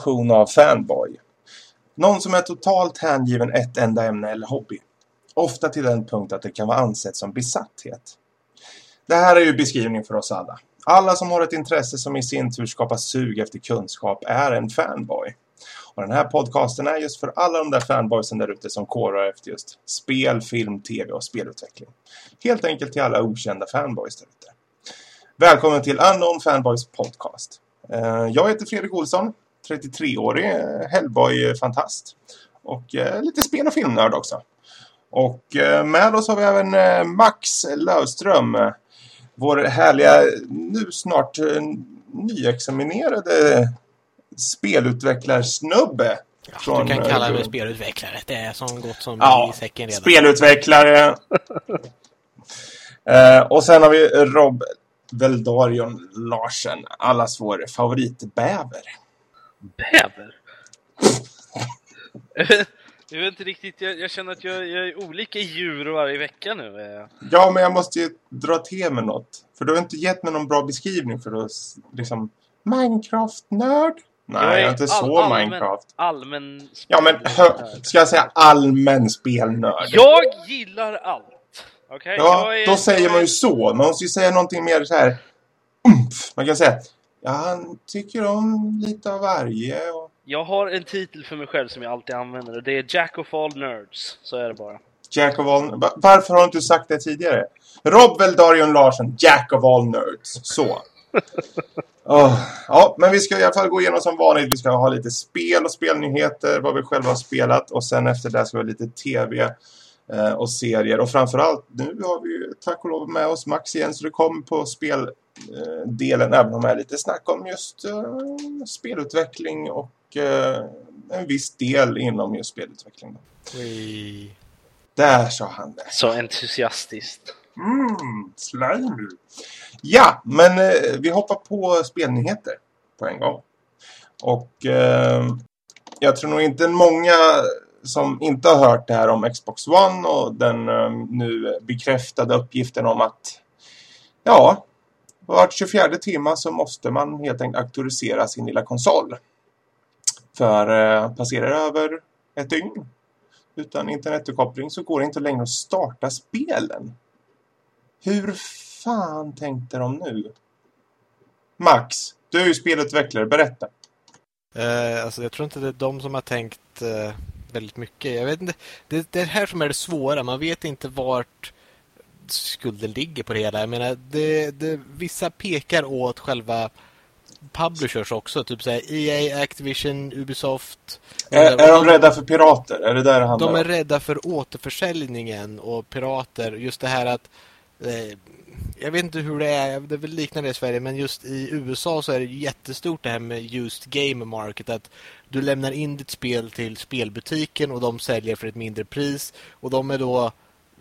definition av fanboy. Någon som är totalt hängiven ett enda ämne eller hobby. Ofta till den punkt att det kan vara ansett som besatthet. Det här är ju beskrivning för oss alla. Alla som har ett intresse som i sin tur skapar sug efter kunskap är en fanboy. Och den här podcasten är just för alla de där fanboysen där ute som kårar efter just spel, film, tv och spelutveckling. Helt enkelt till alla okända fanboys där ute. Välkommen till Unknown Fanboys podcast. Eh, jag heter Fredrik Olsson, 33-årig Hellboy-fantast. Och eh, lite spel- och filmnörd också. Och eh, med oss har vi även Max Lövström. Vår härliga, nu snart nyexaminerade spelutvecklarsnubbe. Ja, från, du kan kalla mig spelutvecklare. Det är som gott som ja, i säcken redan. Spelutvecklare. och sen har vi Rob Veldarion Larsen, allas vår favoritbäver. Bäver? jag vet inte riktigt, jag, jag känner att jag, jag, är olika djur varje vecka nu. Ja, men jag måste ju dra till med något. För du har inte gett mig någon bra beskrivning för att liksom Minecraft-nörd. Nej, jag är inte så allmän, Minecraft. Allmän Ja, men ska jag säga allmän spelnörd? Jag gillar allt. Okay, ja, är, då säger man ju så. Man måste ju säga någonting mer så här. Umf. Man kan säga, ja, han tycker om lite av varje. Och... Jag har en titel för mig själv som jag alltid använder. Och det är Jack of all nerds. Så är det bara. Jack of all... Varför har du inte sagt det tidigare? Rob Veldarion Larsson, Jack of all nerds. Så. oh. Ja, men vi ska i alla fall gå igenom som vanligt. Vi ska ha lite spel och spelnyheter, vad vi själva har spelat. Och sen efter det ska vi ha lite tv och serier. Och framförallt, nu har vi ju tack och lov med oss Max igen så det kommer på speldelen även om det är lite snack om just uh, spelutveckling och uh, en viss del inom just spelutveckling. Oui. Där sa han det. Så entusiastiskt. Mm, slime. Ja, men uh, vi hoppar på spelnyheter på en gång. Och jag tror nog inte många som inte har hört det här om Xbox One och den eh, nu bekräftade uppgiften om att ja, vart 24 timme så måste man helt enkelt auktorisera sin lilla konsol. För eh, passerar över ett dygn utan internetuppkoppling så går det inte längre att starta spelen. Hur fan tänkte de nu? Max, du är ju spelutvecklare, berätta. Eh, alltså jag tror inte det är de som har tänkt eh, väldigt mycket. Jag vet inte, det, det här som är det svåra. Man vet inte vart skulden ligger på det hela. Jag menar, det, det, vissa pekar åt själva publishers också. Typ såhär EA, Activision, Ubisoft. Är, är de rädda för pirater? Är det där det handlar De är rädda för återförsäljningen och pirater. Just det här att eh, jag vet inte hur det är, det är väl liknande i Sverige, men just i USA så är det jättestort det här med used game market, att du lämnar in ditt spel till spelbutiken och de säljer för ett mindre pris och de är då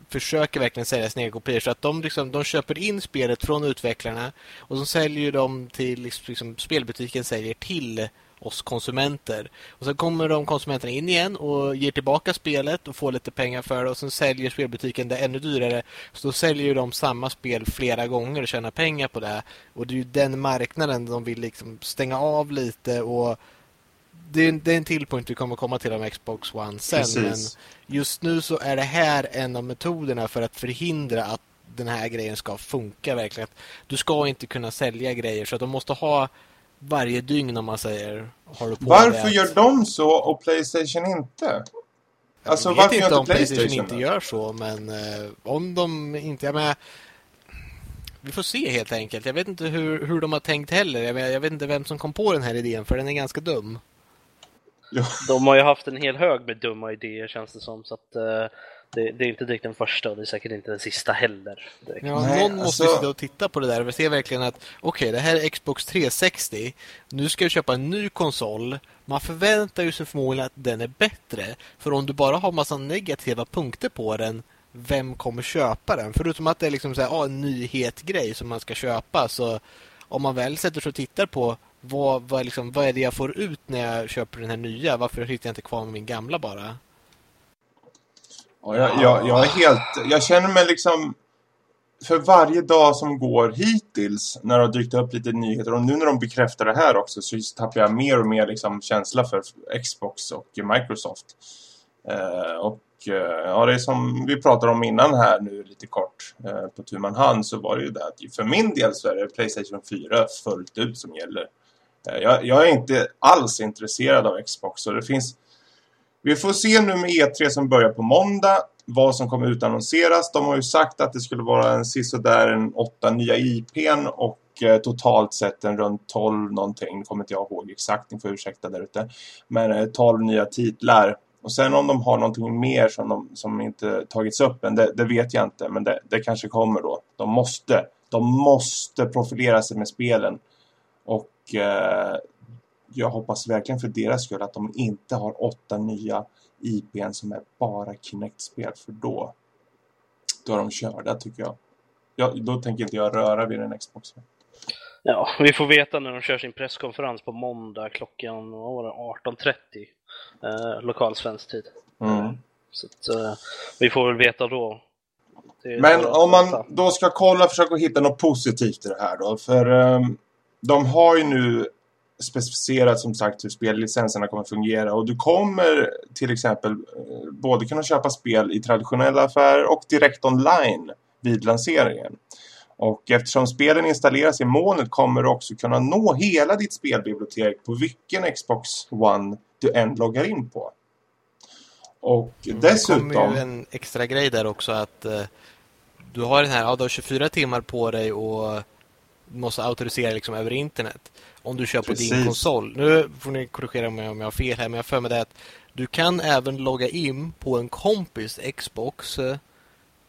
försöker verkligen sälja sina egna kopior. Så att de, liksom, de köper in spelet från utvecklarna och så säljer de till liksom, liksom spelbutiken säljer till oss konsumenter. Och sen kommer de konsumenterna in igen och ger tillbaka spelet och får lite pengar för det och sen säljer spelbutiken det ännu dyrare. Så då säljer de samma spel flera gånger och tjänar pengar på det. Och det är ju den marknaden de vill liksom stänga av lite och det är, det är en till punkt vi kommer komma till om Xbox One sen. Precis. Men just nu så är det här en av metoderna för att förhindra att den här grejen ska funka verkligen. Du ska inte kunna sälja grejer så att de måste ha varje dygn om man säger har du på Varför att... gör de så och Playstation inte? Alltså, jag vet inte om Playstation, Playstation inte gör så, men eh, om de inte... Jag menar, vi får se helt enkelt. Jag vet inte hur, hur de har tänkt heller. Jag, menar, jag vet inte vem som kom på den här idén, för den är ganska dum. Ja. De har ju haft en hel hög med dumma idéer, känns det som. Så att, eh, det, det, är inte direkt den första och det är säkert inte den sista heller. Ja, Nej, någon alltså... måste sitta och titta på det där och se verkligen att okej, okay, det här är Xbox 360. Nu ska jag köpa en ny konsol. Man förväntar ju sig förmodligen att den är bättre. För om du bara har massa negativa punkter på den, vem kommer köpa den? Förutom att det är liksom så här, ah, en nyhet grej som man ska köpa så om man väl sätter sig och tittar på vad, vad, liksom, vad är det jag får ut när jag köper den här nya? Varför sitter jag inte kvar med min gamla bara? Ja, jag, jag, jag, är helt... Jag känner mig liksom... för varje dag som går hittills när det har dykt upp lite nyheter och nu när de bekräftar det här också så tappar jag mer och mer liksom känsla för Xbox och Microsoft. Eh, och eh, ja, det som vi pratade om innan här nu lite kort eh, på Tuman hand så var det ju det att för min del så är det Playstation 4 fullt ut som gäller. Eh, jag, jag, är inte alls intresserad av Xbox och det finns vi får se nu med E3 som börjar på måndag vad som kommer utannonseras. De har ju sagt att det skulle vara en sisådär en åtta nya IPn och eh, totalt sett en runt 12 någonting. kommer inte jag ihåg exakt, ni får ursäkta där ute. Men eh, 12 nya titlar. Och sen om de har någonting mer som, de, som inte tagits upp än, det, det vet jag inte. Men det, det, kanske kommer då. De måste, de måste profilera sig med spelen. Och eh, jag hoppas verkligen för deras skull att de inte har åtta nya IPn som är bara Kinect-spel. För då, då är de körda tycker jag. Ja, då tänker inte jag röra vid en Xbox. Ja, vi får veta när de kör sin presskonferens på måndag klockan 18.30 eh, lokal svensk tid. Mm. Så att, eh, vi får väl veta då. Men om man då ska kolla och försöka hitta något positivt i det här då. För um, de har ju nu specificerat som sagt hur spellicenserna kommer fungera. Och du kommer till exempel eh, både kunna köpa spel i traditionella affärer och direkt online vid lanseringen. Och eftersom spelen installeras i molnet kommer du också kunna nå hela ditt spelbibliotek på vilken Xbox One du än loggar in på. Och mm, dessutom... Det kommer ju en extra grej där också att eh, du har den här, ja, du har 24 timmar på dig och måste auktorisera liksom över internet om du kör på Precis. din konsol. Nu får ni korrigera mig om jag har fel här, men jag för mig det att du kan även logga in på en kompis Xbox eh,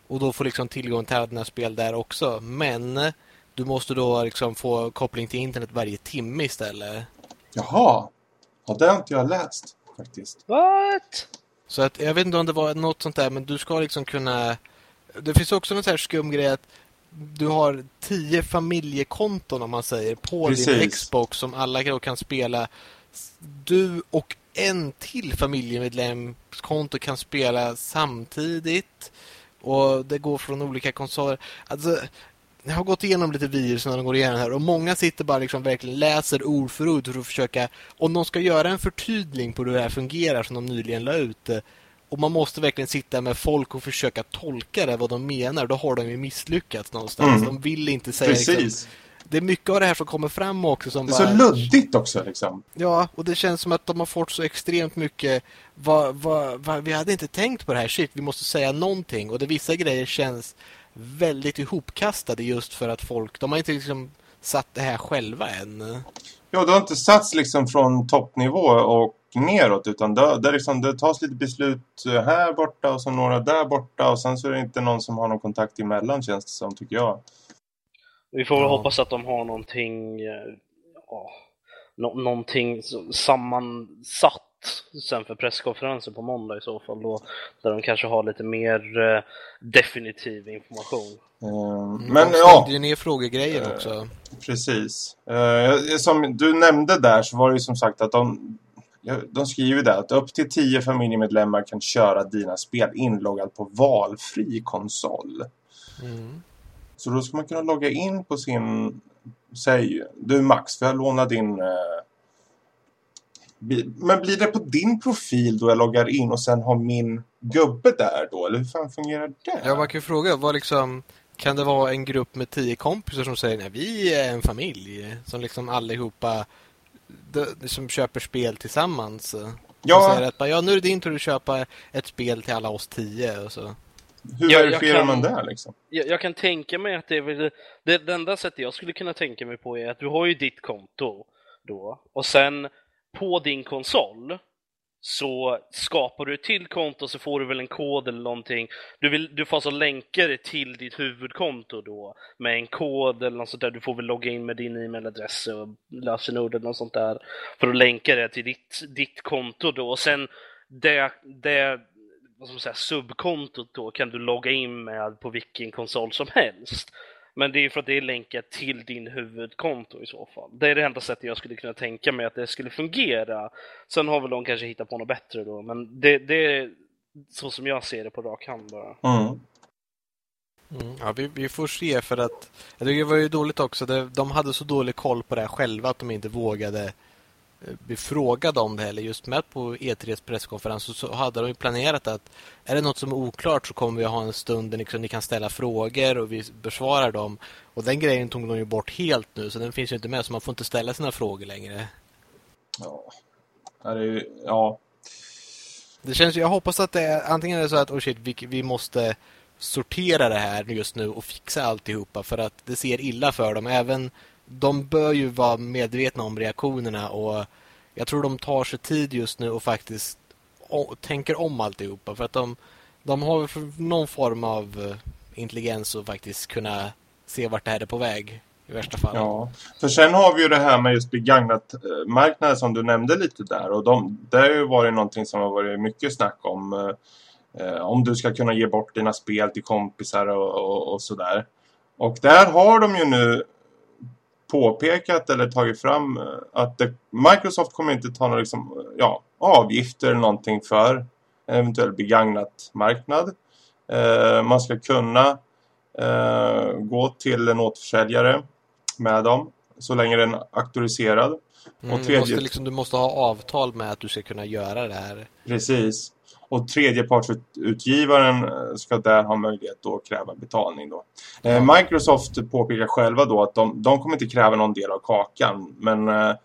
och då få liksom tillgång till dina spel där också. Men du måste då liksom få koppling till internet varje timme istället. Jaha, ja, det har inte jag läst faktiskt. What? Så att, jag vet inte om det var något sånt där, men du ska liksom kunna... Det finns också någon sån här skum grej att du har tio familjekonton om man säger på Precis. din Xbox som alla kan spela. Du och en till familjemedlemskonto kan spela samtidigt. Och det går från olika konsoler. Alltså, jag har gått igenom lite virus när de går igenom här och många sitter bara liksom verkligen läser ord för ord för att försöka, om de ska göra en förtydling på hur det här fungerar som de nyligen la ut och man måste verkligen sitta med folk och försöka tolka det, vad de menar. Då har de ju misslyckats någonstans. Mm. De vill inte säga... Liksom- Precis. Liksom, det är mycket av det här som kommer fram också. Som det är bara, så luddigt också liksom. Ja, och det känns som att de har fått så extremt mycket... Vad, vad, vad, vi hade inte tänkt på det här. Shit, vi måste säga någonting. Och det vissa grejer känns väldigt ihopkastade just för att folk... De har inte liksom satt det här själva än. Ja, det har inte satts liksom från toppnivå och neråt utan det, det, liksom, det tas lite beslut här borta och så några där borta och sen så är det inte någon som har någon kontakt emellan känns det som tycker jag. Vi får väl ja. hoppas att de har någonting ja, no någonting sammansatt sen för presskonferensen på måndag i så fall då, där de kanske har lite mer eh, definitiv information. Mm, men de ja. ju ner frågegrejen uh, också. Precis. Uh, som du nämnde där så var det ju som sagt att de de skriver där att upp till tio familjemedlemmar kan köra dina spel inloggad på valfri konsol. Mm. Så då ska man kunna logga in på sin... Säg, du Max, för jag låna din... Eh, men blir det på din profil då jag loggar in och sen har min gubbe där då? Eller hur fan fungerar det? Ja, man kan ju fråga, vad liksom... Kan det vara en grupp med tio kompisar som säger att vi är en familj som liksom allihopa som köper spel tillsammans. Ja. Säger att ja, nu är det din tur att köpa ett spel till alla oss tio. Och så. Hur verifierar man det liksom? Jag, jag, kan tänka mig att det är väl... Det, det enda sättet jag skulle kunna tänka mig på är att du har ju ditt konto då. Och sen på din konsol så skapar du ett till konto så får du väl en kod eller någonting. Du, vill, du får alltså länka det till ditt huvudkonto då med en kod eller något sånt där. Du får väl logga in med din e-mailadress och lösenord eller något sånt där för att länka det till ditt, ditt konto då. Och sen det, det vad ska man säga, subkontot då kan du logga in med på vilken konsol som helst. Men det är för att det är länkat till din huvudkonto i så fall. Det är det enda sättet jag skulle kunna tänka mig att det skulle fungera. Sen har väl de kanske hittat på något bättre då, men det, det är så som jag ser det på rak hand bara. Mm. Mm, ja, vi, vi, får se för att det var ju dåligt också. Det, de hade så dålig koll på det här själva att de inte vågade bli frågade om det heller. Just med på E3s presskonferens så, så hade de ju planerat att är det något som är oklart så kommer vi ha en stund där liksom, ni kan ställa frågor och vi besvarar dem. Och den grejen tog de ju bort helt nu så den finns ju inte med så man får inte ställa sina frågor längre. Ja, det är, ja. Det känns, jag hoppas att det är antingen är det så att oh shit, vi, vi måste sortera det här just nu och fixa alltihopa för att det ser illa för dem. Även de bör ju vara medvetna om reaktionerna och jag tror de tar sig tid just nu och faktiskt tänker om alltihopa för att de, de har någon form av eh, intelligens och faktiskt kunna se vart det här är på väg i värsta fall. Ja, för sen har vi ju det här med just begagnat eh, marknaden som du nämnde lite där och de, det har ju varit någonting som har varit mycket snack om eh, eh, om du ska kunna ge bort dina spel till kompisar och, och, och sådär. Och där har de ju nu påpekat eller tagit fram eh, att det, Microsoft kommer inte ta några liksom, ja, avgifter eller någonting för en eventuell begagnat marknad. Eh, man ska kunna eh, gå till en återförsäljare med dem så länge den är auktoriserad. Mm, och tredje... du, måste liksom, du måste ha avtal med att du ska kunna göra det här. Precis. Och tredjepartsutgivaren eh, ska där ha möjlighet att kräva betalning. Då. Eh, Microsoft påpekar själva då att de, de kommer inte kräva någon del av kakan. Men eh, eh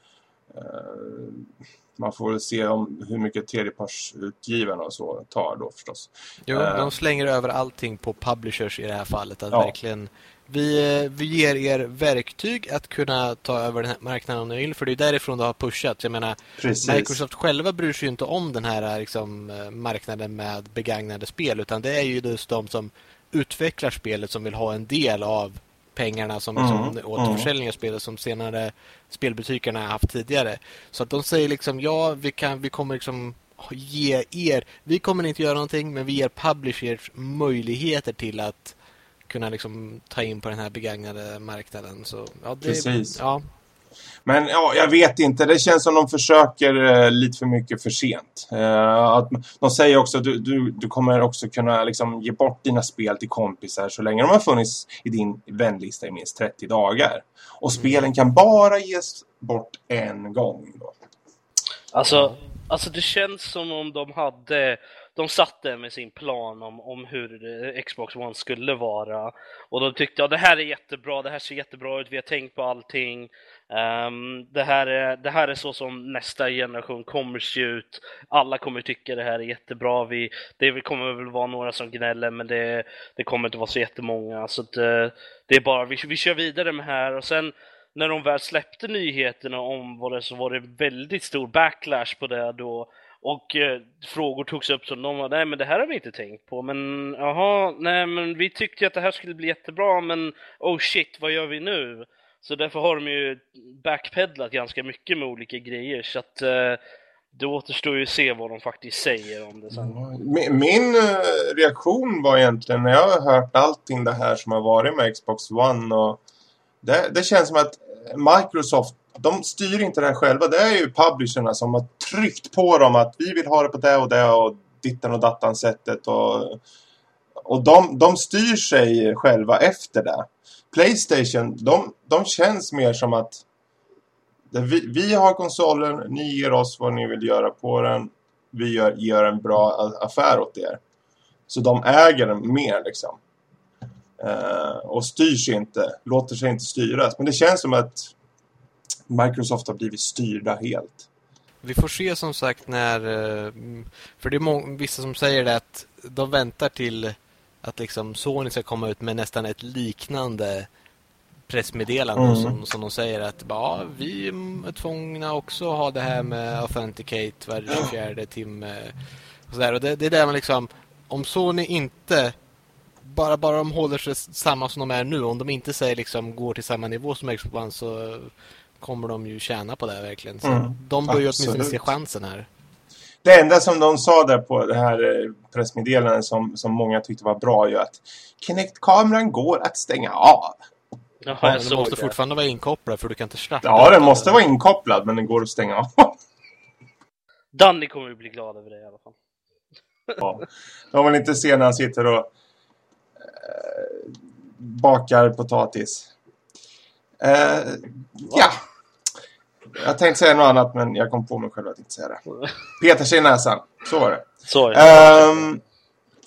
man får väl se om hur mycket tredjepartsutgivarna och så tar då förstås. Jo, de eh. slänger över allting på publishers i det här fallet. Att ja. verkligen vi, eh, vi ger er verktyg att kunna ta över den här marknaden om ni vill, för det är därifrån det har pushat. Jag menar, Precis. Microsoft själva bryr sig ju inte om den här liksom, eh, marknaden med begagnade spel, utan det är ju just de som utvecklar spelet som vill ha en del av pengarna som, mm. som återförsäljning av spelet som senare spelbutikerna har haft tidigare. Så att de säger liksom, ja, vi, kan, vi kommer liksom ge er, vi kommer inte göra någonting, men vi ger publishers möjligheter till att kunna liksom ta in på den här begagnade marknaden. Så, ja, det, Precis. Ja. Men ja, jag vet inte. Det känns som de försöker eh, lite för mycket för sent. Eh, att, de säger också att du, du, du kommer också kunna liksom, ge bort dina spel till kompisar så länge de har funnits i din vänlista i minst 30 dagar. Och mm. spelen kan bara ges bort en gång. Då. Alltså, alltså det känns som om de hade de satt där med sin plan om, om hur eh, Xbox One skulle vara. Och de tyckte att ja, det här är jättebra, det här ser jättebra ut, vi har tänkt på allting. Um, det, här är, det här är så som nästa generation kommer se ut. Alla kommer tycka det här är jättebra. Vi, det kommer väl vara några som gnäller, men det, det kommer inte vara så jättemånga. Så att, eh, det är bara, vi, vi kör vidare med det här. Och sen när de väl släppte nyheterna om vad det så var det väldigt stor backlash på det då. Och eh, frågor togs upp som de var, nej men det här har vi inte tänkt på, men jaha, nej men vi tyckte att det här skulle bli jättebra, men oh shit, vad gör vi nu? Så därför har de ju backpedlat ganska mycket med olika grejer, så att eh, det återstår ju att se vad de faktiskt säger om det sen. Min, min eh, reaktion var egentligen när jag har hört allting det här som har varit med Xbox One och det, det känns som att Microsoft de styr inte det här själva. Det är ju publisherna som har tryckt på dem att vi vill ha det på det och det och ditten och dattan sättet. Och, och de, de styr sig själva efter det. Playstation, de, de känns mer som att vi, vi har konsolen, ni ger oss vad ni vill göra på den. Vi gör, gör en bra affär åt er. Så de äger den mer liksom. Uh, och styrs inte, låter sig inte styras. Men det känns som att Microsoft har blivit styrda helt. Vi får se som sagt när... Eh, för det är vissa som säger det att de väntar till att liksom Sony ska komma ut med nästan ett liknande pressmeddelande mm. som, som de säger att ja, vi är tvungna också att ha det här med Authenticate varje 24 timme. Och, så där. och det, det är där man liksom... Om Sony inte bara, bara de håller sig samma som de är nu, om de inte säger liksom går till samma nivå som Xbox One så kommer de ju tjäna på det verkligen. Så mm, de bör ju åtminstone se chansen här. Det enda som de sa där på det här eh, pressmeddelandet som, som många tyckte var bra är att Kinect-kameran går att stänga av. Jaha, ja, den måste fortfarande vara inkopplad för du kan inte starta. Ja, den måste vara inkopplad men den går att stänga av. Danny kommer ju bli glad över det i alla fall. ja. De vill inte se när han sitter och bakar potatis. Eh, ja. Jag tänkte säga något annat men jag kom på mig själv att inte säga det. Peter sig i näsan. Så var det. Så det. Ehm,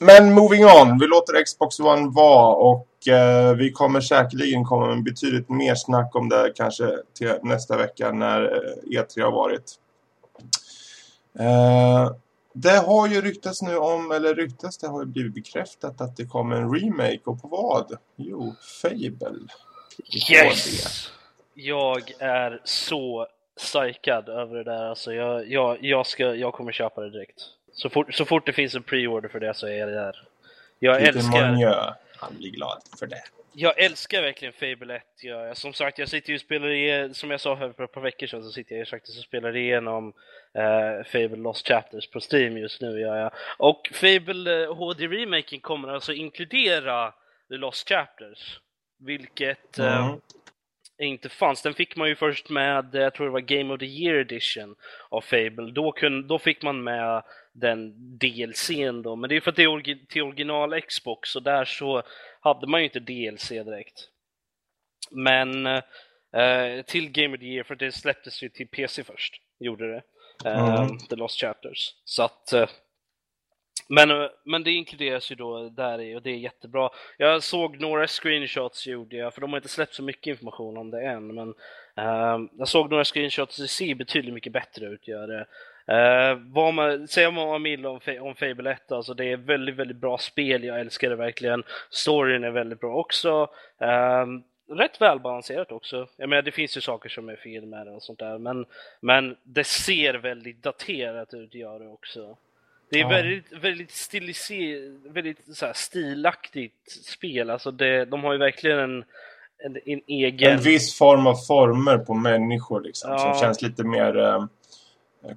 men moving on. Vi låter Xbox One vara och eh, vi kommer säkerligen komma med betydligt mer snack om det kanske till nästa vecka när eh, E3 har varit. Eh, det har ju ryktats nu om, eller ryktas, det har ju blivit bekräftat att det kommer en remake och på vad? Jo, Fable. Yes! Jag är så psykad över det där. Alltså jag, jag, jag, ska, jag kommer köpa det direkt. Så fort, så fort det finns en pre-order för det så är jag där. Jag Peter älskar, Molyneux, han blir glad för det. jag älskar verkligen Fable 1. Jag, som sagt, jag sitter ju och spelar i, som jag sa för ett par veckor sedan, så sitter jag faktiskt och spelar igenom eh, Fable Lost Chapters på Steam just nu. Gör jag. Och Fable eh, HD-remaken kommer alltså inkludera The Lost Chapters. Vilket eh, Mm. Inte fanns. Den fick man ju först med, jag tror det var Game of the Year edition av Fable. Då, kun, då fick man med den DLCn då, men det är för att det är orgi- till original Xbox och där så hade man ju inte DLC direkt. Men eh, till Game of the Year, för det släpptes ju till PC först, gjorde det. Eh, Mm. The Lost Chapters. Så att eh, men, men det inkluderas ju då där i och det är jättebra. Jag såg några screenshots gjorde jag, för de har inte släppt så mycket information om det än. Men uh, jag såg några screenshots, det ser betydligt mycket bättre ut. Gör det. Uh, vad man, säga vad man om, om Fable 1, alltså det är väldigt, väldigt bra spel, jag älskar det verkligen. Storyn är väldigt bra också. Uh, rätt välbalanserat också. Jag menar, det finns ju saker som är fel med det och sånt där, men, men det ser väldigt daterat ut, gör det också. Det är Ja. väldigt, väldigt, stiliser, väldigt så här, stilaktigt spel. Alltså det, de har ju verkligen en, en, en egen... En viss form av former på människor liksom, Ja. som känns lite mer eh,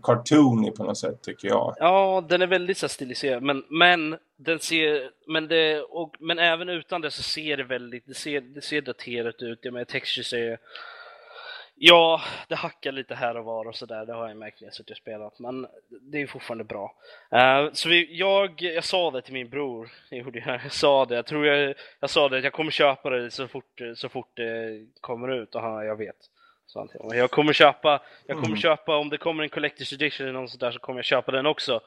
cartoony på något sätt tycker jag. Ja, den är väldigt så här, stiliserad, men, men den ser, men det, och, men även utan det så ser det väldigt, det ser, det ser daterat ut. Jag menar, textures är, ja, det hackar lite här och var och sådär, det har jag märkt när jag suttit och spelat, men det är fortfarande bra. Eh, så vi, jag, jag sa det till min bror, jag, jag sa det, jag tror jag, jag sa det, att jag kommer köpa det så fort, så fort det kommer ut, och han, jag vet. han. Jag kommer köpa, jag kommer Mm. köpa, om det kommer en Collector's Edition eller något sånt där så kommer jag köpa den också.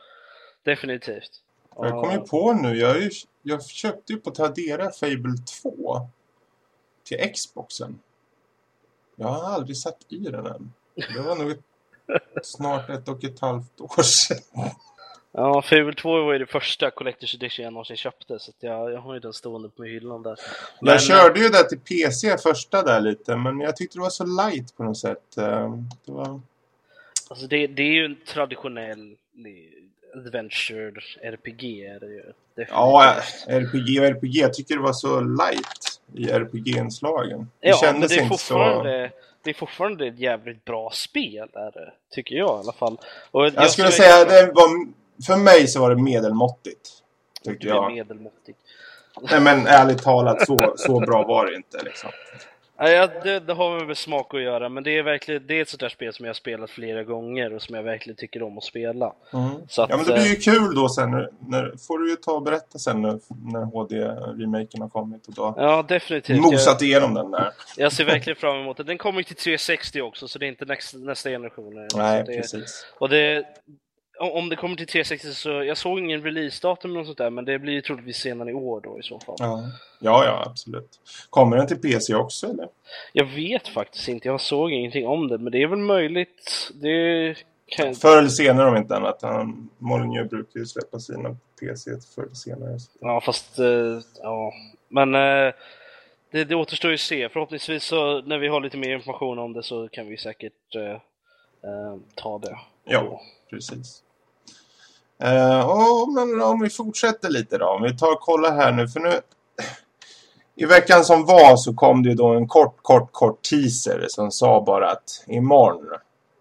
Definitivt. Jag kom ju på nu, jag, ju, jag köpte ju på Tradera Fable 2 till Xboxen. Jag har aldrig satt i den än. Det var nog snart ett och ett halvt år sedan. Ja, Fable 2 var ju det första Collector's Edition jag någonsin köpte, så att jag, jag har ju den stående på hyllan där. Men, jag körde ju det till PC första där lite, men jag tyckte det var så light på något sätt. Eh, Det var... Alltså det, det är ju en traditionell adventure RPG är det ju. Definitivt. Ja, RPG och RPG. Jag tycker det var så light i RPG-inslagen. Det Ja, kändes det är, inte så... fortfarande, det är fortfarande ett jävligt bra spel, är det, tycker jag i alla fall. Och Jag skulle säga det var... För mig så var det medelmåttigt. Tyckte är jag. medelmåttig. Nej men ärligt talat, så, så bra var det inte liksom. Ja, det, det har väl med smak att göra, men det är verkligen det är ett sånt där spel som jag har spelat flera gånger och som jag verkligen tycker om att spela. Så att, Ja men det blir eh, ju kul då sen. När, när, får du ju ta och berätta sen när, när HD-remaken har kommit. Och då Ja, definitivt. mosat igenom den där. Jag, jag ser verkligen fram emot det. Den kommer ju till 360 också, så det är inte nästa, nästa generation. Nej, det, precis. Och det, om det kommer till 360 så, jag såg ingen releasedatum eller något sånt där, men det blir ju troligtvis senare i år då i så fall. Ja. ja, ja, absolut. Kommer den till PC också eller? Jag vet faktiskt inte, jag såg ingenting om det, men det är väl möjligt. Det kan... Förr eller senare om inte annat. Han, Molyneux brukar ju släppa sina PC förr eller senare. Ja, fast, eh, ja. Men eh, det, det återstår ju att se. Förhoppningsvis så när vi har lite mer information om det så kan vi säkert eh, eh, ta det. Ja, precis. Uh, oh, men om vi fortsätter lite då. Om vi tar och kollar här nu. För nu... I veckan som var så kom det ju då en kort, kort, kort teaser som sa bara att imorgon,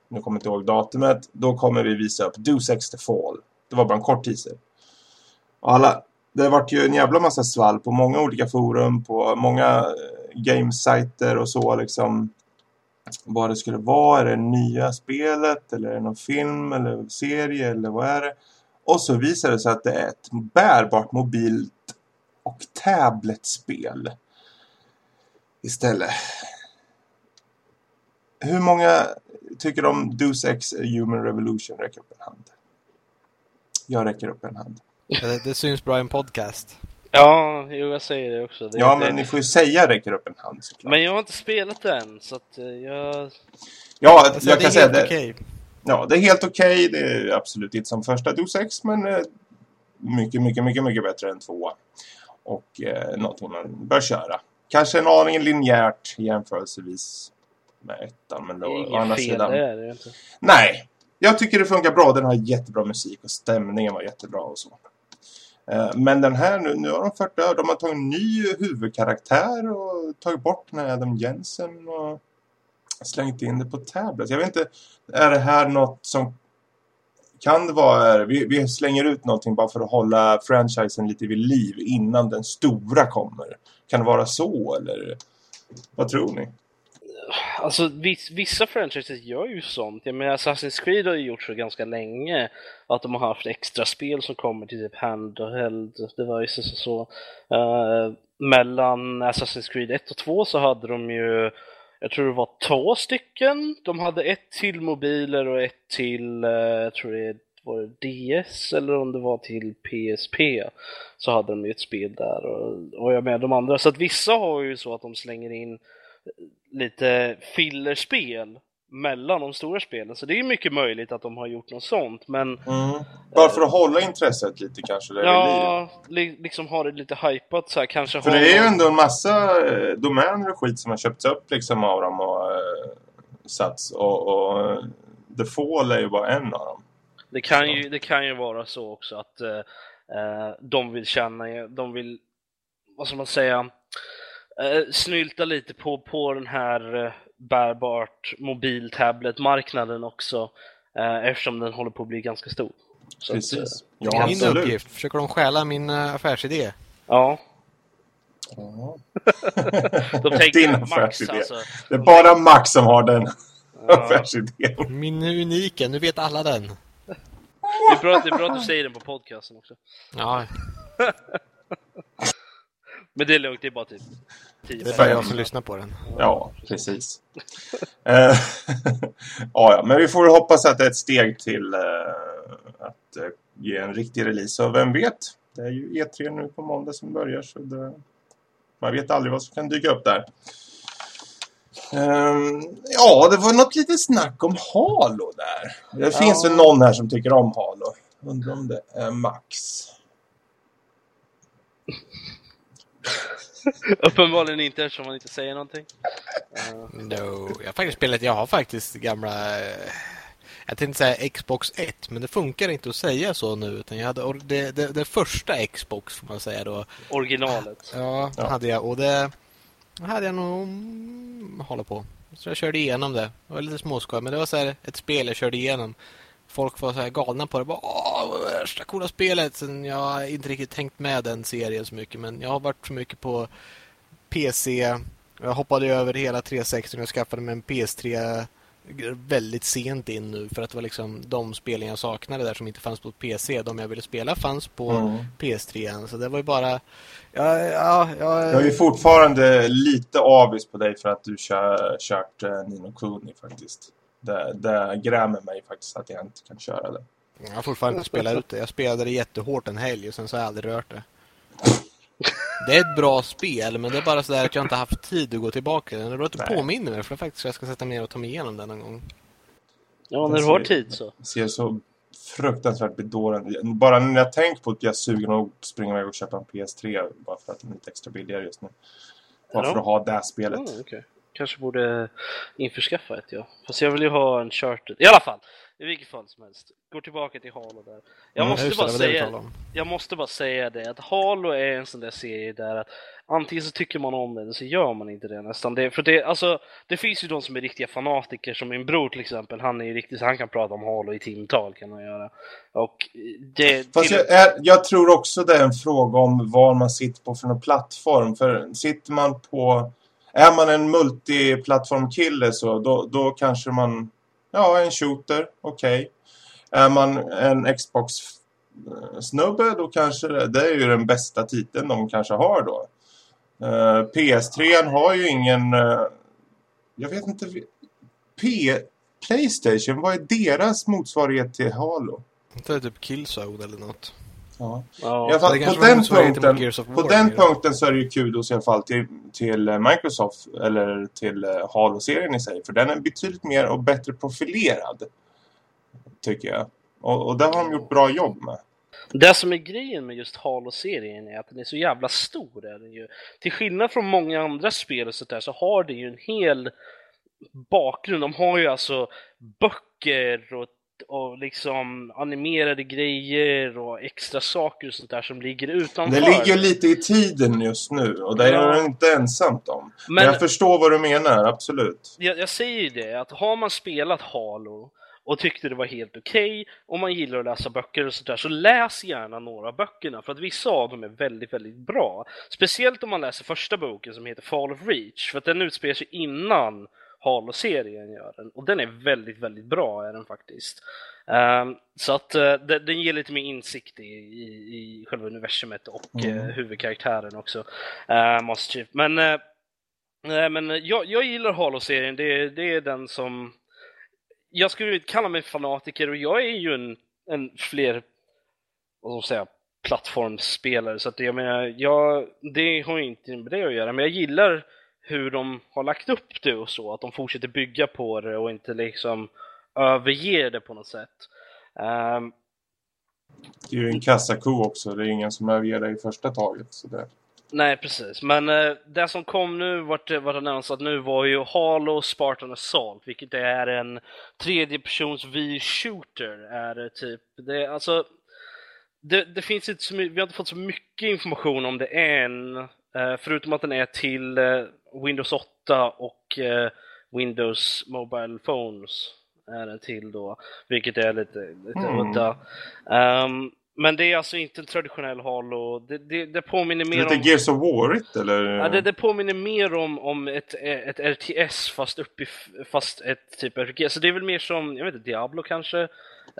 nu kommer jag inte ihåg datumet, då kommer vi visa upp Do Sex the Fall. Det var bara en kort teaser. Och alla, det vart ju en jävla massa svall på många olika forum, på många eh, gamesajter och så liksom vad det skulle vara. Är det nya spelet eller är det någon film eller serie eller vad är det? Och så visar det sig att det är ett bärbart mobilt och tabletspel istället. Hur många tycker om Deus Ex Human Revolution? Räcker upp en hand. Jag räcker upp en hand. Det, det syns bra i en podcast. Ja, jo, jag säger det också. Det, Ja, det, men ni får ju säga räcker upp en hand såklart. men jag har inte spelat det än, så att eh, jag... Ja, Alltså, jag det kan är säga helt det. okej. Ja, det är helt okej. Det är absolut inte som första Deus Ex, men eh, mycket, mycket, mycket, mycket bättre än tvåa. Och eh, någonting man bör köra. Kanske en aning linjärt jämförelsevis med ettan, men Det då, å andra fel sidan... det är det inte. Nej, jag tycker det funkar bra. Den har jättebra musik och stämningen var jättebra och så. Eh, men den här nu, nu har de fört över, de har tagit en ny huvudkaraktär och tagit bort den här Adam Jensen och slängt in det på tablet. Jag vet inte, är det här något som kan det vara, vi, vi slänger ut någonting bara för att hålla franchisen lite vid liv innan den stora kommer. Kan det vara så eller vad tror ni? Alltså viss, vissa franchises gör ju sånt. Jag menar Assassin's Creed har ju gjort så ganska länge. Att de har haft extra spel som kommer till typ handheld devices och så. Uh, mellan Assassin's Creed 1 och 2 så hade de ju, jag tror det var två stycken. De hade ett till mobiler och ett till, uh, jag tror det var det DS eller om det var till PSP. Så hade de ju ett spel där och, och jag menar de andra. Så att vissa har ju så att de slänger in lite fillerspel mellan de stora spelen. Så det är mycket möjligt att de har gjort något sånt. Men Mm. Bara för att hålla intresset lite kanske där ja, li liksom har det lite hypat så här. Kanske För det är ju någon- ändå en massa eh, domäner och skit som har köpts upp liksom av dem och eh, satts. Och, och eh, The Fall är ju bara en av dem. det, kan ju, det kan ju vara så också att eh, eh, de vill känna, de vill, vad ska man säga, eh, snylta lite på, på den här eh, bärbart mobiltablet-marknaden också. Eh, eftersom den håller på att bli ganska stor. Så att, Precis. Min Ja, absolut. uppgift, försöker de stjäla min affärsidé? ja, Ja. de tänker Din Max affärsidé. alltså. Det är bara Max som har den Ja. affärsidén. Min unika, nu vet alla den. Det är, bra, det är bra att du säger den på podcasten också. Ja, Men det är lugnt, det är bara typ 10 det är bara jag som lyssnar på den. Ja, precis. Eh, ja, ja, men vi får hoppas att det är ett steg till eh, att eh, ge en riktig release. Och vem vet? Det är ju E3 nu på måndag som börjar. Så det, man vet aldrig vad som kan dyka upp där. Ehm, ja, det var något lite snack om Halo där. Det Ja. finns väl någon här som tycker om Halo. Undrar om det är Max. Uppenbarligen inte eftersom man inte säger någonting. Eh, No, jag har faktiskt spelat, jag har faktiskt gamla... eh, Jag tänkte säga Xbox 1, men det funkar inte att säga så nu. Utan jag hade or- det, det, det första Xbox får man säga då. originalet. Ja, Ja. hade jag. Och det hade jag nog hålla på. Så jag körde igenom det. Det var lite småskoj, men det var så här ett spel jag körde igenom. Folk var så här galna på det. Bara, Åh, är värsta coola spelet. Sen jag har inte riktigt tänkt med den serien så mycket. Men jag har varit så mycket på PC. Jag hoppade över hela 360 och skaffade mig en PS3 väldigt sent in nu. För att det var liksom de spelen jag saknade där som inte fanns på PC. De jag ville spela fanns på Mm. PS3. Så det var ju bara... Ja, ja, ja, Jag är ju fortfarande lite avis på dig för att du kör, kört eh, Nino Kuni faktiskt. Det, det grämer mig faktiskt att jag inte kan köra det. Jag har fortfarande inte spelat ut det. Jag spelade det jättehårt en helg och sen så har jag aldrig rört det. Det är ett bra spel, men det är bara så där att jag inte haft tid att gå tillbaka. Det är bra att du Nej. påminner mig, för faktiskt jag ska sätta mig ner och ta mig igenom den någon gång. Ja, när du har tid så. Det ser så fruktansvärt bedårande Bara när jag tänker på att jag är sugen att springa iväg och köpa en PS3 bara för att den är lite extra billigare just nu. Bara för att ha det spelet. Mm, okej. Kanske borde införskaffa ett, ja. Fast jag vill ju ha en charter. I alla fall, i vilket fall som helst. Går tillbaka till Halo där. Jag, Mm, måste det, bara säga, jag måste bara säga det, att Halo är en sån där serie där att antingen så tycker man om den eller så gör man inte det nästan. Det, för det, alltså, det finns ju de som är riktiga fanatiker, som min bror till exempel. Han är ju riktigt, han kan prata om Halo i timtal kan han göra. Och det... Fast till- jag, är, jag tror också det är en fråga om vad man sitter på för någon plattform. För sitter man på... Är man en multiplattformkille så då, då kanske man... Ja, en shooter, okej. Är man en Xbox-snubbe, då kanske det, det är ju den bästa titeln de kanske har då. Eh, PS3 har ju ingen... Eh, jag vet inte... P, Playstation, vad är deras motsvarighet till Halo? är typ Killzone eller något. Ja. Ja. I alla fall, det kanske på den, punkten, på War, den punkten så är det ju kudos i alla fall till, till eh, Microsoft eller till eh, Halo-serien i sig. För den är betydligt mer och bättre profilerad. Tycker jag. Och, och det har de gjort bra jobb med. Det som är grejen med just Halo-serien är att den är så jävla stor. Är den ju. Till skillnad från många andra spel och sånt där så har det ju en hel bakgrund. De har ju alltså böcker och, och liksom animerade grejer och extra saker och sånt där som ligger utanför. Det ligger lite i tiden just nu och det är Ja. jag inte ensamt om. Men, Men- jag förstår vad du menar, absolut. jag, jag säger ju det, att har man spelat Halo och tyckte det var helt okej och man gillar att läsa böcker och sådär så läs gärna några av böckerna för att vissa av dem är väldigt, väldigt bra. Speciellt om man läser första boken som heter Fall of Reach för att den utspelar sig innan Halo-serien gör den och den är väldigt, väldigt bra är den faktiskt. Ehm, så att eh, den, den ger lite mer insikt i, i, i själva universumet och Mm. eh, huvudkaraktären också, uh, Master Chief. Men eh, Nej, men jag, jag gillar Halo-serien. Det, det är den som... Jag skulle kalla mig fanatiker och jag är ju en, en fler, vad ska man säga, plattformsspelare. Så att jag menar, jag, det har ju inte med det att göra. Men jag gillar hur de har lagt upp det och så. Att de fortsätter bygga på det och inte liksom överger det på något sätt. Ehm, Det är ju en kassako också. Det är ingen som överger det i första taget. Så det. Nej, precis. Men eh, det som kom nu, vart, vart annonsat nu, var ju Halo Spartan Assault, vilket är en tredjepersons V-shooter. Är det typ. Det, alltså, det, det finns inte så mycket, vi har inte fått så mycket information om det än, eh, förutom att den är till eh, Windows 8 och eh, Windows Mobile Phones är den till då, vilket är lite, lite Mm. udda. Ehm, men det är alltså inte en traditionell Halo, det, det, det påminner mer Lite om... Gears of War eller? Ja, det, det påminner mer om, om ett, ett RTS fast, upp i, fast ett typ RPG. Så det är väl mer som, jag vet inte, Diablo kanske?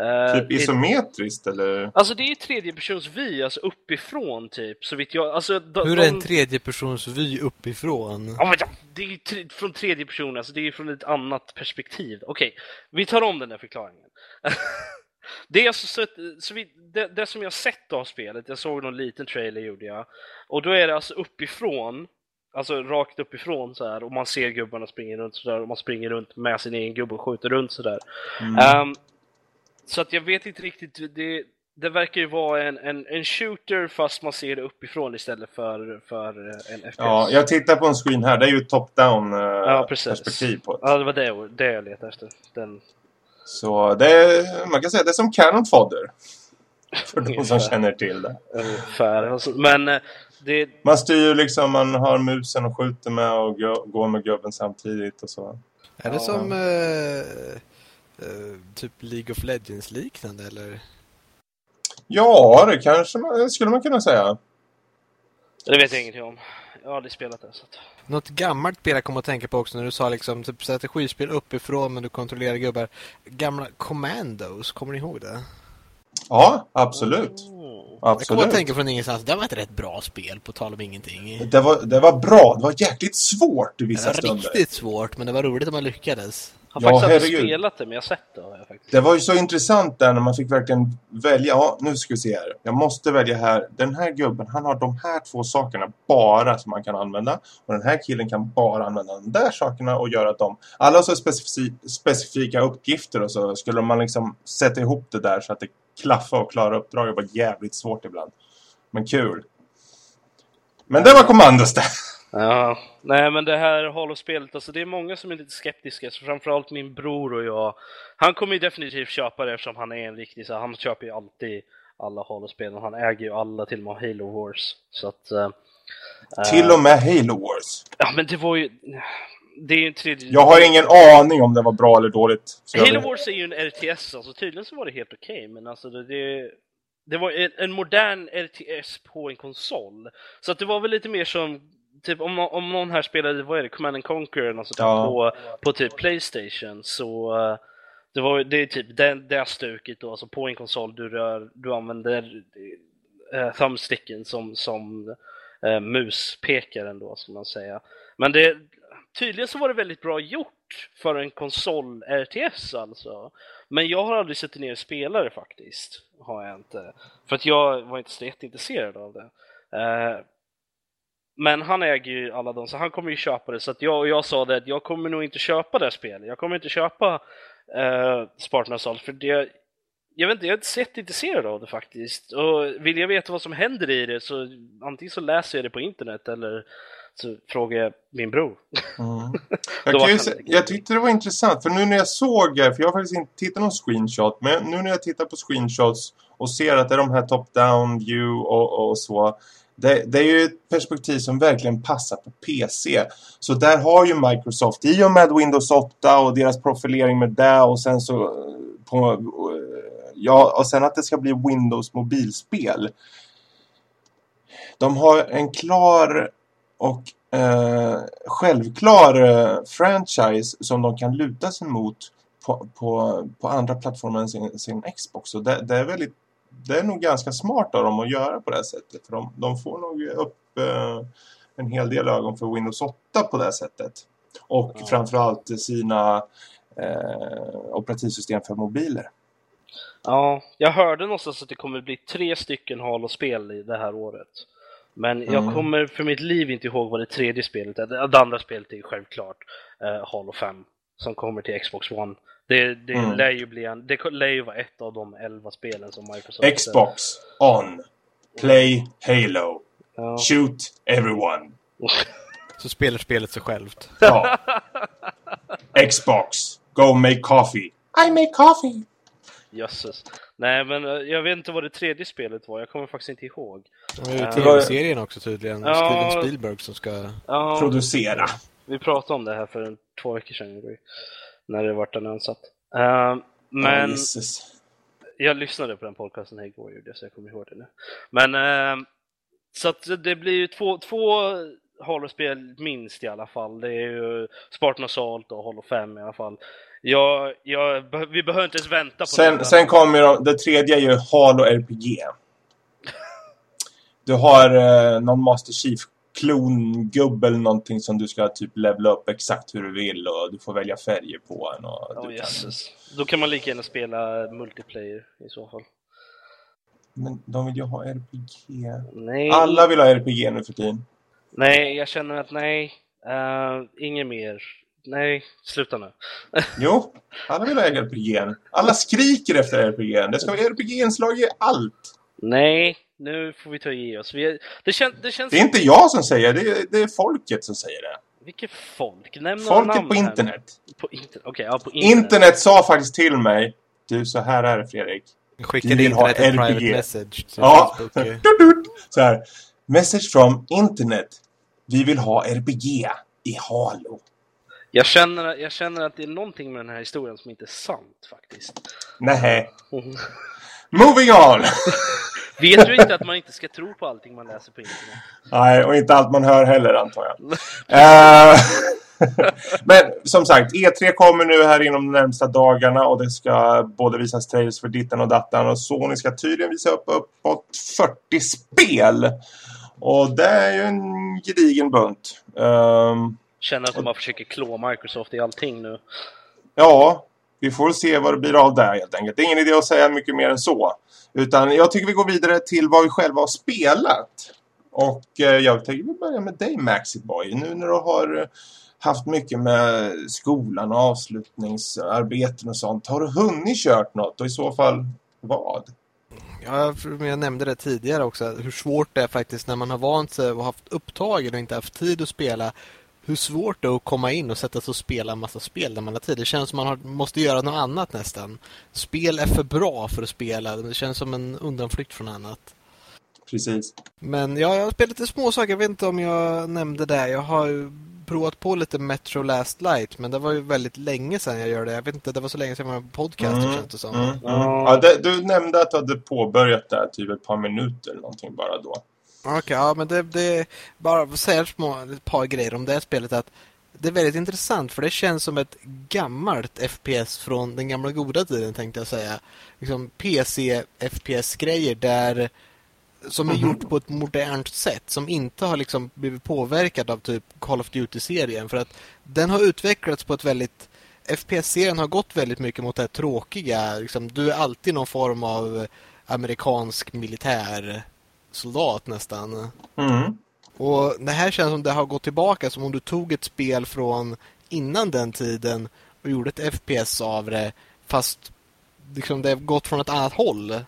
Eh, Typ det- isometriskt eller? Alltså det är ju tredjepersons vy, alltså uppifrån typ, så vitt jag... Alltså, de, Hur är en de- tredjepersons vy uppifrån? Ja, men ja, det är ju tre, från tredje person, alltså det är ju från ett annat perspektiv. Okej, vi tar om den där förklaringen. det, är alltså så, så vi, det, det som jag sett av spelet, jag såg någon liten trailer gjorde jag, och då är det alltså uppifrån, alltså rakt uppifrån så här och man ser gubbarna springa runt sådär och man springer runt med sin egen gubbe och skjuter runt sådär. Mm. Ehm, så att jag vet inte riktigt, det, det verkar ju vara en, en, en shooter fast man ser det uppifrån istället för, för en FPS. Ja, jag tittar på en screen här. Det är ju top-down eh, Ja, perspektiv på det. Ja, det var det, det jag letade efter. Den, Så det är, man kan säga det är som Cannon Fodder. För de som känner till det. ungefär. Alltså, men eh, det, Man styr ju liksom, man har musen och skjuter med och gå- går med gubben samtidigt och så. Är det Ja. som eh, eh, typ League of Legends liknande eller? Ja, det kanske man, skulle man kunna säga. det vet jag ingenting om. Jag har aldrig spelat det. Så att... Något gammalt spel jag kom att tänka på också när du sa liksom typ strategispel uppifrån men du kontrollerar gubbar. Gamla Commandos, kommer ni ihåg det? Ja, absolut. Mm. Jag kom att Absolut. tänka från ingenstans, det var ett rätt bra spel på tal om ingenting. Det var, det var bra. Det var jäkligt svårt i vissa Det var stunder. riktigt svårt men det var roligt om man lyckades. Jag Ja, har faktiskt aldrig herregud. spelat det, men jag har sett det. Har jag. Det var ju så intressant där när man fick verkligen välja. Ja, nu ska vi se här. Jag måste välja här. Den här gubben, han har de här två sakerna bara som man kan använda. Och den här killen kan bara använda de där sakerna och göra dem. Alla har så specifi- specifika uppgifter och så skulle man liksom sätta ihop det där så att det klaffar och klara uppdraget var jävligt svårt ibland. Men kul. Men det var kommandos där. Ja, nej men det här Halo-spelet, alltså det är många som är lite skeptiska, så framförallt min bror och jag. Han kommer ju definitivt köpa det eftersom han är en riktig, så han köper ju alltid alla Halo-spel och han äger ju alla till och med Halo Wars. Så att... eh, Till och med Halo Wars. Ja men det var ju... Det är ju en tredje... Jag har ingen aning om det var bra eller dåligt. Halo Wars är ju en RTS, alltså tydligen så var det helt okej, men alltså det, det, det var en modern RTS på en konsol. Så att det var väl lite mer som, typ om, om någon här spelade, vad är det, Command and Conquer eller något sånt Ja. på, på typ Playstation, så, Det, var, det är typ det, det stuket då, alltså på en konsol du rör, du använder eh, thumbsticken som, som eh, muspekaren då, ska man säga. Men det, tydligen så var det väldigt bra gjort för en konsol RTS alltså. Men jag har aldrig sett ner och spelat det faktiskt. Har jag inte. För att jag var inte så jätteintresserad av det. Eh, men han äger ju alla de, så han kommer ju köpa det. Så att jag, jag sa det att jag kommer nog inte köpa det spelet. Jag kommer inte köpa eh, Spartan Assault för det, jag vet inte, jag är inte sett intresserad av det faktiskt. Och vill jag veta vad som händer i det så antingen så läser jag det på internet eller så frågar jag min bror. Mm. Jag, kan ju jag tyckte det var intressant, för nu när jag såg, för jag har faktiskt inte tittat någon screenshot, men nu när jag tittar på screenshots och ser att det är de här top-down view och, och så, det, det, är ju ett perspektiv som verkligen passar på PC. Så där har ju Microsoft, i och med Windows 8 och deras profilering med det och sen så eh, på, eh, ja, och sen att det ska bli Windows mobilspel. De har en klar och eh, självklar eh, franchise som de kan luta sig mot på, på, på andra plattformar än sin, sin Xbox. Och det, det, är väldigt, det är nog ganska smart av dem att göra på det sättet. För de, de får nog upp eh, en hel del ögon för Windows 8 på det sättet. Och ja. framförallt sina eh, operativsystem för mobiler. Ja, jag hörde någonstans att det kommer bli tre stycken Halo-spel i det här året. Men mm. jag kommer för mitt liv inte ihåg vad det tredje spelet är. Det andra spelet är självklart uh, Halo 5 som kommer till Xbox One. Det, det, mm. lär ju bli en, det lär ju vara ett av de elva spelen som Microsoft... Xbox On. Play Halo. Ja. Shoot everyone. Så spelar spelet sig självt. Ja. Xbox. Go make coffee. I make coffee. Jösses. Nej, men eh, jag vet inte vad det tredje spelet var. Jag kommer faktiskt inte ihåg. Det är ju tv-serien också tydligen. Ja, Steven Spielberg som ska ja, producera. Vi pratade om det här för två veckor sedan. När det vart annonsat. Uh, men oh, jag lyssnade på den podcasten igår gjorde så jag kommer ihåg det nu. Men uh, så att det blir ju två, två Halo-spel minst i alla fall. Det är ju Spartan Assault och Halo 5 i alla fall. Jag, jag, vi behöver inte ens vänta på sen, det. Sen kommer de, det tredje är ju Halo RPG. Du har eh, någon Master Chief klongubbe eller någonting som du ska typ levela upp exakt hur du vill och du får välja färger på en. Och oh, Jesus. Kan... Då kan man lika gärna spela multiplayer i så fall. Men de vill ju ha RPG. Nej. Alla vill ha RPG nu för tiden. Nej, jag känner att nej. Uh, inget mer nej, sluta nu. jo, alla vill ha RPG. Alla skriker efter RPG. Det ska vara RPG-inslag i allt. Nej, nu får vi ta i oss. Vi, det, kän, det, känns... det är inte jag som säger det, är, det är folket som säger det. Vilket folk? Nämn Folket på internet. På, inter okay, ja, på internet. internet sa faktiskt till mig Du, så här är det Fredrik. Skickade internet en private message. Ja. så här. Message from internet. Vi vill ha RPG i Halo. Jag känner, jag känner att det är någonting med den här historien som inte är sant faktiskt. Nej. Moving on! Vet du inte att man inte ska tro på allting man läser på internet? Nej, och inte allt man hör heller antar jag. uh, men som sagt, E3 kommer nu här inom de närmsta dagarna och det ska både visas trailers för ditten och dattan och Sony ska tydligen visa upp uppåt 40 spel. Och det är ju en gedigen bunt. Um, Känner att bara försöker klå Microsoft i allting nu. Ja, vi får se vad det blir av det helt enkelt. Det är ingen idé att säga mycket mer än så. Utan jag tycker vi går vidare till vad vi själva har spelat. Och eh, jag tänker börja med dig Maxiboy. Nu när du har eh, haft mycket med skolan och avslutningsarbeten och sånt. Har du hunnit kört något och i så fall vad? Ja, jag nämnde det tidigare också. Hur svårt det är faktiskt när man har vant sig och haft upptagen och inte haft tid att spela hur svårt det är att komma in och sätta sig och spela en massa spel när man har tid. Det känns som man har, måste göra något annat nästan. Spel är för bra för att spela. Det känns som en undanflykt från annat. Precis. Men ja, jag har spelat lite små saker. Jag vet inte om jag nämnde det. Jag har provat på lite Metro Last Light, men det var ju väldigt länge sedan jag gjorde det. Jag vet inte, det var så länge sedan jag var på podcast mm, känns det som. Mm, mm. Ja, det, du nämnde att du hade påbörjat det här typ ett par minuter eller någonting bara då. Okej, okay, ja men det, det bara säger små, ett par grejer om det här spelet att det är väldigt intressant för det känns som ett gammalt FPS från den gamla goda tiden tänkte jag säga. Liksom PC FPS-grejer där som är gjort på ett modernt sätt som inte har liksom blivit påverkad av typ Call of Duty-serien för att den har utvecklats på ett väldigt FPS-serien har gått väldigt mycket mot det här tråkiga liksom, du är alltid någon form av amerikansk militär soldat nästan. Mm. Och det här känns som det har gått tillbaka som om du tog ett spel från innan den tiden och gjorde ett FPS av det fast liksom det har gått från ett annat håll.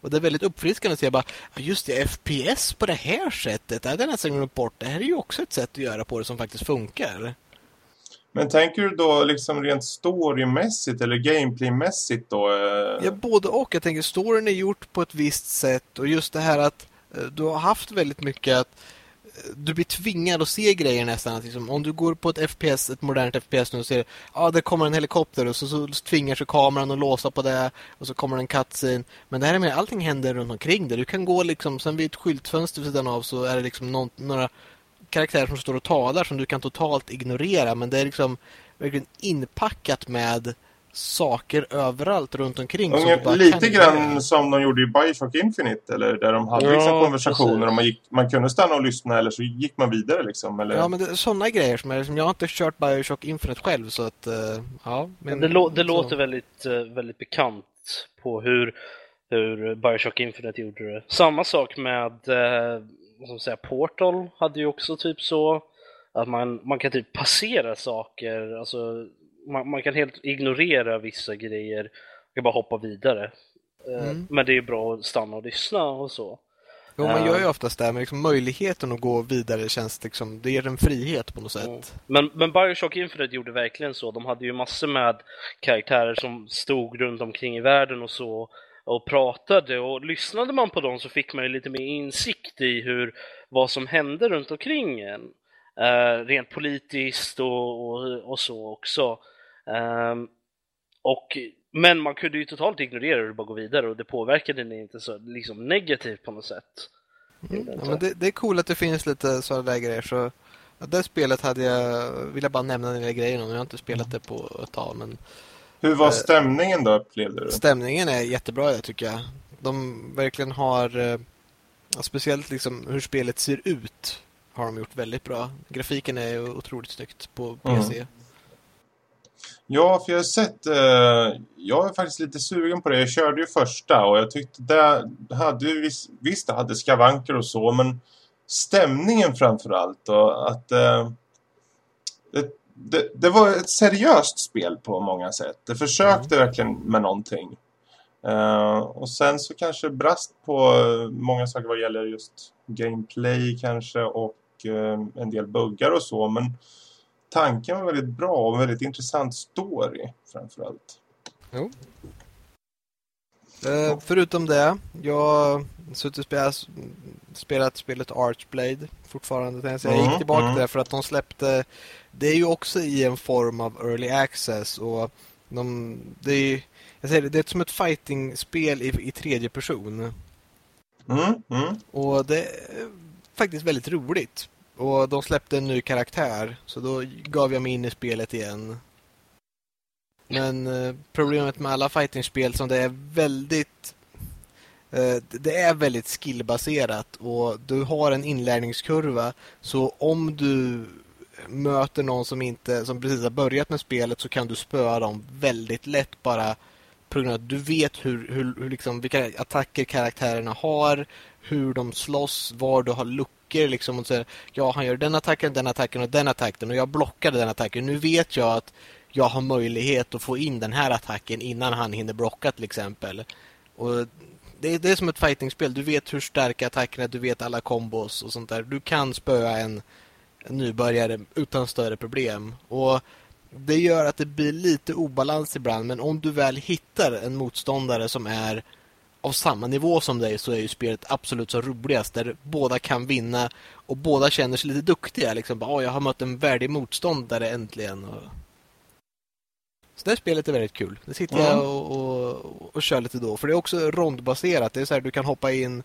Och det är väldigt uppfriskande att se bara, just det, FPS på det här sättet, det hade jag nästan glömt bort. Det här är ju också ett sätt att göra på det som faktiskt funkar. Men tänker du då liksom rent storymässigt eller gameplaymässigt då? eh? Ja, både och. Jag tänker storyn är gjort på ett visst sätt och just det här att Eh, du har haft väldigt mycket att eh, du blir tvingad att se grejer nästan. Att liksom, om du går på ett FPS, ett modernt FPS nu och ser ja, det kommer en helikopter och så, så tvingar sig kameran att låsa på det och så kommer en cutscene. Men det här är mer, allting händer runt omkring dig. Du kan gå liksom, sen vid ett skyltfönster vid sidan av så är det liksom någon, några karaktärer som står och talar som du kan totalt ignorera. Men det är liksom verkligen inpackat med saker överallt runt omkring. som bara lite grann som de gjorde i Bioshock Infinite eller där de hade Ja, liksom konversationer och man, gick, man kunde stanna och lyssna eller så gick man vidare liksom. Eller... Ja, men det är sådana grejer som är, liksom, jag har inte kört Bioshock Infinite själv så att, eh, ja. Men, det, lå- det så. låter väldigt, eh, väldigt bekant på hur, hur Bioshock Infinite gjorde det. Samma sak med eh, vad ska man säga, Portal hade ju också typ så att man, man kan typ passera saker, alltså man, man kan helt ignorera vissa grejer och bara hoppa vidare. Eh, Mm. Men det är bra att stanna och lyssna och så. Jo, man gör ju oftast det, men liksom möjligheten att gå vidare känns liksom, det ger en frihet på något sätt. Men, men Bioshock Infinite gjorde verkligen så. De hade ju massor med karaktärer som stod runt omkring i världen och så och pratade och lyssnade man på dem så fick man ju lite mer insikt i hur vad som hände runt omkring en. Eh, rent politiskt och, och, och så också. Ehm, och, men man kunde ju totalt ignorera det och bara gå vidare och det påverkade den inte så liksom, negativt på något sätt. Mm. Ja, men det, det är coolt att det finns lite sådana där grejer. Så, ja, det spelet hade jag, vill jag bara nämna den lilla grejen om. Jag har inte spelat det på ett tag, men Hur var stämningen då upplevde du? stämningen är jättebra jag tycker jag. De verkligen har, eh, speciellt liksom hur spelet ser ut har de gjort väldigt bra. Grafiken är ju otroligt snyggt på PC. Ja, för jag har sett... Eh, jag är faktiskt lite sugen på det. Jag körde ju första och jag tyckte det hade ju viss, visst det hade skavanker och så, men stämningen framför allt och att eh, det, det, det var ett seriöst spel på många sätt. Det försökte verkligen med någonting. Eh, och sen så kanske brast på eh, många saker vad gäller just gameplay kanske och eh, en del buggar och så, men tanken var väldigt bra och en väldigt intressant story framförallt. Jo. Eh, förutom det, jag har suttit spelat, spelat spelet Archblade fortfarande. Så jag gick Mm, tillbaka mm. det för att de släppte... Det är ju också i en form av early access. och de, det, är, jag säger det, det är som ett fighting-spel i, i tredje person. Mm, mm. Och det är faktiskt väldigt roligt. Och de släppte en ny karaktär, så då gav jag mig in i spelet igen. Men eh, problemet med alla fightingspel som det är väldigt... Eh, det är väldigt skillbaserat och du har en inlärningskurva. Så om du möter någon som inte som precis har börjat med spelet så kan du spöa dem väldigt lätt bara på grund av att du vet hur, hur, hur liksom, vilka attacker karaktärerna har, hur de slåss, var du har luckor liksom och säger ja han gör den attacken, den attacken och den attacken och jag blockade den attacken. Nu vet jag att jag har möjlighet att få in den här attacken innan han hinner blocka till exempel. Och det, är, det är som ett fightingspel. Du vet hur starka attackerna är, du vet alla kombos och sånt där. Du kan spöa en, en nybörjare utan större problem. Och det gör att det blir lite obalans ibland. Men om du väl hittar en motståndare som är av samma nivå som dig så är ju spelet absolut så roligast. Där båda kan vinna och båda känner sig lite duktiga. Liksom, bara, "Åh, jag har mött en värdig motståndare äntligen. Och... Så det här spelet är väldigt kul. Det sitter jag och, och, och kör lite då. För det är också rondbaserat. Det är så här, du kan hoppa in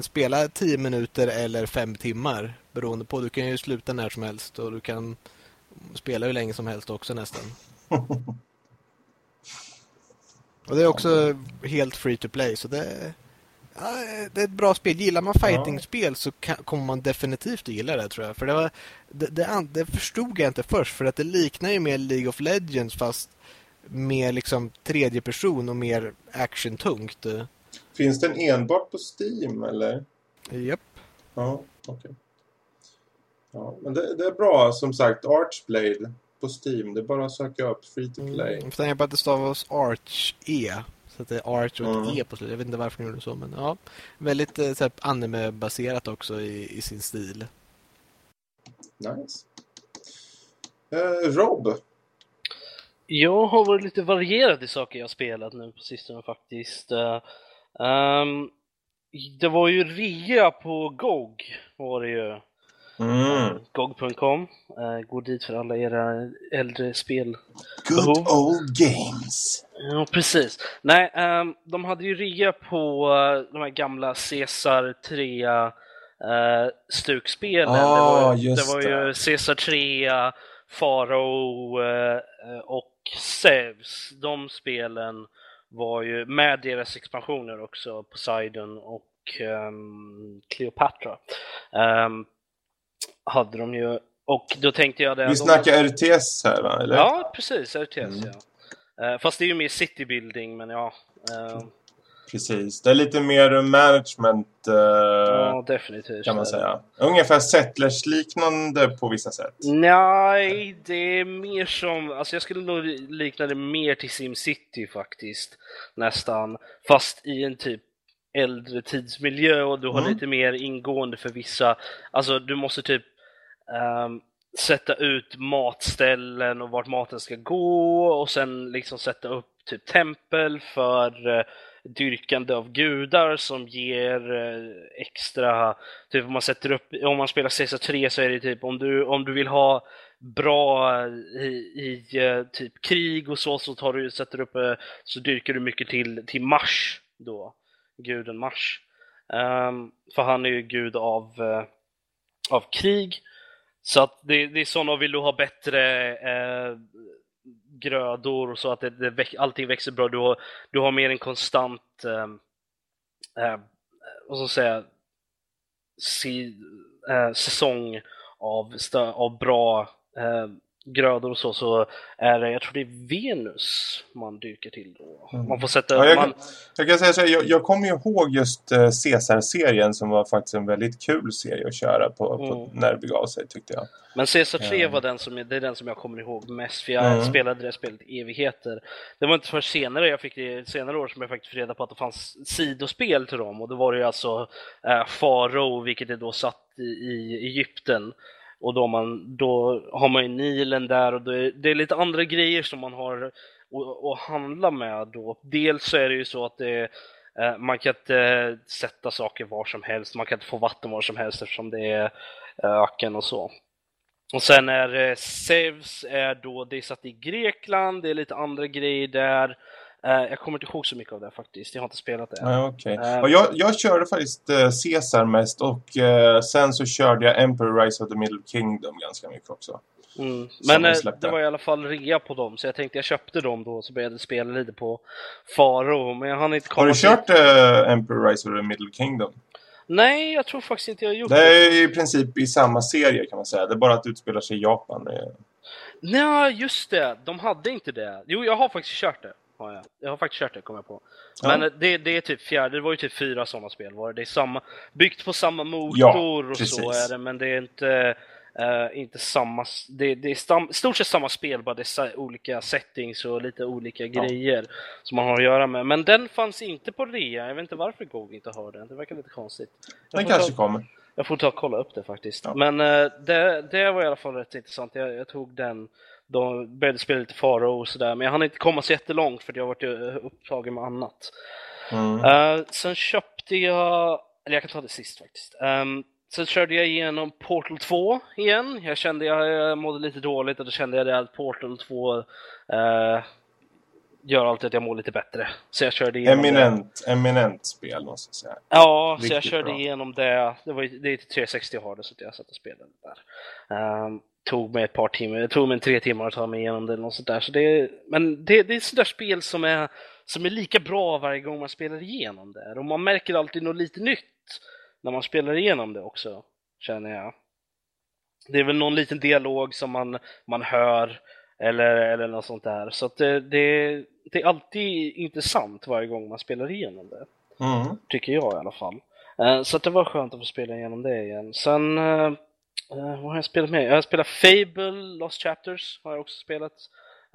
spela 10 minuter eller 5 timmar beroende på. Du kan ju sluta när som helst och du kan Spelar hur länge som helst också nästan. Och det är också helt free to play så det, ja, det är ett bra spel. Gillar man fighting-spel så kan, kommer man definitivt att gilla det tror jag. För det, var, det, det, det förstod jag inte först för att det liknar ju mer League of Legends fast mer liksom tredje person och mer actiontungt. Finns den enbart på Steam eller? Japp. Ja, okej. Okay. Ja, men det, det, är bra som sagt. Archblade på Steam. Det är bara att söka upp Free to mm, Play. Mm, jag tänker på att det stavas Arch-E. Så att det är Arch och ett mm. E på slutet. Jag vet inte varför de gjorde så. Men ja, väldigt eh, så anime-baserat också i, i sin stil. Nice. Eh, Rob? Jag har varit lite varierad i saker jag spelat nu på sistone faktiskt. Uh, um, det var ju rea på GOG var det ju. Mm. GOG.com. Uh, gå dit för alla era äldre spel. Good old games. Ja, precis. Nej, um, de hade ju rea på uh, de här gamla Caesar 3 uh, stukspelen. Oh, det var, det var ju Caesar 3, Faro uh, och Zeus. De spelen var ju med deras expansioner också, Poseidon och um, Cleopatra. Um, hade de ju, och då tänkte jag det... Vi snackar RTS här va? Eller? Ja, precis, RTS mm. ja. Uh, fast det är ju mer citybuilding, men ja. Uh, Precis, det är lite mer management uh, ja, definitivt. kan man säga. Ungefär settlers-liknande på vissa sätt. Nej, det är mer som, alltså jag skulle nog likna det mer till SimCity faktiskt, nästan. Fast i en typ äldre tidsmiljö och du har mm. lite mer ingående för vissa, alltså du måste typ um, sätta ut matställen och vart maten ska gå och sen liksom sätta upp typ tempel för uh, dyrkande av gudar som ger uh, extra, typ om man sätter upp, om man spelar Caesar 3 så är det typ om du, om du vill ha bra i, i uh, typ krig och så, så tar du, sätter upp, så dyrkar du mycket till, till Mars då guden Mars. Um, för han är ju gud av, uh, av krig. Så att det, det är sådana, vill du ha bättre uh, grödor och så att det, det, allting växer bra, du har, du har mer en konstant, uh, vad ska jag säga, si, säsong av, av bra grödor och så, så är det, jag tror det är Venus man dyrkar till då. Mm. Man får sätta... Ja, jag, man... jag, kan säga så här, jag, jag kommer ju ihåg just uh, Caesar-serien som var faktiskt en väldigt kul serie att köra på, mm. på när det begav sig tyckte jag. Men Caesar 3 var den som, det är den som jag kommer ihåg mest, för jag mm. spelade det spelet i evigheter. Det var inte för senare, jag fick det senare år som jag faktiskt reda på att det fanns sidospel till dem och då var det ju alltså uh, Faro, vilket är då satt i, i Egypten och då, man, då har man ju Nilen där och det är, det är lite andra grejer som man har att handla med då. Dels så är det ju så att det eh, man kan inte sätta saker var som helst, man kan inte få vatten var som helst eftersom det är eh, öken och så. Och sen är eh, Zeus är då, det är satt i Grekland, det är lite andra grejer där. Uh, jag kommer inte ihåg så mycket av det faktiskt, jag har inte spelat det än. okay. och jag, jag körde faktiskt uh, Caesar mest och uh, sen så körde jag Emperor Rise of the Middle Kingdom ganska mycket också. Mm. Men det var i alla fall rea på dem så jag tänkte jag köpte dem då så började spela lite på Faro men jag hann inte komma Har du kört Emperor Rise of the Middle Kingdom? Nej, jag tror faktiskt inte jag gjort det. Det är i princip i samma serie kan man säga. Det är bara att det utspelar sig i Japan. Nej, just det. De hade inte det. Jo, jag har faktiskt kört det har jag. Jag har faktiskt kört det, kommer jag på. Men ja. det, det är typ fjärde, det var ju typ fyra sådana spel var det. Det är samma, byggt på samma motor ja, och så är det, men det är inte, uh, inte samma, det, det är stam, stort sett samma spel, bara det är olika settings och lite olika ja. grejer som man har att göra med. Men den fanns inte på rea, jag vet inte varför GOG inte har den, det verkar lite konstigt. Jag den kanske ta, kommer. Jag får ta och kolla upp det faktiskt. Men uh, det, det var i alla fall rätt intressant, jag, jag tog den de började spela lite Faro och sådär, men jag hann inte komma så jättelångt för jag varit upptagen med annat. Mm. Uh, sen köpte jag, eller jag kan ta det sist faktiskt. Um, sen körde jag igenom Portal 2 igen. Jag kände jag mådde lite dåligt och då kände jag att Portal 2 uh, eh, gör alltid att jag mår lite bätre. Så jag körde igenom eminent, det. Eminent spel måste jag säga. Ja, Riktigt så jag körde bra. igenom det. Det, var, det är till 360 jag har det så jag satt och spelade där. Um, tog mig ett par timmar, det tog mig tre timmar att ta mig igenom det eller något sånt där. Så det, men det, det är ett sånt där spel som är, som är lika bra varje gång man spelar igenom det. Och man märker alltid något lite nytt när man spelar igenom det också, känner jag. Det är väl någon liten dialog som man, man hör eller, eller något sånt där. Så att det, det, det är alltid intressant varje gång man spelar igenom det. Mm. Tycker jag i alla fall. Eh, Så det var skönt att få spela igenom det igen. Sen, Uh, vad har jag spelat med? Jag har spelat Fable, Lost Chapters har jag också spelat.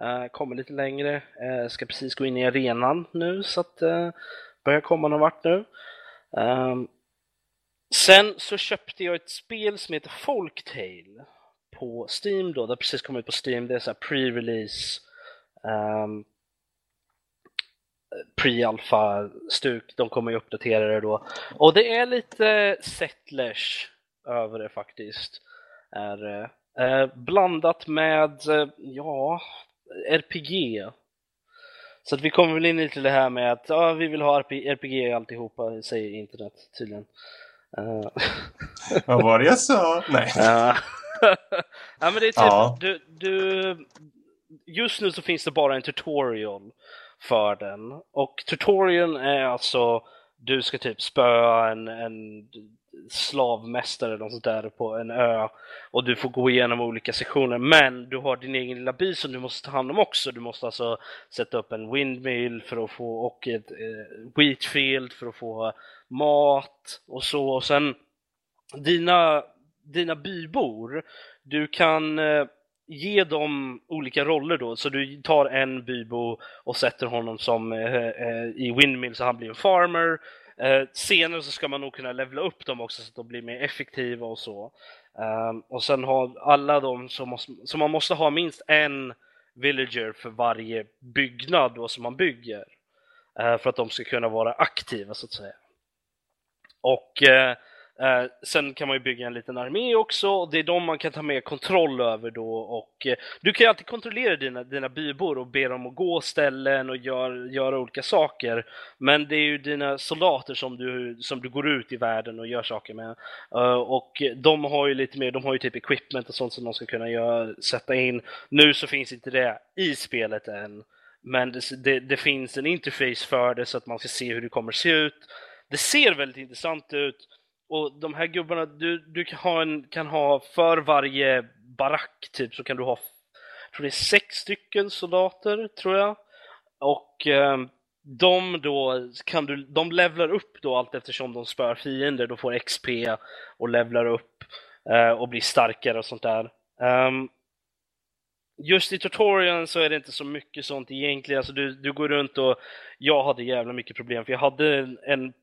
Uh, Kommer lite längre. uh, Ska precis gå in i arenan nu så att uh, börjar komma någon vart nu. Um, Sen så köpte jag ett spel som heter Folktale på Steam då. Det har precis kommit ut på Steam. Det är så här pre-release. um, pre-alpha-stuk. De kommer ju uppdatera det då. Och det är lite settlers över det faktiskt. Är, det. eh, blandat med, eh, ja, RPG. Så att vi kommer väl in lite det här med att ja, vi vill ha RP, RPG alltihopa, säger internet tydligen. Eh, Vad var det jag sa? Nej. Ja men det är typ, Ja. du, du, just nu så finns det bara en tutorial för den. Och tutorialen är alltså, du ska typ spöa en, en slavmästare eller något sånt där på en ö. Och du får gå igenom olika sektioner. Men du har din egen lilla by som du måste ta hand om också. Du måste alltså sätta upp en windmill för att få, och ett eh, wheatfield för att få mat och så. Och sen dina, dina bybor, du kan eh, ge dem olika roller då. Så du tar en bybo och sätter honom som eh, eh, i Windmill så han blir en farmer. Eh, senare så ska man nog kunna levla upp dem också så att de blir mer effektiva och så. Ehm, och sen har alla de som, måste, så man måste ha minst en villager för varje byggnad då som man bygger. Eh, för att de ska kunna vara aktiva så att säga. Och eh, eh, sen kan man ju bygga en liten armé också, och det är de man kan ta med kontroll över då. Och, eh, du kan ju alltid kontrollera dina, dina bybor och be dem att gå ställen och gör, göra olika saker. Men det är ju dina soldater som du, som du går ut i världen och gör saker med. Eh, och de har ju lite mer, de har ju typ equipment och sånt som de ska kunna göra, sätta in. Nu så finns inte det i spelet än. Men det, det, det finns en interface för det så att man ska se hur det kommer se ut. Det ser väldigt intressant ut. Och de här gubbarna, du, du kan, ha en, kan ha för varje barack typ så kan du ha, jag tror det är sex stycken soldater tror jag. Och eh, de då kan du, de levlar upp då allt eftersom de spör fiender, då får XP och levlar upp eh, och blir starkare och sånt där. Um, just i tutorialen så är det inte så mycket sånt egentligen. Alltså du, du går runt och jag hade jävla mycket problem för jag hade en, en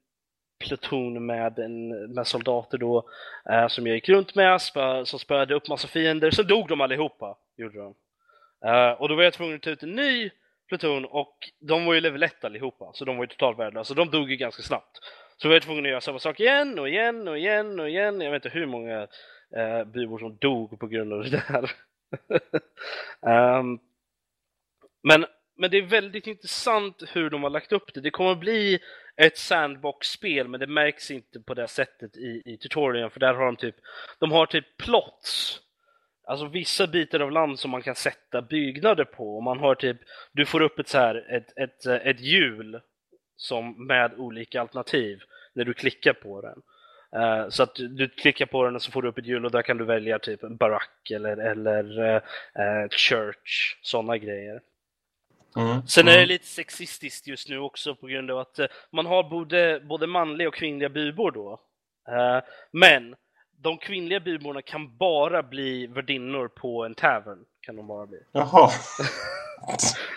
pluton med, en, med soldater då eh, som jag gick runt med spö, som spöade upp massa fiender. Så dog de allihopa, gjorde de. Eh, och då var jag tvungen att ta ut en ny pluton och de var ju level 1 allihopa, så de var ju totalt värdelösa. De dog ju ganska snabbt. Så var jag tvungen att göra samma sak igen och igen och igen och igen. Jag vet inte hur många eh, bybor som dog på grund av det där. um, men, men det är väldigt intressant hur de har lagt upp det. Det kommer att bli ett sandbox-spel, men det märks inte på det sättet i, i tutorialen, för där har de typ, de har typ plots. Alltså vissa bitar av land som man kan sätta byggnader på. Och man har typ, du får upp ett så här, ett, ett, ett hjul som med olika alternativ när du klickar på den. Eh, så att du, du klickar på den och så får du upp ett hjul och där kan du välja typ en barack eller, eller uh, church, sådana grejer. Mm. Sen är det Mm. lite sexistiskt just nu också på grund av att eh, man har både, både manliga och kvinnliga bybor då. Eh, Men de kvinnliga byborna kan bara bli värdinnor på en tavern. Kan de bara bli. Jaha.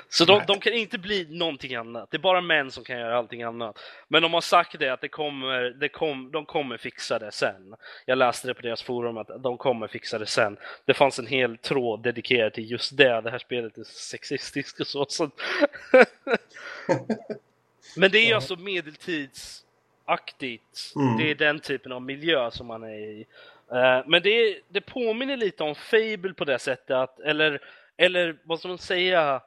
Så de, de kan inte bli någonting annat. Det är bara män som kan göra allting annat. Men de har sagt det att det kommer, det kom, de kommer fixa det sen. Jag läste det på deras forum att de kommer fixa det sen. Det fanns en hel tråd dedikerad till just det. Det här spelet är sexistiskt och så. så. Men det är alltså medeltidsaktigt. Mm. Det är den typen av miljö som man är i. Eh, Men det, det påminner lite om Fable på det sättet att, eller, eller vad ska man säga?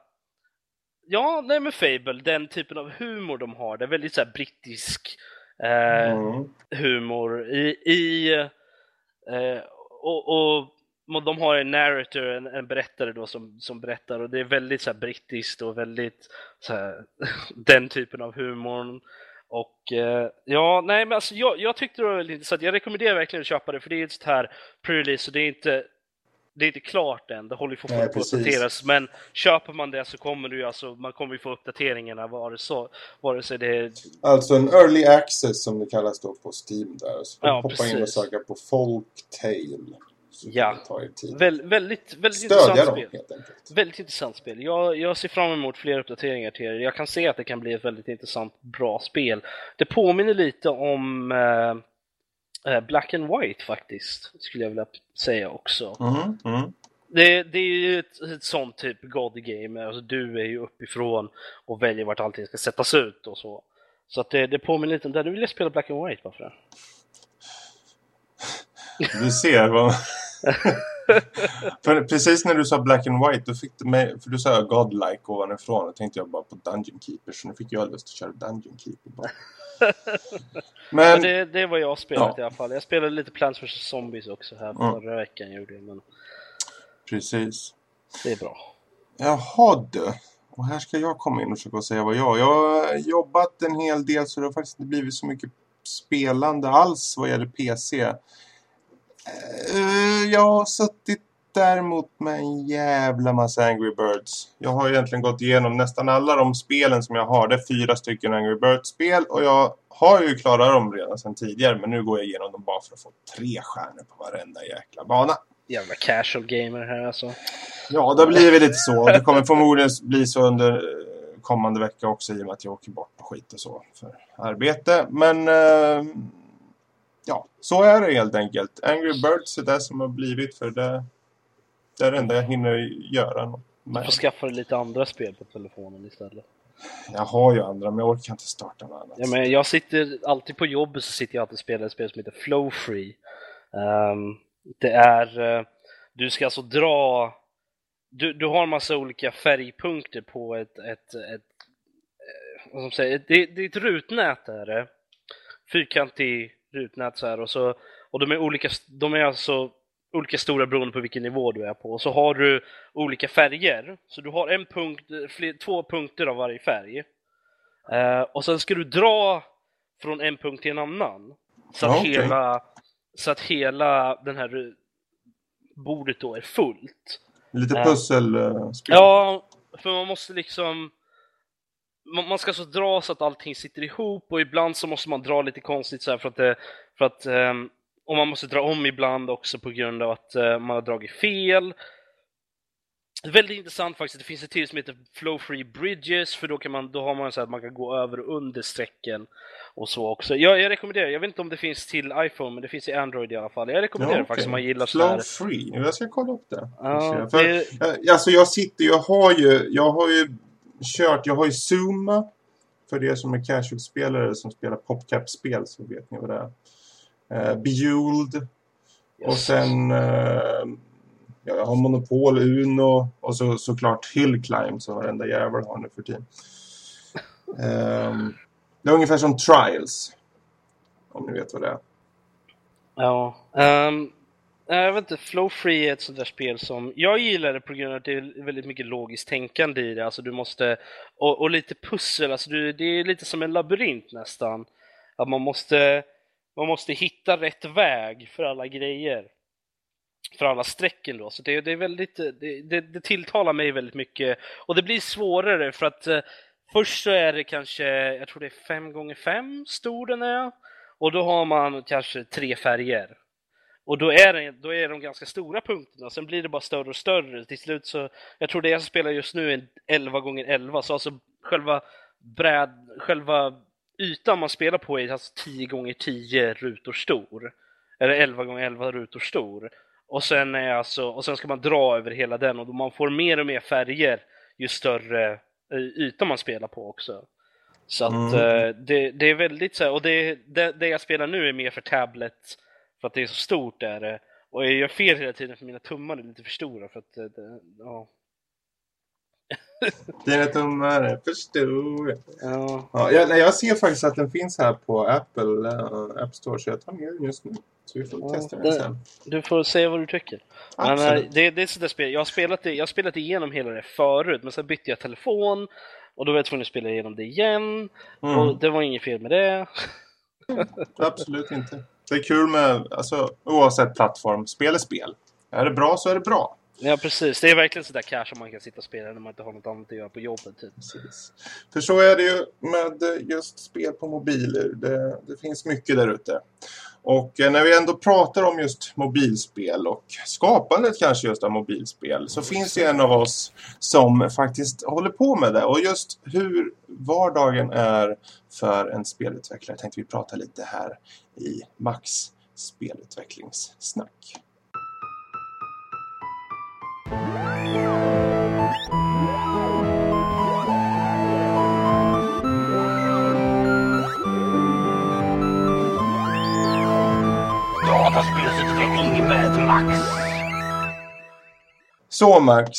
Ja, nej men Fable, den typen av humor de har, det är väldigt så brittisk eh, Mm. humor i, i eh, och, och och de har en narrator, en, en berättare då som, som berättar och det är väldigt så här, brittiskt och väldigt så här, den typen av humor. Och eh, ja, nej men alltså jag, jag tyckte det var väldigt intressant. Jag rekommenderar verkligen att köpa det för det är ett sånt här pre-release och det är inte det är inte klart än, det håller ju fortfarande på att uppdateras. Men köper man det så kommer du alltså, man kommer ju få uppdateringarna vare, så, vare sig det är... Alltså en early access som det kallas då på Steam där. Så Ja, hoppa precis. in och söka på Folktale. Så Ja. Väl, väldigt, väldigt Stödja intressant dem spel. helt enkelt. Väldigt intressant spel. Jag, jag ser fram emot fler uppdateringar till er. Jag kan se att det kan bli ett väldigt intressant, bra spel. Det påminner lite om eh, eh, Black and White faktiskt, skulle jag vilja säga också. Mhm, mm. Det, det är ju ett, ett sånt typ God game, alltså du är ju uppifrån och väljer vart allting ska sättas ut och så. Så att det, det påminner lite om det. Nu vill jag spela Black and White, varför? Du ser vad... för precis när du sa black and white, då fick du mig... För du sa godlike ovanifrån. Då tänkte jag bara på Dungeon Keeper. Så nu fick jag lust att köra Dungeon Keeper bara. Men Men... det, det var jag spelat Ja. i alla fall. Jag spelade lite Plants vs Zombies också här Mm. förra veckan gjorde jag, men Precis. det är bra. Jaha du. Och här ska jag komma in och försöka säga vad jag... Jag har jobbat en hel del så det har faktiskt inte blivit så mycket spelande alls vad gäller PC. Eh, jag har suttit däremot med en jävla massa Angry Birds. Jag har egentligen gått igenom nästan alla de spelen som jag har. Det är fyra stycken Angry Birds-spel och jag har ju klarat dem redan sedan tidigare men nu går jag igenom dem bara för att få tre stjärnor på varenda jäkla bana. Jävla casual gamer här alltså. Ja, det blir väl lite så. Det kommer förmodligen bli så under eh, kommande vecka också i och med att jag åker bort på skit och så för arbete. Men eh, ja, så är det helt enkelt. Angry Birds är det som har blivit för det, det är det enda jag hinner göra. något Du får skaffa dig lite andra spel på telefonen istället. Jag har ju andra men jag orkar inte starta något annat. Ja, men jag sitter alltid på jobbet så sitter jag alltid och spelar ett spel som heter Flow Free. Ehm, det är, eh, du ska alltså dra, du, du har en massa olika färgpunkter på ett, ett, ett eh, vad ska man säga, det, det är ett rutnät är det. Fyrkantig rutnät så här och så, och de är olika, de är alltså olika stora beroende på vilken nivå du är på. Och så har du olika färger, så du har en punkt, fler, två punkter av varje färg. Eh, och sen ska du dra från en punkt till en annan. Så att, Ja, okej. hela, så att hela den här eh, bordet då är fullt. Lite pusselspel. Ja, för man måste liksom... Man, ska så dra så att allting sitter ihop och ibland så måste man dra lite konstigt så här för att det, för att ehm, och man måste dra om ibland också på grund av att eh, man har dragit fel. Väldigt intressant faktiskt. Det finns ett till som heter Flow Free Bridges för då, kan man, då har man så att man kan gå över och under strecken och så också. Jag, jag rekommenderar, jag vet inte om det finns till iPhone men det finns i Android i alla fall. Jag rekommenderar Ja, faktiskt om man gillar Flow free. Jag ska kolla upp det. Ja, För, det- eh, Alltså jag sitter, jag har ju, jag har ju kört, jag har ju Zuma. För er som är casual-spelare som spelar PopCap-spel så vet ni vad det är. Uh, Bejeweled. Och sen, eh, ja, jag har Monopol, Uno och så, såklart Hill Climb som varenda jävel har nu för tiden. Ehm, det är ungefär som Trials. Om ni vet vad det är. Ja. ehm, jag vet inte, Flow Free är ett sånt där spel som jag gillar det på grund av att det är väldigt mycket logiskt tänkande i det. Alltså du måste, och, och lite pussel, alltså du, det är lite som en labyrint nästan. Att man måste, man måste hitta rätt väg för alla grejer. För alla strecken då. Så det, det är väldigt, det, det, det tilltalar mig väldigt mycket. Och det blir svårare för att eh, först så är det kanske, jag tror det är 5 gånger 5 stor den är. Och då har man kanske tre färger. Och då är, det, då är de ganska stora punkterna, sen blir det bara större och större. Till slut så, jag tror det jag spelar just nu är en 11 gånger 11 så alltså själva bräd, själva ytan man spelar på är alltså 10 gånger 10 rutor stor. Eller 11 gånger 11 rutor stor. Och sen, är alltså, och sen ska man dra över hela den och man får mer och mer färger ju större eh, yta man spelar på också. Så att Mm. eh, det, det är väldigt så här, och det, det, det jag spelar nu är mer för tablet för att det är så stort är det. Och jag gör fel hela tiden för mina tummar är lite för stora för att, eh, det, ja. Dina tummar, förstår. Ja. Ja, jag, jag ser faktiskt att den finns här på Apple uh, App Store så jag tar ner den just nu. Så vi får Ja, testa den det- sen. Du får säga vad du tycker. Men, eh, Absolut. det, det är sådär spel. Jag har, spelat det, jag har spelat igenom hela det förut, men sen bytte jag telefon och då var jag tvungen att spela igenom det igen. Mm. Och det var inget fel med det. Absolut inte. Det är kul med, alltså, oavsett plattform, spel är spel. Är det bra så är det bra. Ja, precis. Det är verkligen sådär cash som man kan sitta och spela när man inte har något annat att göra på jobbet. Typ. Precis. För så är det ju med just spel på mobiler. Det, det finns mycket där ute. Och eh, när vi ändå pratar om just mobilspel och skapandet kanske just av mobilspel så finns det en av oss som faktiskt håller på med det. Och just hur vardagen är för en spelutvecklare tänkte vi prata lite här i Max spelutvecklingssnack. Dataspelsutveckling med Max. Så Max,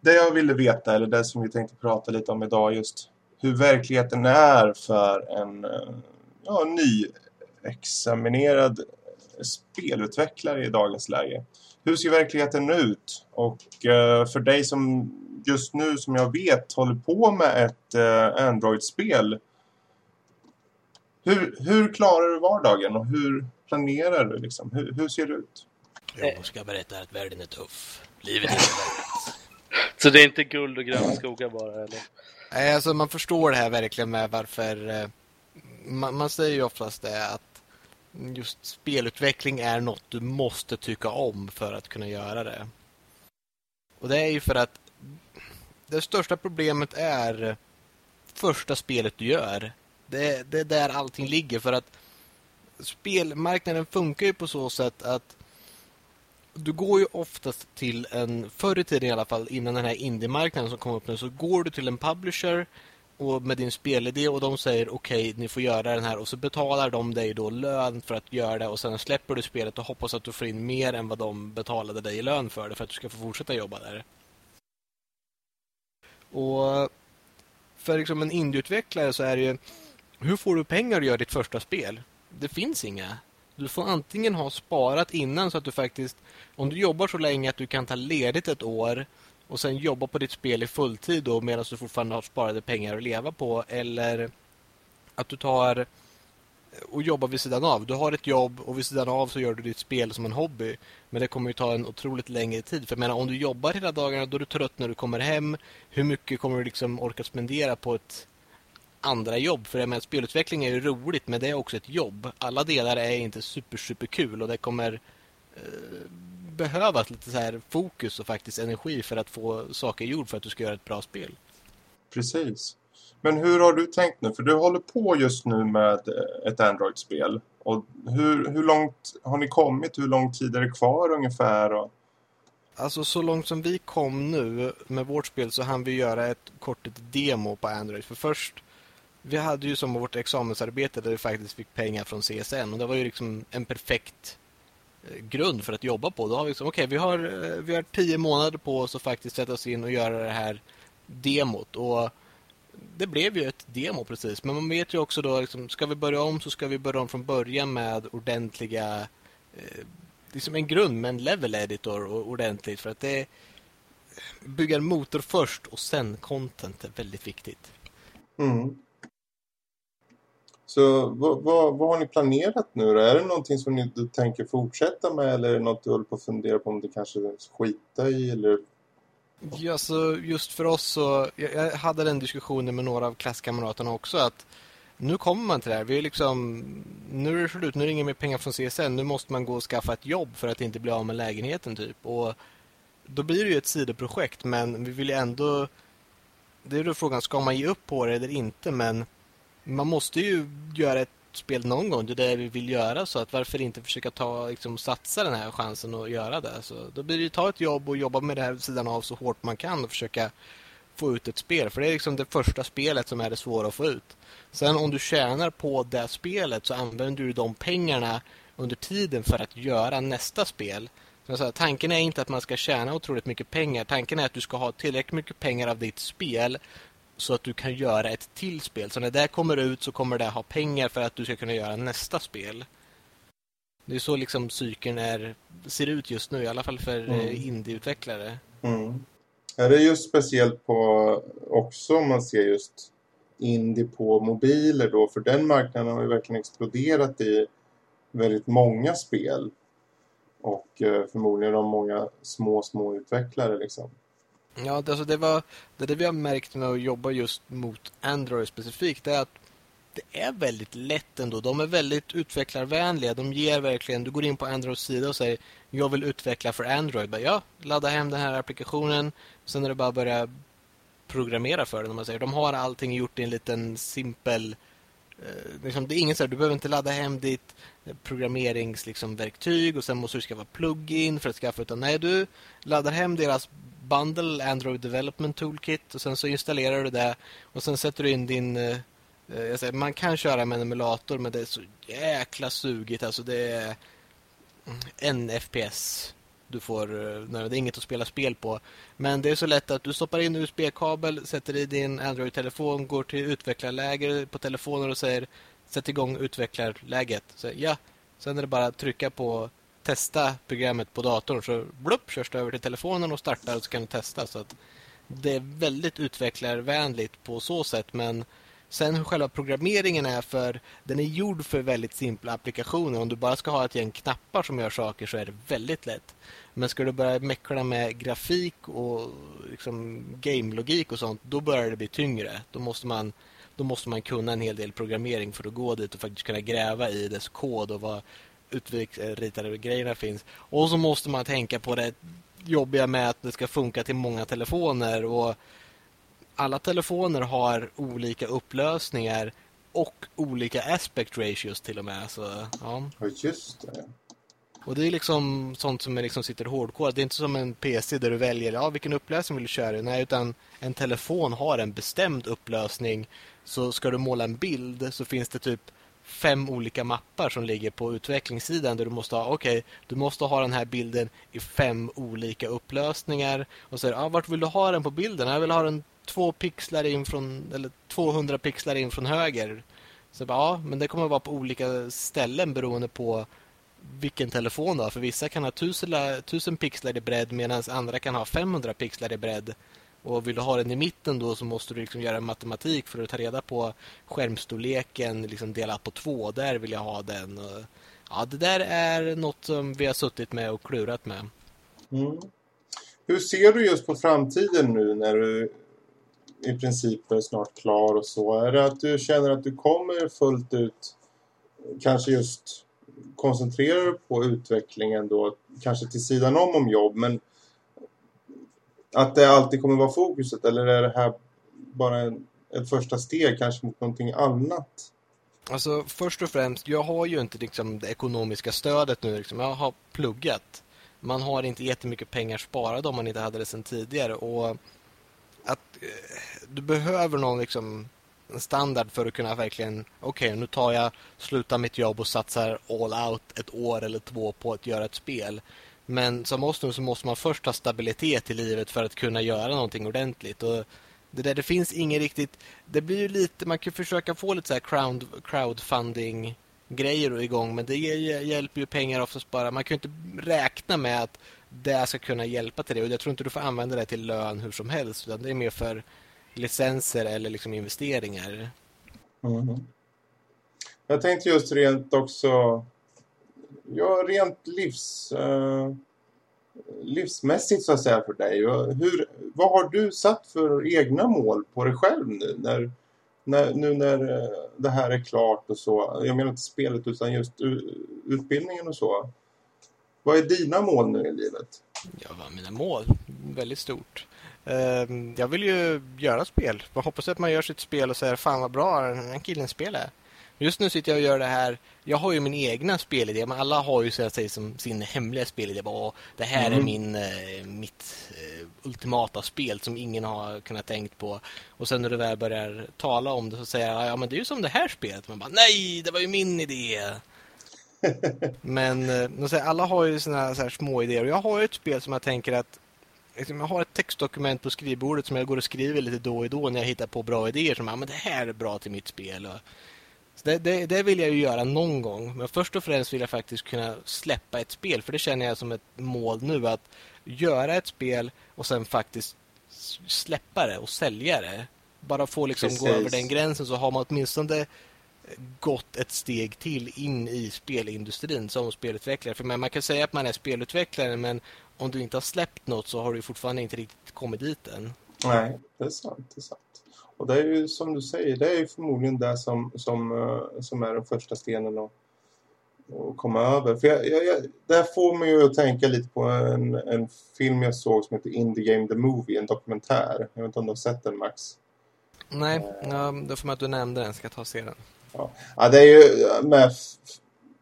det jag ville veta, eller det som vi tänkte prata lite om idag, just hur verkligheten är för en eh, ja, nyexaminerad spelutvecklare i dagens läge. Hur ser verkligheten ut? Och eh, för dig som just nu, som jag vet, håller på med ett eh, Android-spel. Hur, hur klarar du vardagen och hur planerar du? Liksom? Hur, hur ser det ut? Jag ska berätta att världen är tuff. Livet är inte lätt. Så det är inte guld och gröna skogar bara, eller? Nej, Alltså man förstår det här verkligen med varför eh, man, man säger ju oftast det att just spelutveckling är något du måste tycka om för att kunna göra det. Och det är ju för att det största problemet är första spelet du gör. Det, det är där allting ligger för att spelmarknaden funkar ju på så sätt att du går ju oftast till en, förr i tiden i alla fall, innan den här indie-marknaden som kom upp nu, så går du till en publisher och med din spelidé och de säger okej, ni får göra den här och så betalar de dig då lön för att göra det och sen släpper du spelet och hoppas att du får in mer än vad de betalade dig i lön för det för att du ska få fortsätta jobba där. Och för liksom en indieutvecklare så är det ju hur får du pengar att göra ditt första spel? Det finns inga. Du får antingen ha sparat innan så att du faktiskt, om du jobbar så länge att du kan ta ledigt ett år och sen jobba på ditt spel i fulltid då medan du fortfarande har sparade pengar att leva på eller att du tar och jobbar vid sidan av. Du har ett jobb och vid sidan av så gör du ditt spel som en hobby. Men det kommer ju ta en otroligt längre tid. För jag menar, om du jobbar hela dagarna då är du trött när du kommer hem. Hur mycket kommer du liksom orka spendera på ett andra jobb? För jag menar, spelutveckling är ju roligt men det är också ett jobb. Alla delar är inte super, super kul och det kommer eh, behövas lite så här fokus och faktiskt energi för att få saker gjord för att du ska göra ett bra spel. Precis. Men hur har du tänkt nu? För du håller på just nu med eh, ett Android-spel. Och hur, hur långt har ni kommit? Hur lång tid är det kvar ungefär? Och... Alltså så långt som vi kom nu med vårt spel så hann vi göra ett kort ett demo på Android. För först, vi hade ju som vårt examensarbete där vi faktiskt fick pengar från CSN och det var ju liksom en perfekt grund för att jobba på. Då har vi liksom, okej vi, har, eh, vi har tio månader på oss att faktiskt sätta oss in och göra det här demot. Och det blev ju ett demo precis. Men man vet ju också då, liksom, ska vi börja om så ska vi börja om från början med ordentliga eh, liksom en grund med en level editor och ordentligt för att det bygga en motor först och sen content är väldigt viktigt. Mm. Så vad, vad, vad har ni planerat nu då? Är det någonting som ni, tänker fortsätta med eller är det något du håller på att fundera på om du kanske skita i eller Ja, så just för oss så, jag, jag hade den diskussionen med några av klasskamraterna också att nu kommer man till det här. Vi är liksom, nu är det slut, nu är det inga mer pengar från CSN. Nu måste man gå och skaffa ett jobb för att inte bli av med lägenheten typ. Och då blir det ju ett sidoprojekt men vi vill ju ändå, det är då frågan, ska man ge upp på det eller inte? Men man måste ju göra ett spel någon gång, det är det vi vill göra så att varför inte försöka ta, liksom, satsa den här chansen och göra det. Så då blir det ju ta ett jobb och jobba med det här vid sidan av så hårt man kan och försöka få ut ett spel. För det är liksom det första spelet som är det svåra att få ut. Sen om du tjänar på det spelet så använder du de pengarna under tiden för att göra nästa spel. Så tanken är inte att man ska tjäna otroligt mycket pengar. Tanken är att du ska ha tillräckligt mycket pengar av ditt spel så att du kan göra ett till spel. Så när det kommer ut så kommer det ha pengar för att du ska kunna göra nästa spel. Det är så liksom cykeln är, ser ut just nu, i alla fall för mm. Eh, indieutvecklare. Mm. Ja, det är just speciellt på också om man ser just indie på mobiler då. För den marknaden har ju verkligen exploderat i väldigt många spel. Och eh, förmodligen de många små, små utvecklare liksom. Ja, alltså det, var, det, det vi har märkt med att jobba just mot Android specifikt är att det är väldigt lätt ändå. De är väldigt utvecklarvänliga. De ger verkligen, du går in på Androids sida och säger jag vill utveckla för Android. Bara, ja, ladda hem den här applikationen. Sen är det bara att börja programmera för den. Man säger. De har allting gjort i en liten simpel... Eh, liksom, det är ingen så här, du behöver inte ladda hem ditt eh, programmeringsverktyg liksom, och sen måste du skaffa plugin för att skaffa utan nej du laddar hem deras bundle Android Development Toolkit och sen så installerar du det och sen sätter du in din eh, eh, jag säger, man kan köra med en emulator men det är så jäkla sugigt alltså det är mm, en FPS du får eh, nej, det är inget att spela spel på. Men det är så lätt att du stoppar in USB-kabel, sätter i din Android-telefon, går till utvecklarläger på telefonen och säger sätt igång utvecklarläget. Så, ja, sen är det bara att trycka på testa programmet på datorn så blupp körs det över till telefonen och startar och så kan du testa så att det är väldigt utvecklarvänligt på så sätt men sen hur själva programmeringen är för den är gjord för väldigt simpla applikationer. Om du bara ska ha ett gäng knappar som gör saker så är det väldigt lätt. Men ska du börja meckla med grafik och liksom game-logik och sånt, då börjar det bli tyngre. Då måste man då måste man kunna en hel del programmering för att gå dit och faktiskt kunna gräva i dess kod och vad utritade grejerna finns. Och så måste man tänka på det jobbiga med att det ska funka till många telefoner och alla telefoner har olika upplösningar och olika aspect ratios till och med. Så, ja. just det. Och det är liksom sånt som är liksom sitter hårdkodat. Det är inte som en PC där du väljer ja, vilken upplösning vill du köra. Nej, utan en telefon har en bestämd upplösning. Så ska du måla en bild så finns det typ fem olika mappar som ligger på utvecklingssidan där du måste ha okej, okay, du måste ha den här bilden i fem olika upplösningar och så ja, vart vill du ha den på bilden? Jag vill ha den två pixlar in från eller 200 pixlar in från höger. Så ja, men det kommer att vara på olika ställen beroende på vilken telefon då. För vissa kan ha 1000, 1000 pixlar i bredd medan andra kan ha 500 pixlar i bredd. Och vill du ha den i mitten då så måste du liksom göra matematik för att ta reda på skärmstorleken liksom delat på två. Där vill jag ha den. Ja, det där är något som vi har suttit med och klurat med. Mm. Hur ser du just på framtiden nu när du i princip är snart klar och så? Är det att du känner att du kommer fullt ut kanske just koncentrera dig på utvecklingen då kanske till sidan om om jobb men att det alltid kommer vara fokuset eller är det här bara en, ett första steg kanske mot någonting annat? Alltså först och främst, jag har ju inte liksom det ekonomiska stödet nu. Liksom. Jag har pluggat. Man har inte jättemycket pengar sparade om man inte hade det sedan tidigare. Och att eh, du behöver någon liksom standard för att kunna verkligen okej, okay, nu tar jag slutar mitt jobb och satsar all out ett år eller två på att göra ett spel. Men som oss nu så måste man först ha stabilitet i livet för att kunna göra någonting ordentligt. Och det där, det finns ingen riktigt... Det blir ju lite... Man kan försöka få lite så här crowd, crowdfunding grejer igång men det hjälper ju pengar oftast bara. Man kan ju inte räkna med att det ska kunna hjälpa till det. Och jag tror inte du får använda det till lön hur som helst. Utan det är mer för licenser eller liksom investeringar. Mm. Jag tänkte just rent också ja, rent livs, eh, livsmässigt så att säga för dig. Hur, vad har du satt för egna mål på dig själv nu när, när, nu när eh, det här är klart och så? Jag menar inte spelet utan just utbildningen och så. Vad är dina mål nu i livet? Ja, vad är mina mål? Väldigt stort. Ehm, jag vill ju göra spel. Jag hoppas att man gör sitt spel och säger fan vad bra den killen spelar. Just nu sitter jag och gör det här. Jag har ju min egna spelidé, men alla har ju så att säga som sin hemliga spelidé. Bara, det här mm. är min, eh, mitt eh, ultimata spel som ingen har kunnat tänkt på. Och sen när du väl börjar tala om det så säger jag, ja men det är ju som det här spelet. Man bara, nej, det var ju min idé. Men eh, alla har ju såna här små idéer. Och jag har ju ett spel som jag tänker att liksom, jag har ett textdokument på skrivbordet som jag går och skriver lite då och då när jag hittar på bra idéer som att det här är bra till mitt spel. Och, det, det, det, vill jag ju göra någon gång. Men först och främst vill jag faktiskt kunna släppa ett spel. För det känner jag som ett mål nu. Att göra ett spel och sen faktiskt släppa det och sälja det. Bara få liksom gå över den gränsen så har man åtminstone gått ett steg till in i spelindustrin som spelutvecklare. För man kan säga att man är spelutvecklare men om du inte har släppt något så har du fortfarande inte riktigt kommit dit än. Nej, det är sant. Det är sant. Och det är ju som du säger, det är ju förmodligen det som, som, uh, som är den första stenen att, att komma över. För jag, jag, jag, där får man ju att tänka lite på en, en film jag såg som heter Indie Game The Movie, en dokumentär. Jag vet inte om du har sett den, Max? Nej, ja, det får man att du nämnde den, ska ta och se den. Ja. ja, det är ju med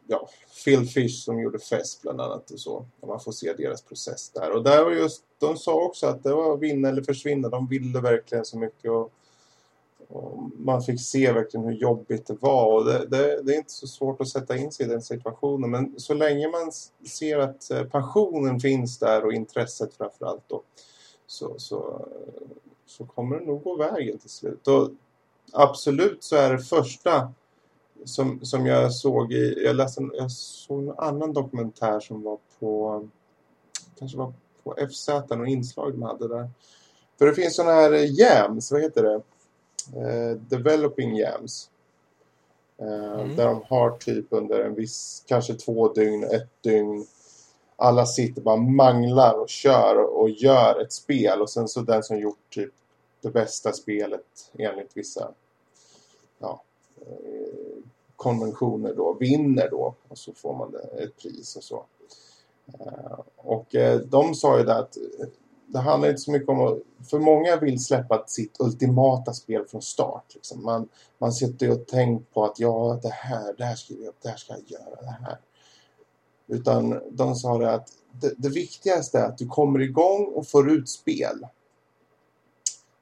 ja, Phil Fish som gjorde Fest bland annat och så. Och man får se deras process där. Och där var just, de sa också att det var vinna eller försvinna. De ville verkligen så mycket och, och man fick se verkligen hur jobbigt det var. Och det, det, det, är inte så svårt att sätta in sig i den situationen. Men så länge man ser att eh, passionen finns där och intresset framförallt då, så, så, så kommer det nog gå vägen till slut. Och absolut så är det första som, som jag såg i, jag läste en, jag såg en annan dokumentär som var på, kanske var på FZ, och inslag de hade där. För det finns sådana här eh, jams, vad heter det? Uh, developing jams. Uh, mm. Där de har typ under en viss, kanske två dygn, ett dygn. Alla sitter bara manglar och kör och gör ett spel. Och sen så den som gjort typ det bästa spelet enligt vissa ja, eh, konventioner då vinner då och så får man ett pris och så. Eh, och eh, de sa ju det att det handlar inte så mycket om att, för många vill släppa sitt ultimata spel från start. Liksom. Man, man sitter och tänker på att ja, det här, det här ska jag det här ska jag göra, det här. Utan de sa det att det, det viktigaste är att du kommer igång och får ut spel.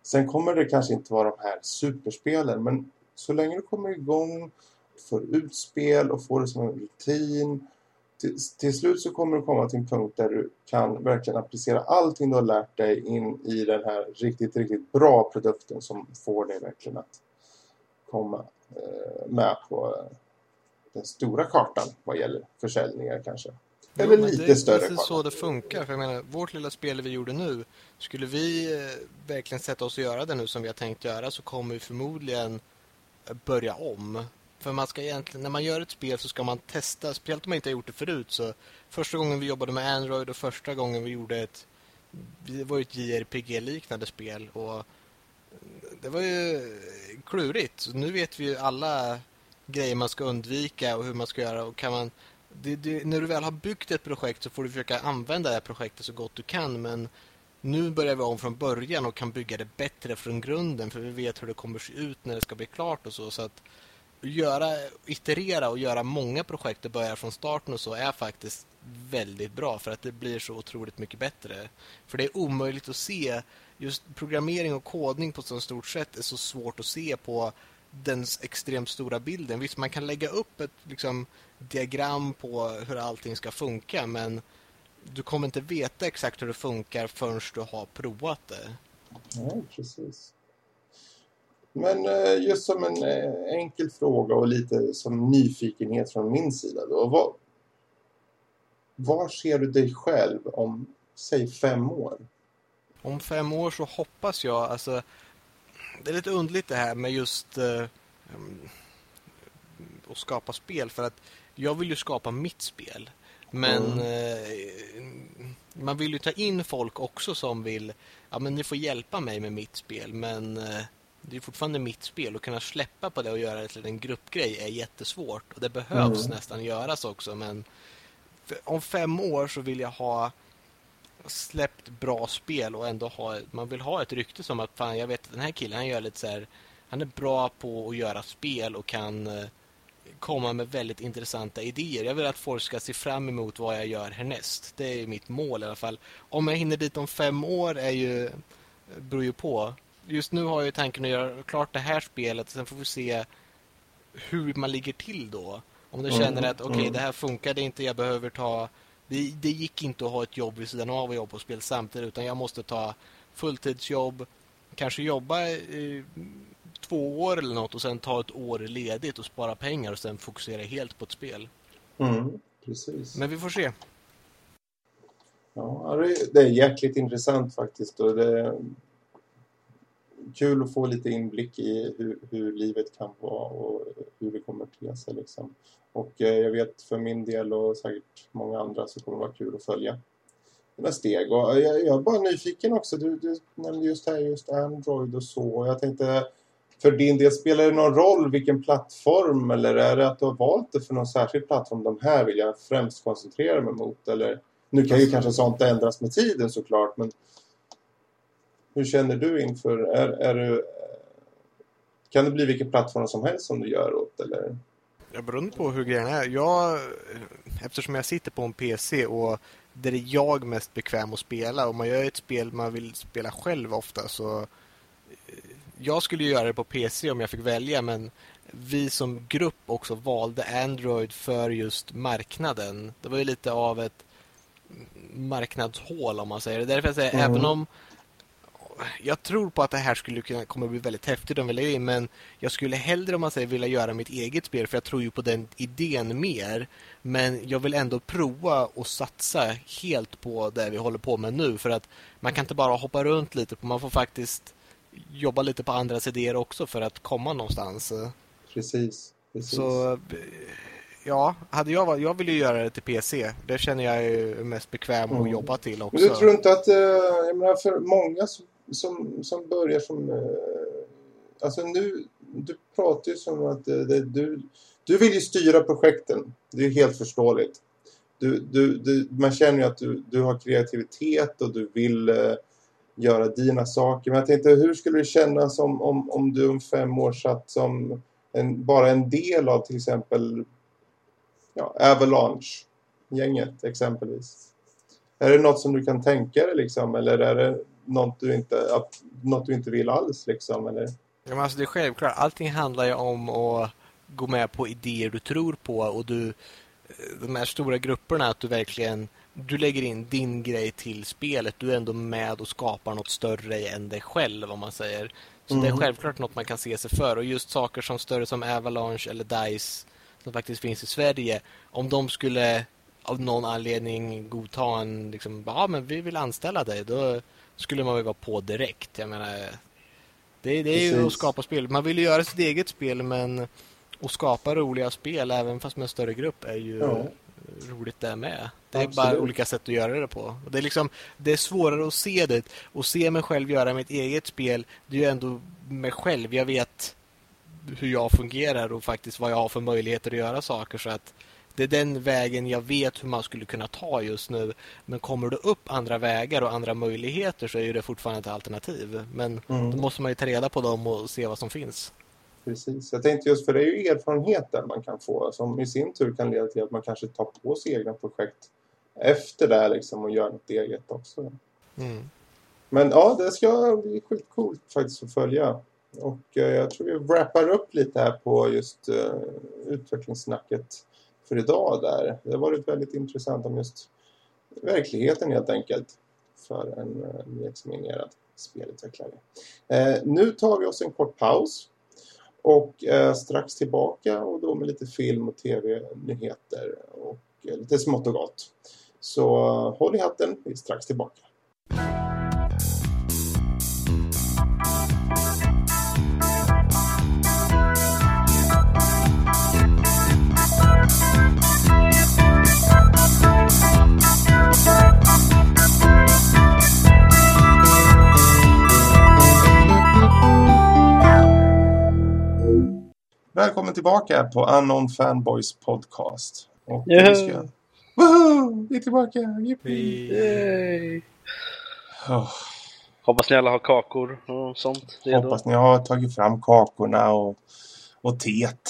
Sen kommer det kanske inte vara de här superspelen, men så länge du kommer igång, får ut spel och får det som en rutin. Till, till, slut så kommer du komma till en punkt där du kan verkligen applicera allting du har lärt dig in i den här riktigt, riktigt bra produkten som får dig verkligen att komma eh, med på eh, den stora kartan vad gäller försäljningar kanske. Eller jo, lite större. Det är precis så det funkar. För jag menar, vårt lilla spel vi gjorde nu, skulle vi eh, verkligen sätta oss och göra det nu som vi har tänkt göra så kommer vi förmodligen börja om. För man ska egentligen, när man gör ett spel så ska man testa, speciellt om man inte har gjort det förut. Så första gången vi jobbade med Android och första gången vi gjorde ett, det var ju ett JRPG-liknande spel och det var ju klurigt. Så nu vet vi ju alla grejer man ska undvika och hur man ska göra och kan man det, det, när du väl har byggt ett projekt så får du försöka använda det här projektet så gott du kan men nu börjar vi om från början och kan bygga det bättre från grunden för vi vet hur det kommer se ut när det ska bli klart och så. Så att göra, iterera och göra många projekt och börja från starten och så är faktiskt väldigt bra för att det blir så otroligt mycket bättre. För det är omöjligt att se, just programmering och kodning på så stort sätt är så svårt att se på den extremt stora bilden. Visst, man kan lägga upp ett liksom, diagram på hur allting ska funka men du kommer inte veta exakt hur det funkar förrän du har provat det. Nej, precis. Men eh, just som en eh, enkel fråga och lite som nyfikenhet från min sida då. Var, var ser du dig själv om, säg fem år? Om fem år så hoppas jag, alltså det är lite undligt det här med just eh, att skapa spel för att jag vill ju skapa mitt spel. Men mm. eh, man vill ju ta in folk också som vill ja men ni får hjälpa mig med mitt spel men eh, det är fortfarande mitt spel och kunna släppa på det och göra det till en gruppgrej är jättesvårt och det behövs mm. nästan göras också men om fem år så vill jag ha släppt bra spel och ändå ha man vill ha ett rykte som att fan jag vet att den här killen han gör lite så här han är bra på att göra spel och kan eh, komma med väldigt intressanta idéer. Jag vill att folk ska se fram emot vad jag gör härnäst. Det är mitt mål i alla fall. Om jag hinner dit om fem år är ju beror ju på. Just nu har jag tanken att göra klart det här spelet. Sen får vi se hur man ligger till då. Om du Mm, känner att okej, mm. det här funkade inte, jag behöver ta... Det, det gick inte att ha ett jobb vid sidan av och jobba på spel samtidigt, utan jag måste ta fulltidsjobb, kanske jobba i två år eller något och sen ta ett år ledigt och spara pengar och sen fokusera helt på ett spel. Mm, precis. Men vi får se. Ja, det- är jäkligt intressant faktiskt. Och det kul att få lite inblick i hur, hur livet kan vara och hur det kommer te sig. Liksom. Och eh, jag vet för min del och säkert många andra så kommer det vara kul att följa dina steg. Och jag, jag är bara nyfiken också. Du, du nämnde just här just Android och så. Jag tänkte, för din del, spelar det någon roll vilken plattform eller är det att du har valt det för någon särskild plattform? De här vill jag främst koncentrera mig mot. Eller, nu kan ju kanske sånt ändras med tiden såklart, men hur känner du inför, är, är du, kan det bli vilken plattform som helst som du gör åt eller? Jag beroende på hur grejen är. Jag, eftersom jag sitter på en PC och där är jag mest bekväm att spela. Om man gör ett spel man vill spela själv ofta så... eh, Jag skulle ju göra det på PC om jag fick välja men vi som grupp också valde Android för just marknaden. Det var ju lite av ett marknadshål om man säger det. Därför jag säger, Mm. även om jag tror på att det här skulle kunna komma att bli väldigt häftigt om vi lägger in, men jag skulle hellre om man säger vilja göra mitt eget spel för jag tror ju på den idén mer. Men jag vill ändå prova och satsa helt på det vi håller på med nu för att man kan inte bara hoppa runt lite, man får faktiskt jobba lite på andras idéer också för att komma någonstans. Precis. precis. Så ja, hade jag, var- jag vill ju göra det till PC. Det känner jag är mest bekväm att Mm. jobba till också. Men du tror inte att, eh, jag menar för många som, som, som börjar som, eh, alltså nu, du pratar ju som att det det, du, du vill ju styra projekten. Det är ju helt förståeligt. Du, du, du, man känner ju att du, du har kreativitet och du vill eh, göra dina saker. Men jag tänkte, hur skulle det kännas om, om, om du om fem år satt som en, bara en del av till exempel ja, Avalanche-gänget exempelvis? Är det något som du kan tänka dig liksom? Eller är det något du inte, att- något du inte vill alls liksom? Eller? Ja, men alltså det är självklart. Allting handlar ju om att gå med på idéer du tror på och du de här stora grupperna att du verkligen du lägger in din grej till spelet. Du är ändå med och skapar något större än dig själv om man säger. Så det är Mm. självklart något man kan se sig för och just saker som större som Avalanche eller DICE som faktiskt finns i Sverige. Om de skulle av någon anledning godta en liksom, ja men vi vill anställa dig. Då skulle man väl vara på direkt. Jag menar det, det är ju att skapa spel. Man vill ju göra sitt eget spel men att skapa roliga spel även fast med en större grupp är ju Ja. roligt det med. Det är Absolut. bara olika sätt att göra det på. Och det, är liksom, det är svårare att se det. Och se mig själv göra mitt eget spel, det är ju ändå mig själv. Jag vet hur jag fungerar och faktiskt vad jag har för möjligheter att göra saker. Så att det är den vägen jag vet hur man skulle kunna ta just nu. Men kommer det upp andra vägar och andra möjligheter så är det fortfarande ett alternativ. Men Mm. då måste man ju ta reda på dem och se vad som finns. Precis. Jag tänkte just för det är ju erfarenheter man kan få som i sin tur kan leda till att man kanske tar på sig egna projekt efter det liksom och gör något eget också. Mm. Men ja, det ska bli skitcoolt faktiskt att följa. Och eh, jag tror vi wrappar upp lite här på just eh, utvecklingssnacket för idag där. Det har varit väldigt intressant om just verkligheten helt enkelt för en nyexaminerad spelutvecklare. Eh, nu tar vi oss en kort paus och eh, strax tillbaka och då med lite film och tv-nyheter och eh, lite smått och gott. Så eh, håll i hatten, vi är strax tillbaka. Välkommen tillbaka på Unknown Fanboys podcast. Och vi Yay. ska... Woho! Vi är tillbaka! Yippee! Yay. Oh, Hoppas ni alla har kakor och sånt redo. hoppas ni har tagit fram kakorna och, och teet.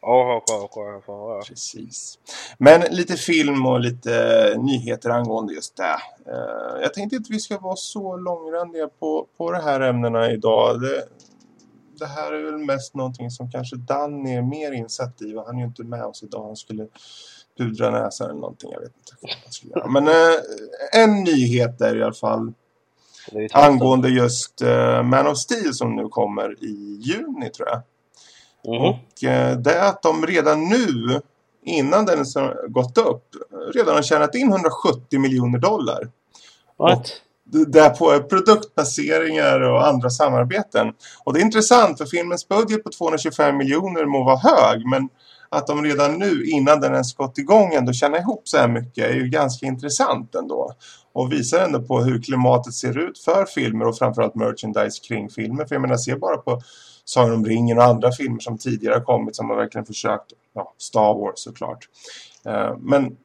Ja, kakor. Ja. Precis. Men lite film och lite nyheter angående just det. Eh, Jag tänkte inte vi ska vara så långrandiga på, på de här ämnena idag. Det, det här är väl mest någonting som kanske Danny är mer insatt i. Han är ju inte med oss idag. Han skulle pudra näsan eller någonting. Jag vet inte vad skulle göra. Men eh, en nyhet är i alla fall angående just eh, Man of Steel som nu kommer i juni tror jag. Mhm. Och eh, det är att de redan nu, innan den har gått upp, redan har tjänat in 170 miljoner dollar. What? Det där på eh, produktplaceringar och andra samarbeten. Och det är intressant för filmens budget på 225 miljoner må vara hög, men att de redan nu, innan den ens gått igång, ändå tjänar ihop så här mycket är ju ganska intressant ändå. Och visar ändå på hur klimatet ser ut för filmer och framförallt merchandise kring filmer. För jag menar, se bara på Sagan om ringen och andra filmer som tidigare har kommit som har verkligen försökt, ja, Star Wars såklart. Eh, men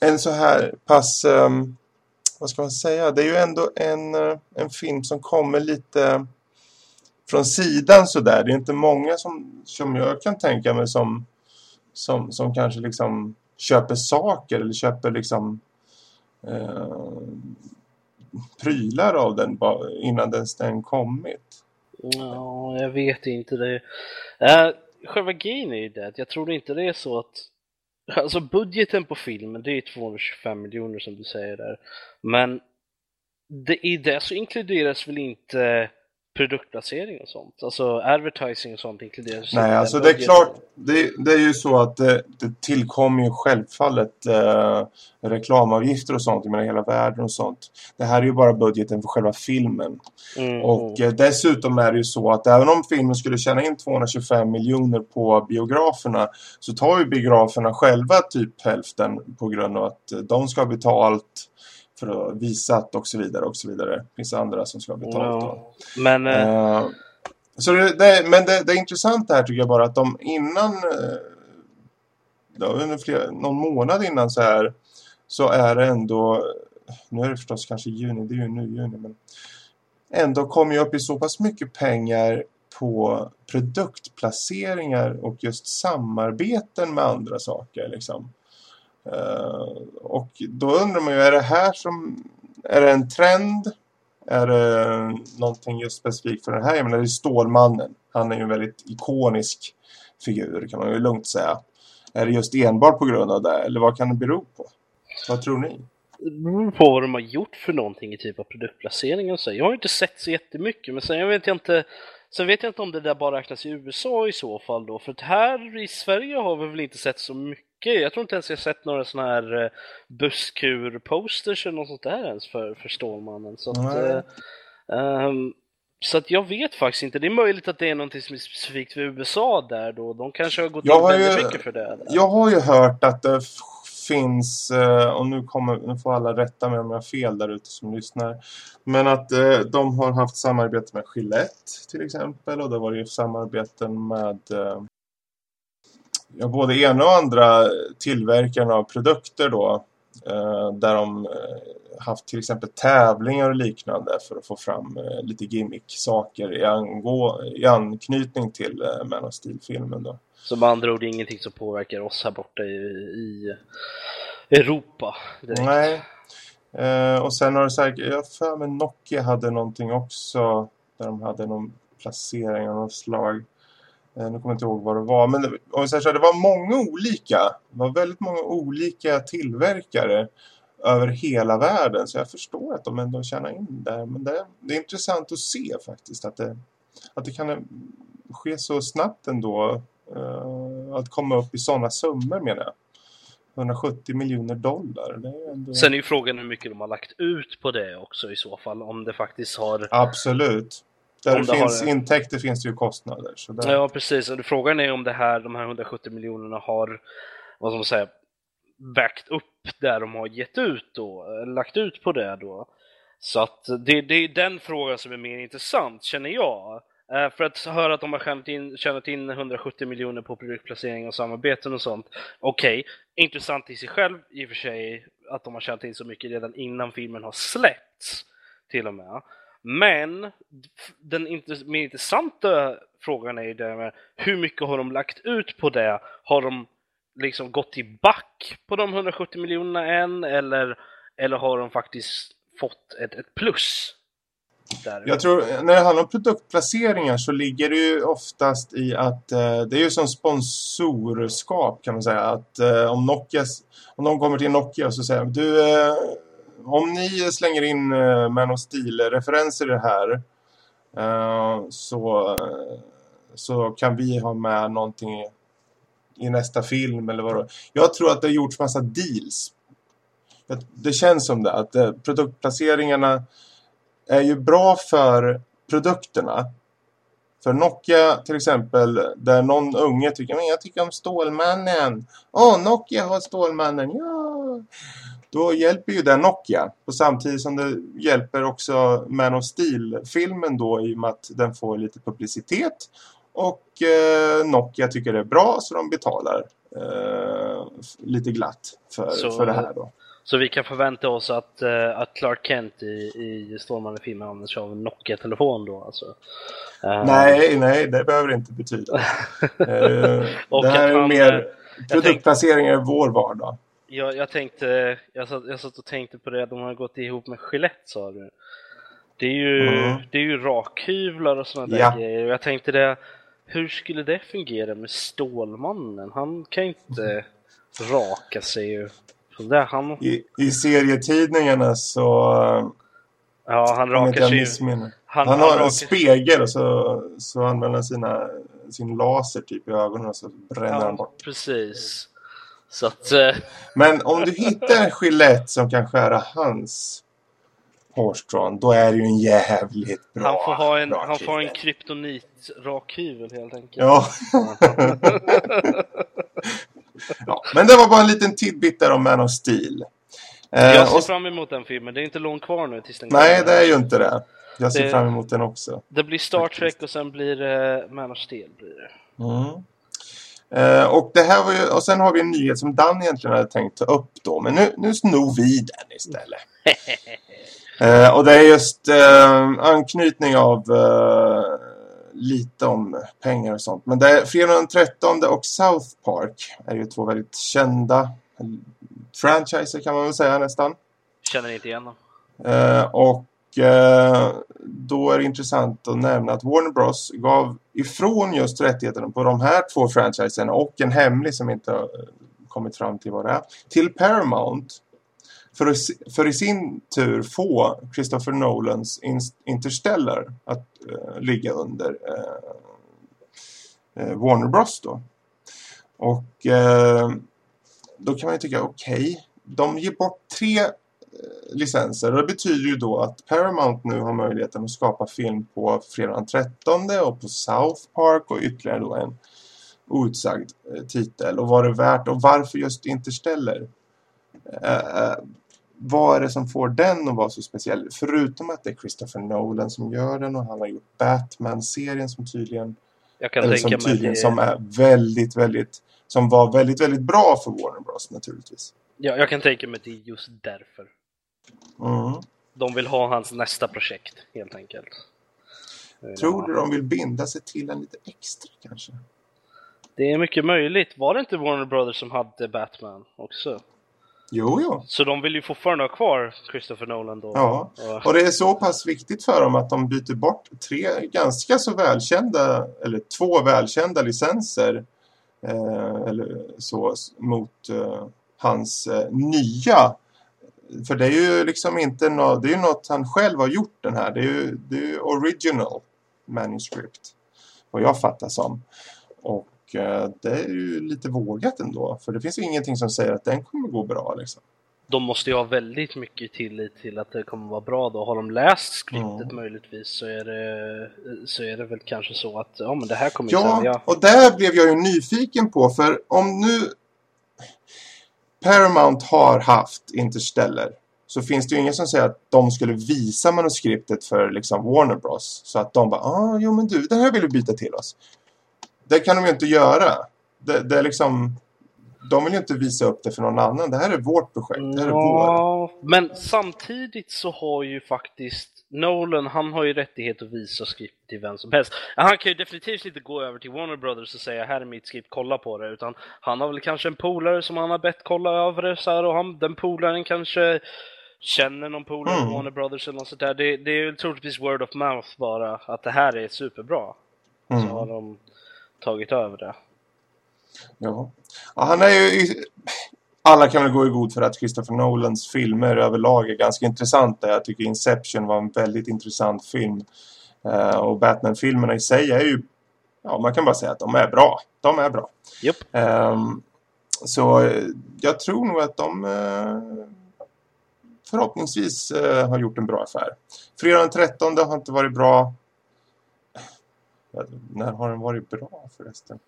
en så här pass, Um, vad ska man säga, det är ju ändå en, eh, en film som kommer lite från sidan sådär. Det är inte många som, som jag kan tänka mig som, som, som kanske liksom köper saker eller köper liksom eh, prylar av den innan den, den kommit. Ja, jag vet inte det. Uh, själva grejen är ju det att jag tror inte det är så att Alltså budgeten på filmen det är 225 miljoner som du säger där. Men det, i det så inkluderas väl inte produktplacering och sånt? Alltså advertising och sånt inkluderas Nej, alltså det är klart, det, det är ju så att det, det tillkommer ju självfallet eh, reklamavgifter och sånt i menar, hela världen och sånt. Det här är ju bara budgeten för själva filmen. Mm, Och eh, dessutom är det ju så att även om filmen skulle tjäna in 225 miljoner på biograferna så tar ju biograferna själva typ hälften på grund av att eh, de ska ha betalt för att visa att och så vidare och så vidare. Det finns andra som ska ha betalt. ja. Men eh, Eh, så det, det, men det, det är intressant här tycker jag bara att de innan eh, det under flera, någon månad innan så här så är det ändå nu är det förstås kanske juni, det är ju nu juni men ändå kommer ju upp i så pass mycket pengar på produktplaceringar och just samarbeten med andra saker liksom. Eh, och då undrar man ju, är det här som är det en trend? Är det någonting just specifikt för den här? Jag menar, det är Stålmannen. Han är ju en väldigt ikonisk figur kan man ju lugnt säga. Är det just enbart på grund av det? Eller vad kan det bero på? Vad tror ni? det beror på vad de har gjort för någonting i typ av produktplacering och så. Jag har inte sett så jättemycket, men sen jag vet jag inte Sen vet jag inte om det där bara räknas i USA i så fall då, för att här i Sverige har vi väl inte sett så mycket. Jag tror inte ens jag sett några sådana här eh, busskur-posters eller något sånt där ens för, för Stålmannen. Så att, eh, ehm, så att jag vet faktiskt inte. Det är möjligt att det är någonting som är specifikt för USA där då. De kanske har gått Jag in har väldigt ju- mycket för det. Där. Jag har ju hört att det finns, eh, och nu, kommer, nu får alla rätta mig om jag har fel där ute som lyssnar, men att de har haft samarbete med Gillette till exempel och det var ju samarbeten med ja, både ena och andra tillverkarna av produkter då eh, där de eh, haft till exempel tävlingar och liknande för att få fram eh, lite gimmick-saker i, angå, i anknytning till Man of Steel-filmen då. Så med andra ord ingenting som påverkar oss här borta i, i Europa. direkt. Nej. Eh, och sen har det säkert, jag för mig Nokia hade någonting också där de hade någon placering av något slag. Eh, nu kommer jag inte ihåg vad det var. Men om vi säger så här, det var många olika. Det var väldigt många olika tillverkare över hela världen. Så jag förstår att de ändå tjänar in där. Men det, det är intressant att se faktiskt att det, att det kan ske så snabbt ändå. Eh, att komma upp i sådana summor menar jag. 170 miljoner dollar. Är ändå... Sen är ju frågan hur mycket de har lagt ut på det också i så fall. Om det faktiskt har... Absolut. Där det det finns har- intäkter finns det ju kostnader. Så där... Ja, precis. Och frågan är om det här, de här 170 miljonerna har, vad ska man säga, vägt upp där de har gett ut då, lagt ut på det då. Så att det, det är den frågan som är mer intressant, känner jag. Eh, För att höra att de har tjänat in, tjänat in 170 miljoner på produktplacering och samarbeten och sånt. Okej, intressant i sig själv i och för sig att de har tjänat in så mycket redan innan filmen har släppts. Till och med. Men den mer intressanta frågan är ju det med hur mycket har de lagt ut på det? Har de liksom gått till back på de 170 miljonerna än eller, eller har de faktiskt fått ett, ett plus? där. Jag tror, när det handlar om produktplaceringar så ligger det ju oftast i att eh, det är ju som sponsorskap kan man säga. Att eh, om Nokia, om de kommer till Nokia och så säger de, du, eh, om ni slänger in eh, Man of Steel-referenser i det här eh, så, eh, så kan vi ha med någonting i, i nästa film eller vad det Jag tror att det har gjorts massa deals. Det, det känns som det, att eh, produktplaceringarna är ju bra för produkterna. För Nokia till exempel, där någon unge tycker men jag tycker om Stålmannen. Åh, oh, Nokia har Stålmannen, ja! Då hjälper ju det Nokia. Och samtidigt som det hjälper också Man of Steel-filmen då i och med att den får lite publicitet. Och eh, Nokia tycker det är bra så de betalar eh, lite glatt för, Så- för det här då. Så vi kan förvänta oss att, eh, att Clark Kent i, i Stålmannen-filmen använder sig av en Nokia-telefon då alltså. Eh, Nej, nej, det behöver inte betyda. Eh, det här är mer eh, produktplaceringar i vår vardag. Jag, jag tänkte, jag satt, jag satt och tänkte på det, de har gått ihop med Gillette sa du. Det är ju, Mm. det är ju rakhyvlar och sådana där Ja. grejer. Jag tänkte det, hur skulle det fungera med Stålmannen? Han kan ju inte raka sig ju. Där, han, I, I serietidningarna så... ja, han rakar sig ju. Han, Han han har en rakar- spegel och så, så använder han sina, sin laser typ i ögonen och så bränner han Ja, bort. precis. Så att, eh, Men om du hittar en Gillette som kan skära hans hårstrån, då är det ju en jävligt bra han får ha en, han får en kille. kryptonit-rakhyvel helt enkelt. Ja. ja. Men det var bara en liten tidbit där om Man of Steel. Eh, Jag ser och, fram emot den filmen, det är inte långt kvar nu tills den nej, det är ju inte det. Jag ser Det- fram emot den också. Det blir Star Faktiskt. Trek och sen blir det Man of Steel. Blir det. Mm. Eh, och, det här var ju, och sen har vi en nyhet som Dan egentligen hade tänkt ta upp då. Men nu, nu snor vi den istället. eh, och det är just eh, anknytning av eh, lite om pengar och sånt. Men det är Fredag den 13 och South Park är ju två väldigt kända franchiser kan man väl säga nästan. Känner inte igen dem. Eh, och eh, Eh, då är det intressant att nämna att Warner Bros. gav ifrån just rättigheterna på de här två franchiserna och en hemlig som inte har eh, kommit fram till vad det är till Paramount. För, att, för i sin tur få Christopher Nolans Interstellar att uh, ligga under uh, Warner Bros. då. Och då kan man ju tycka okej, de ger bort tre licenser. Och det betyder ju då att Paramount nu har möjligheten att skapa film på fredag den 13 och på South Park och ytterligare då en outsagd eh, titel. Och vad är det värt och varför just Interstellar? Eh, eh, vad är det som får den att vara så speciell? Förutom att det är Christopher Nolan som gör den och han har gjort Batman-serien som tydligen, Jag kan eller tänka som, tydligen det, som är väldigt, väldigt som var väldigt, väldigt bra för Warner Bros naturligtvis. ja, jag kan tänka mig att det är just därför. Mm. De vill ha hans nästa projekt, helt enkelt. Tror du de vill binda sig till en lite extra kanske? Det är mycket möjligt. Var det inte Warner Brothers som hade Batman också? Jo, jo. Så de vill ju fortfarande ha kvar Christopher Nolan då. Ja. Och- det är så pass viktigt för dem att de byter bort tre ganska så välkända, eller två välkända licenser eh, eller så mot eh, hans eh, nya. För det är ju liksom inte något, det är ju något han själv har gjort den här. Det är ju, det är ju original manuscript. Vad jag fattar som. Och eh, det är ju lite vågat ändå. För det finns ju ingenting som säger att den kommer gå bra liksom. De måste ju ha väldigt mycket tillit till att det kommer vara bra då. Har de läst skriptet Mm. möjligtvis så är, det, så är det väl kanske så att ja, men det här kommer Ja, sälja. och där blev jag ju nyfiken på för om nu Paramount har haft Interstellar så finns det ju ingen som säger att de skulle visa manuskriptet för liksom Warner Bros. Så att de bara, ah, jo men du, det här vill du byta till oss. Det kan de ju inte göra. Det, det är liksom, de vill ju inte visa upp det för någon annan. Det här är vårt projekt, det här är vår. Ja, men samtidigt så har ju faktiskt Nolan, han har ju rättighet att visa skript till vem som helst. Han kan ju definitivt inte gå över till Warner Brothers och säga här är mitt skript, kolla på det. Utan han har väl kanske en polare som han har bett kolla över det så här, och han, den polaren kanske känner någon polare Mm. mm. Warner Brothers eller något sånt där. Det, det är ju troligtvis word of mouth bara, att det här är superbra. Så Mm. har de tagit över det. Ja. ja, han är ju... Alla kan väl gå i god för att Christopher Nolans filmer överlag är ganska intressanta. Jag tycker Inception var en väldigt intressant film. Eh, och Batman-filmerna i sig är ju... Ja, man kan bara säga att de är bra. De är bra. Japp. Ehm, så eh, jag tror nog att de eh, förhoppningsvis eh, har gjort en bra affär. Fredag den 13 har inte varit bra. När har den varit bra förresten?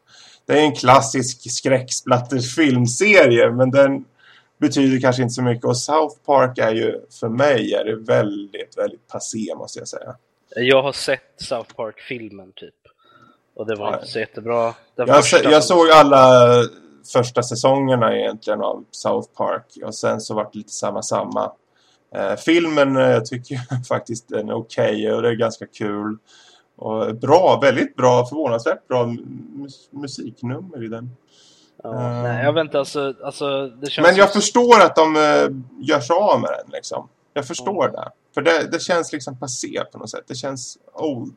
Det är en klassisk skräcksplatterfilmserie men den betyder kanske inte så mycket. Och South Park är ju, för mig, är det väldigt, väldigt passé måste jag säga. Jag har sett South Park-filmen typ. Och det var Ja. inte så jättebra. Den Jag, första jag såg alla första säsongerna egentligen av South Park och sen så var det lite samma samma. Eh, filmen eh, tycker jag faktiskt den är okej och det är ganska kul. Och bra, väldigt bra, förvånansvärt bra mus musiknummer i den. Ja, Eh. nej, jag vet inte, alltså, alltså det känns Men jag som- förstår att de eh, gör sig av med den liksom. Jag förstår det. För det, det känns liksom passé på något sätt. Det känns old.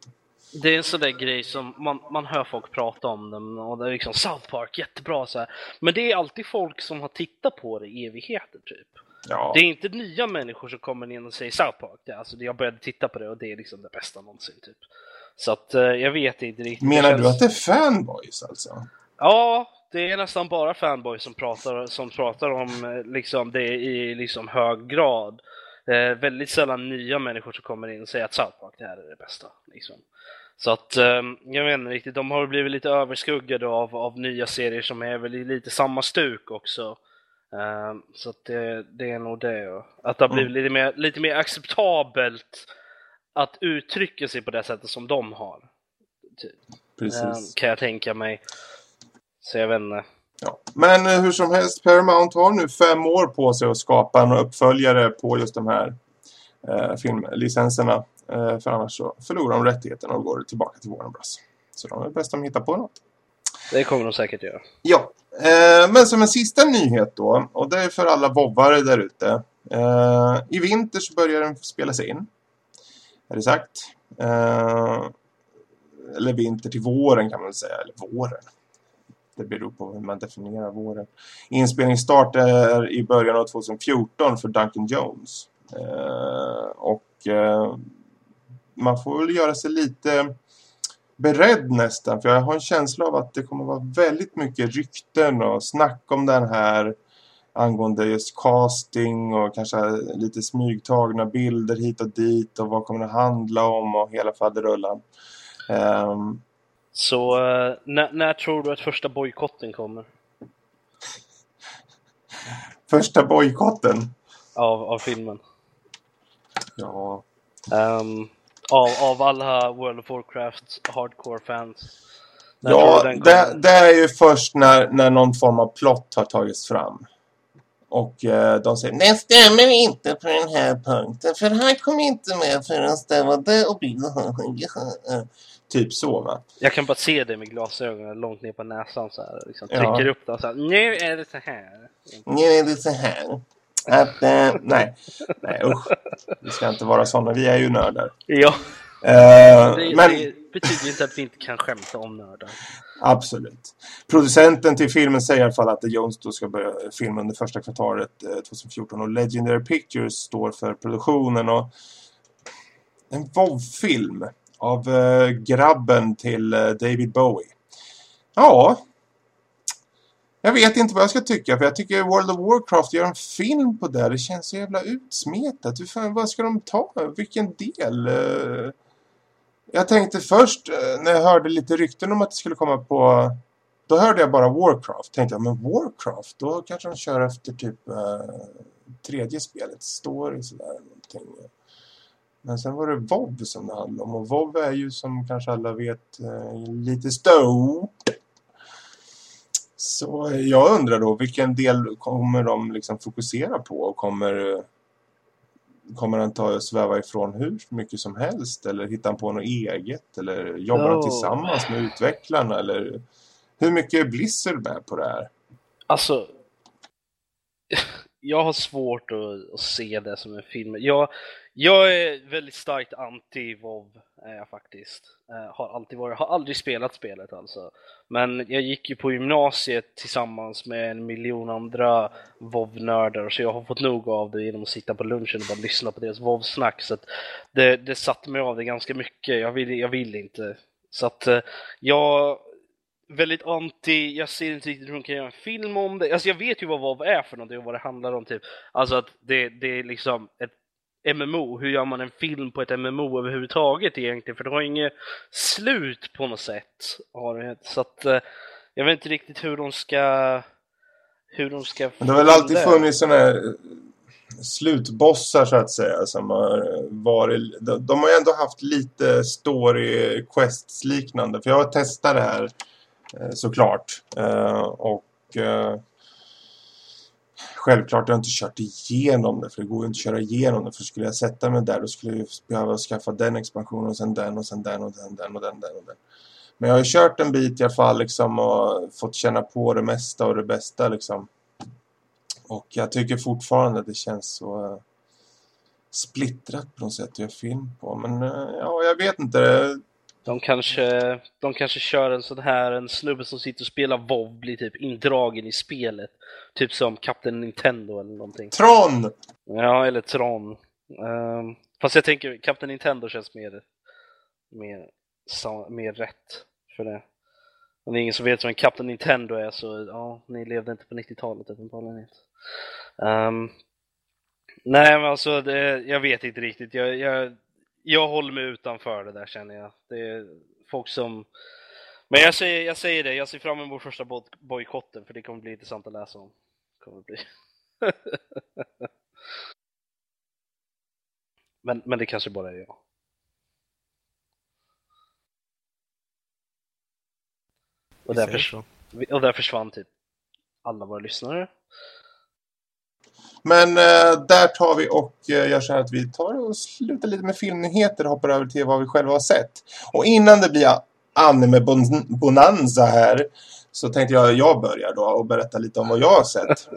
Det är en sån där grej som man, man hör folk prata om den och det är liksom South Park, jättebra så här. Men det är alltid folk som har tittat på det i evigheter typ. Ja. Det är inte nya människor som kommer in och säger South Park. Det, alltså, jag började titta på det och det är liksom det bästa någonsin typ. Så att eh, jag vet inte riktigt. Menar det du känns- att det är fanboys alltså? Ja, det är nästan bara fanboys som pratar, som pratar om eh, liksom, det i liksom, hög grad. Eh, väldigt sällan nya människor som kommer in och säger att South Park, det här är det bästa. Liksom. Så att, eh, jag vet inte riktigt, de har blivit lite överskuggade av, av nya serier som är väl i lite samma stuk också. Eh, så att det, det är nog det. Att det har blivit lite, mer, lite mer acceptabelt att uttrycka sig på det sättet som de har. Precis. Eh, kan jag tänka mig. Så jag vet inte. Ja. Men eh, hur som helst, Paramount har nu fem år på sig att skapa en uppföljare på just de här eh, filmlicenserna. Eh, för annars så förlorar de rättigheterna och går tillbaka till Warner Bros. Så de är bäst om hittar på något. Det kommer de säkert göra. Ja, eh, men som en sista nyhet då, och det är för alla vovvare där ute. Eh, I vinter så börjar den spelas in. Är det sagt? Eh, eller vinter till våren kan man väl säga, eller våren. Det beror på hur man definierar våren. Inspelningsstart är i början av 2014 för Duncan Jones. Eh, och eh, man får väl göra sig lite beredd nästan. För jag har en känsla av att det kommer vara väldigt mycket rykten och snack om den här angående just casting och kanske lite smygtagna bilder hit och dit och vad kommer det handla om och hela faderullan. Um, Så eh, när, när tror du att första bojkotten kommer? första bojkotten. Av, av filmen? Ja, Ehm, av, av alla World of Warcraft hardcore-fans? Ja det, det är ju först när, när någon form av plott har tagits fram. Och eh, de säger det stämmer inte på den här punkten för han kom inte med förrän det var det och Typ så va. Jag kan bara se det med glasögonen långt ner på näsan så här. Liksom, Ja. trycker upp den så här. Nu är det så här. Nu är det så här. Att, eh, nej, nej usch. Vi ska inte vara sådana, vi är ju nördar. Ja, Eh, det, men det betyder ju inte att vi inte kan skämta om nördar. absolut. Producenten till filmen säger i alla fall att The Jones då ska börja filma under första kvartalet eh, 2014 och Legendary Pictures står för produktionen och en WoW-film av eh, grabben till eh, David Bowie. Ja, jag vet inte vad jag ska tycka för jag tycker World of Warcraft gör en film på det. Det känns så jävla utsmetat. Hur fan, vad ska de ta? Vilken del? Eh, jag tänkte först eh, när jag hörde lite rykten om att det skulle komma på... Då hörde jag bara Warcraft. Tänkte jag, men Warcraft? Då kanske de kör efter typ eh, tredje spelet. Story sådär. Någonting. Men sen var det WoW som det handlade om. Och WoW är ju som kanske alla vet eh, lite stort. Så jag undrar då, vilken del kommer de liksom fokusera på? Och kommer, eh, kommer han ta och sväva ifrån hur mycket som helst? Eller hittar han på något eget? Eller jobbar han Oh. tillsammans med utvecklarna? Eller hur mycket är Blizzard med på det här? Alltså, jag har svårt att, att, se det som en film. Jag, jag är väldigt starkt anti-WoW är jag faktiskt. Eh, har alltid varit, har aldrig spelat spelet alltså. Men jag gick ju på gymnasiet tillsammans med en miljon andra WoW-nördar så jag har fått nog av det genom att sitta på lunchen och bara lyssna på deras WoW-snack. Så att det, det satte mig av det ganska mycket. Jag vill, jag vill inte. Så att uh, jag väldigt anti, jag ser inte riktigt hur de kan göra en film om det. Alltså jag vet ju vad WoW är för någonting och vad det handlar om typ. Alltså att det, det är liksom ett MMO, hur gör man en film på ett MMO överhuvudtaget egentligen? För det har inget slut på något sätt. Så att eh, jag vet inte riktigt hur de ska hur de ska Men det har väl alltid det. funnits sådana här eh, slutbossar så att säga som har varit, de, de har ju ändå haft lite story quests liknande för jag har testat det här eh, såklart och Självklart har jag inte kört igenom det för det går ju inte att köra igenom det för skulle jag sätta mig där då skulle jag behöva skaffa den expansionen och sen den och sen den och den, den och den, den och den. Men jag har ju kört en bit i alla fall liksom och fått känna på det mesta och det bästa liksom. Och jag tycker fortfarande att det känns så uh, splittrat på något sätt att göra film på. Men uh, ja, jag vet inte. De kanske, de kanske kör en sån här, en snubbe som sitter och spelar WoW blir typ indragen i spelet. Typ som Captain Nintendo eller någonting. Tron! Ja, eller Tron. Um, fast jag tänker, Captain Nintendo känns mer, mer, mer rätt för det. Om det är ingen som vet vad en Captain Nintendo är så, ja, ni levde inte på 90-talet uppenbarligen um, Nej, men alltså, det, jag vet inte riktigt. Jag, jag, jag håller mig utanför det där känner jag. Det är folk som... Men jag säger, jag säger det, jag ser fram emot första bojkotten för det kommer bli intressant att läsa om. Kommer bli. men, men det kanske bara är jag. Och där, försvann, och där försvann typ alla våra lyssnare. Men eh, där tar vi och eh, gör så här att vi tar och slutar lite med filmnyheter och hoppar över till vad vi själva har sett. Och innan det blir anime bonanza här så tänkte jag jag börjar då och berätta lite om vad jag har sett.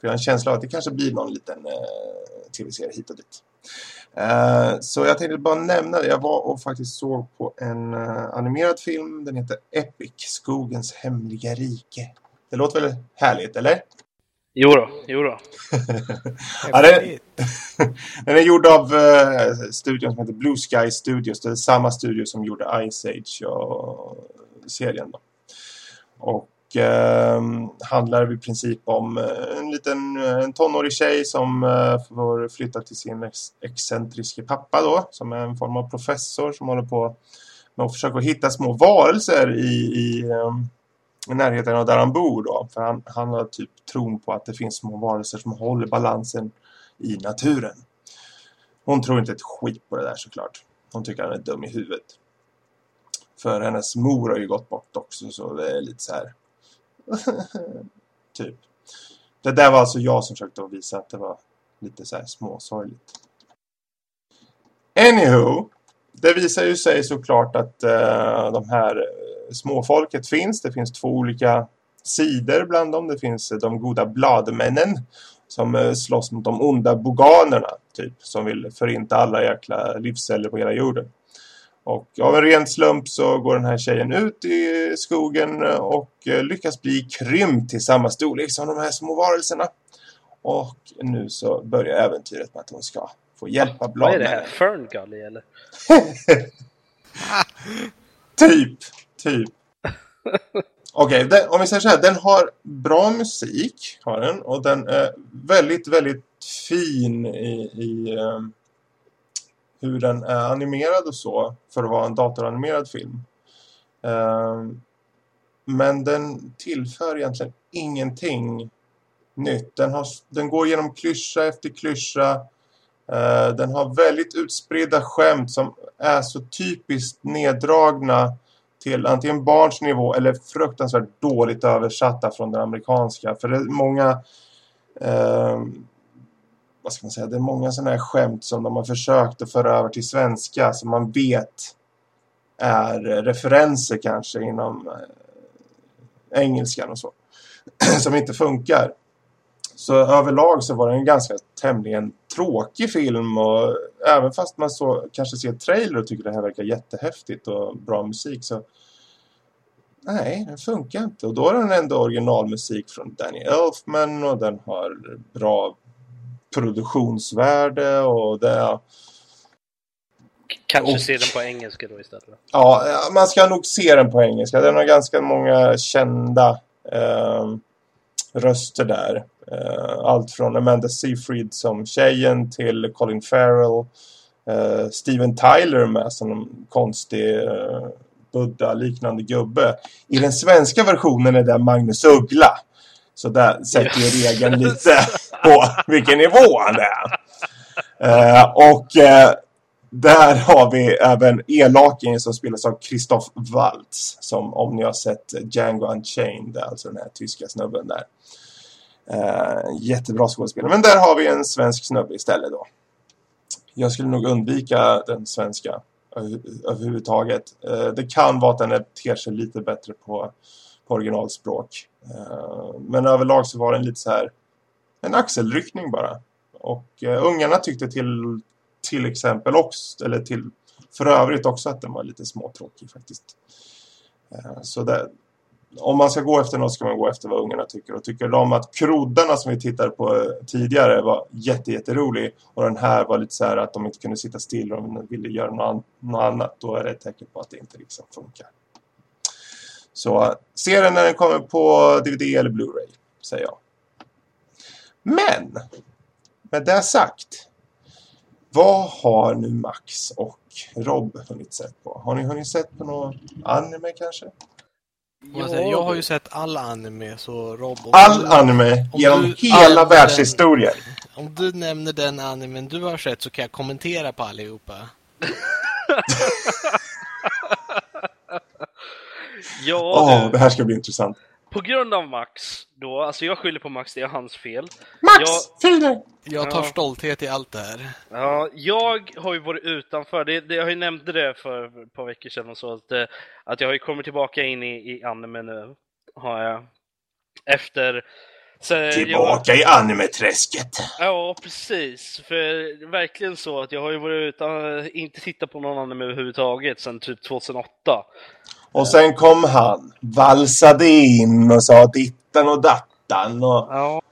För jag har en känsla av att det kanske blir någon liten eh, tv-serie hit och dit. Uh, så jag tänkte bara nämna det. Jag var och faktiskt såg på en uh, animerad film. Den heter Epic, Skogens hemliga rike. Det låter väl härligt, eller? Jo då, jo då. ja, den, den är gjord av uh, studion som heter Blue Sky Studios. Det är samma studio som gjorde Ice Age och serien. Då. Och uh, handlar i princip om uh, en liten en tonårig tjej som uh, får flytta till sin ex excentriske pappa då. Som är en form av professor som håller på med att försöka hitta små varelser i, i um, i närheten av där han bor då. För han, han har typ tron på att det finns små varelser som håller balansen i naturen. Hon tror inte ett skit på det där såklart. Hon tycker han är dum i huvudet. För hennes mor har ju gått bort också så det är lite så här. typ. Det där var alltså jag som försökte visa att det var lite så här småsorgligt. Anywho, det visar ju sig såklart att uh, de här småfolket finns. Det finns två olika sidor bland dem. Det finns de goda bladmännen som eh, slåss mot de onda boganerna typ, som vill förinta alla jäkla livsceller på hela jorden. Och av en ren slump så går den här tjejen ut i skogen och eh, lyckas bli krympt till samma storlek som de här små varelserna. Och nu så börjar äventyret med att hon ska få hjälpa bladmännen. Vad är det här? Ferngully eller? typ. Typ. Okej, okay, om vi säger så här. Den har bra musik. Har den, och den är väldigt, väldigt fin i, i um, hur den är animerad och så. För att vara en datoranimerad film. Um, men den tillför egentligen ingenting nytt. Den, har, den går genom klyscha efter klyscha. Uh, den har väldigt utspridda skämt som är så typiskt neddragna till antingen barns nivå eller fruktansvärt dåligt översatta från den amerikanska. För det är många eh, vad ska man säga, det är många sådana här skämt som de har försökt att föra över till svenska som man vet är referenser kanske inom eh, engelskan och så. som inte funkar. Så överlag så var det en ganska tämligen tråkig film och även fast man så kanske ser trailer och tycker det här verkar jättehäftigt och bra musik så nej, den funkar inte. Och då är den ändå originalmusik från Danny Elfman och den har bra produktionsvärde och det Kanske Och- se den på engelska då istället. Ja, man ska nog se den på engelska. Den har ganska många kända eh, röster där. Eh, allt från Amanda Seyfried som tjejen till Colin Farrell. Eh, Steven Tyler med som en konstig eh, Buddha-liknande gubbe. I den svenska versionen är det Magnus Uggla. Så där sätter ju regeln lite på vilken nivå han är. Eh, och eh, där har vi även elakingen som spelas av Christoph Waltz. Som om ni har sett Django Unchained, alltså den här tyska snubben där. Eh, jättebra skådespelare. Men där har vi en svensk snubbe istället då. Jag skulle nog undvika den svenska överhuvudtaget. Eh, det kan vara att den ter sig lite bättre på, på originalspråk. Eh, men överlag så var den lite så här en axelryckning bara. Och eh, ungarna tyckte till till exempel också, eller till för övrigt också att den var lite småtråkig faktiskt. Eh, Så det, om man ska gå efter något ska man gå efter vad ungarna tycker. Och tycker de att kroddarna som vi tittade på eh, tidigare var jätte, jätterolig och den här var lite så här att de inte kunde sitta still och de ville göra något, annat, då är det ett tecken på att det inte liksom funkar. Så eh, se den när den kommer på DVD eller Blu-ray, säger jag. Men, med det sagt, vad har nu Max och Rob hunnit sett på? Har ni hunnit sett på någon anime kanske? Jag, säger, jag har ju sett all anime, så Rob... All du- anime om genom du hela världshistorien. Om du nämner den animen du har sett så kan jag kommentera på allihopa. Ja, Åh, du. det här ska bli intressant. På grund av Max då, alltså jag skyller på Max, det är hans fel. Max! Ja. Filer! Jag tar Ja. stolthet i allt det här. Ja, jag har ju varit utanför, det, det, jag har ju nämnt det för ett par veckor sedan och så, att, eh, att jag har ju kommit tillbaka in i, i anime nu, har jag. Efter... Så jag, Tillbaka i animeträsket. ja, precis. För verkligen så att jag har ju varit utan, inte tittat på någon anime överhuvudtaget sedan typ 2008. Och sen kom han, valsade in och sa dittan och dattan och... Ja.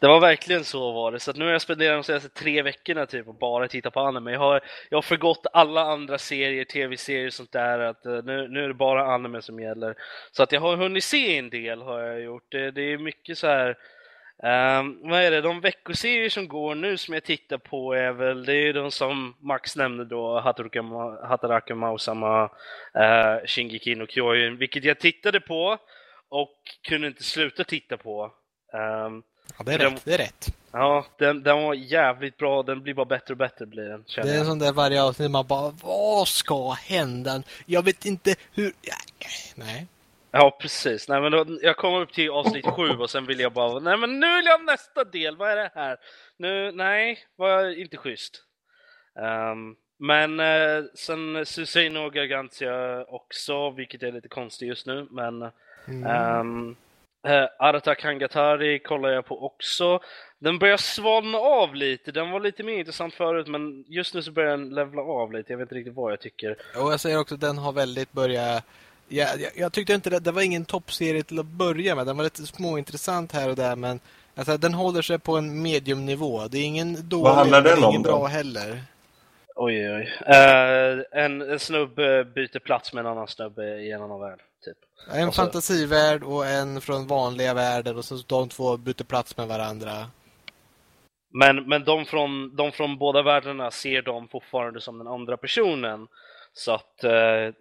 Det var verkligen så var det. Så att nu har jag spenderat de senaste tre veckorna typ och bara titta på anime. Jag har, jag har förgått alla andra serier, tv-serier och sånt där. Att, eh, nu, nu är det bara anime som gäller. Så att jag har hunnit se en del har jag gjort. Det, det är mycket så här. Ehm, vad är det? De veckoserier som går nu som jag tittar på är väl, det är ju de som Max nämnde då, Hataraku, Hataraku Mausama, uh, Shingeki no Kyojin, vilket jag tittade på och kunde inte sluta titta på. Ehm, Ja, det är De- rätt. Det är rätt. Ja, den, den var jävligt bra. Den blir bara bättre och bättre blir den, Det är sån där varje avsnitt man bara, vad ska hända? Jag vet inte hur... Nej. Ja, precis. Nej, men då, jag kommer upp till avsnitt sju och sen vill jag bara, nej men nu vill jag ha nästa del, vad är det här? Nu, nej, var inte schysst. Ehm, men eh, sen Susanne och Gargantia också, vilket är lite konstigt just nu, men Mm. Um, uh, Arata Kangatari kollar jag på också. Den börjar svalna av lite. Den var lite mer intressant förut, men just nu så börjar den levla av lite. Jag vet inte riktigt vad jag tycker. Och jag säger också att den har väldigt börjat... Ja, jag, jag tyckte inte det, det var ingen toppserie till att börja med. Den var lite småintressant här och där, men alltså, den håller sig på en mediumnivå. Det är ingen dålig, handlar men den om ingen då? bra heller. Oj, oj. Uh, en, en snubbe byter plats med en annan snubbe i en annan värld, typ. En Och så- fantasivärld och en från vanliga världar och så de två byter plats med varandra. Men, men de, från, de från båda världarna ser dem fortfarande som den andra personen. Så att eh,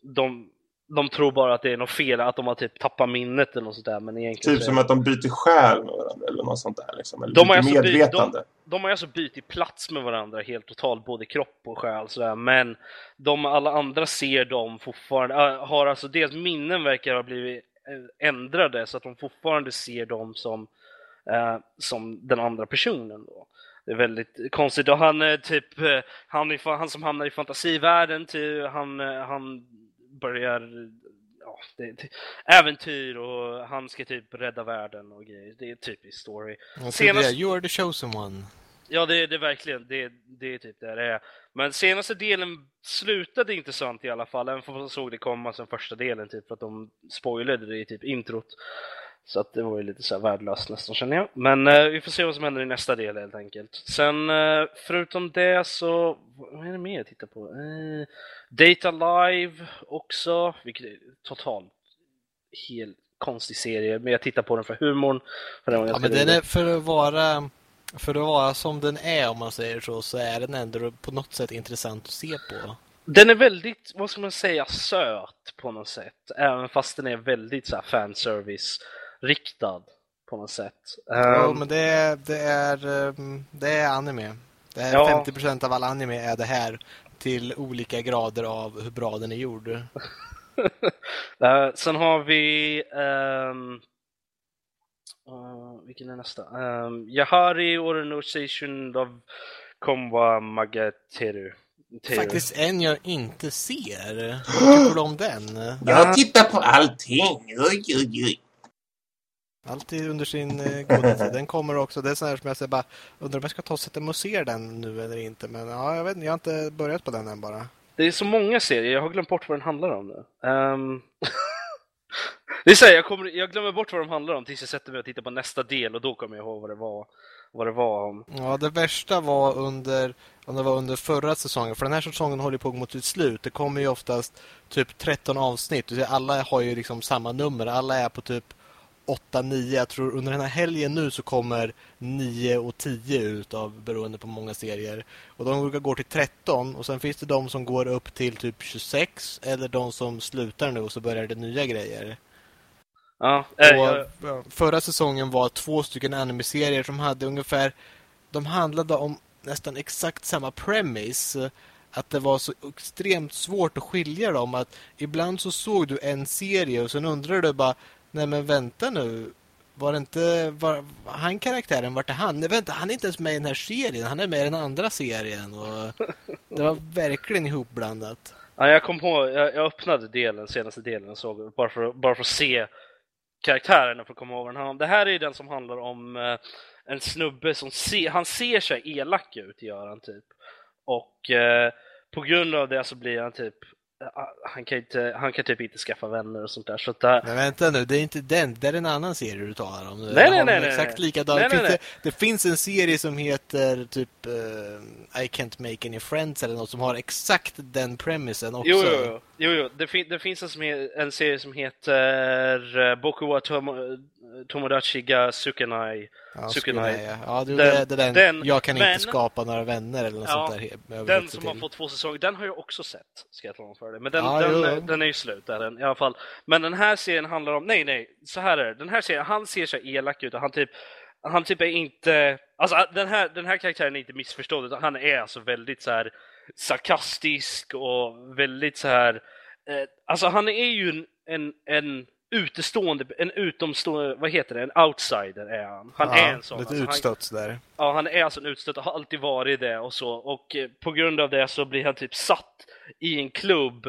de, de tror bara att det är något fel, att de har typ tappat minnet eller något sånt där. Men egentligen Typ som att de byter själ med varandra eller något sånt där. Liksom. Eller De har, alltså medvetande. de, de har alltså bytt plats med varandra helt totalt, både kropp och själ. Sådär. Men de alla andra ser dem fortfarande, äh, har alltså deras minnen verkar ha blivit äh, ändrade så att de fortfarande ser dem som, äh, som den andra personen. Då. Det är väldigt konstigt. Och han typ, eh, han, han som hamnar i fantasivärlden, ty, han, eh, han börjar ja, det, det, äventyr och han ska typ rädda världen och grejer. Det är typisk story. Jag Senast- det, you are the chosen one. Ja, det, det är verkligen, det, det är typ det det är. Men senaste delen slutade intressant i alla fall, även om man såg det komma som första delen, typ för att de spoilade det i typ introt. Så att det var ju lite så här värdelöst nästan känner jag. Men eh, vi får se vad som händer i nästa del helt enkelt. Sen eh, förutom det så, vad är det mer jag tittar på? Eh, Data Live också, vilket är totalt helt konstig serie, men jag tittar på den för humorn. För den Ja, men den är för att vara för att vara som den är om man säger så, så är den ändå på något sätt intressant att se på. Den är väldigt, vad ska man säga, söt på något sätt. Även fast den är väldigt så här fanservice-riktad på något sätt. Ja, Ehm, men det är, det är, ehm, det är anime. Det är Ja. 50% av all anime är det här till olika grader av hur bra den är gjord. eh, sen har vi... ehm, eh, vilken är nästa? Um, Yahari Orono Station of Komwa Magateru. Teru. Faktiskt en jag inte ser. Hur tycker du om den? Jag tittar på allting. Oj, oj, oj. Alltid under sin eh, goda tid. Den kommer också. Det är sån här som jag säger bara undrar om jag ska ta och sätta mig och se den nu eller inte. Men ja, jag vet inte. Jag har inte börjat på den än bara. Det är så många serier, jag har glömt bort vad den handlar om nu. Ehm, det är så här, jag, kommer, jag glömmer bort vad de handlar om tills jag sätter mig och tittar på nästa del och då kommer jag ihåg vad det var, vad det var om. Ja, det värsta var under, om det var under förra säsongen. För den här säsongen håller på mot sitt slut. Det kommer ju oftast typ 13 avsnitt. Alla har ju liksom samma nummer. Alla är på typ 8-9. Jag tror under den här helgen nu så kommer 9 och 10 ut av beroende på många serier. Och de brukar gå till 13 och sen finns det de som går upp till typ 26 eller de som slutar nu och så börjar det nya grejer. Ja, Och, jag, ja, förra säsongen var två stycken anime-serier som hade ungefär... De handlade om nästan exakt samma premise. Att det var så extremt svårt att skilja dem. Att ibland så såg du en serie och sen undrade du bara Nej men vänta nu. Var det inte... Var, han karaktären, vart är han? Nej vänta, han är inte ens med i den här serien. Han är med i den andra serien. Och det var verkligen ihopblandat. ja, jag kom på, jag, jag öppnade delen, senaste delen och såg bara för, bara för att se karaktärerna för att komma ihåg vad den handlar om. Det här är ju den som handlar om eh, en snubbe som se, han ser sig elak ut, gör han typ. Och eh, på grund av det så blir han typ han kan, inte, han kan typ inte skaffa vänner och sånt där. Så att det, Men vänta nu, det är inte den. Det är en annan serie du talar om. Nej, nej, nej, nej, Exakt nej. likadan. Nej, finns nej, Det, det finns en serie som heter typ eh, I can't make any friends eller något som har exakt den premissen också. Jo, jo, jo. jo, jo. Det, fin det finns en, som en serie som heter uh, Boku wa Tomo Tomodachi ga Sukenai. Ja, Sukunai. skulle jag- Ja, det, Den- det, det är den, jag kan men- inte skapa några vänner eller något Ja, sånt där. Den som har till. fått två säsonger, den har jag också sett. Ska jag tala om för dig. Men den, Ja, den, den är ju slut där den, i alla fall. Men den här serien handlar om, nej nej, så här är det. Den här serien, han ser sig elak ut och han typ han typ är inte, alltså den här, den här karaktären är inte missförstådd utan han är alltså väldigt så här sarkastisk och väldigt så här eh, alltså han är ju en, en, en utestående, en utomstående, vad heter det, en outsider är han. Han ja, är en sån. Lite alltså, utstött sådär. Ja, han är alltså en utstött och har alltid varit det och så. Och eh, på grund av det så blir han typ satt i en klubb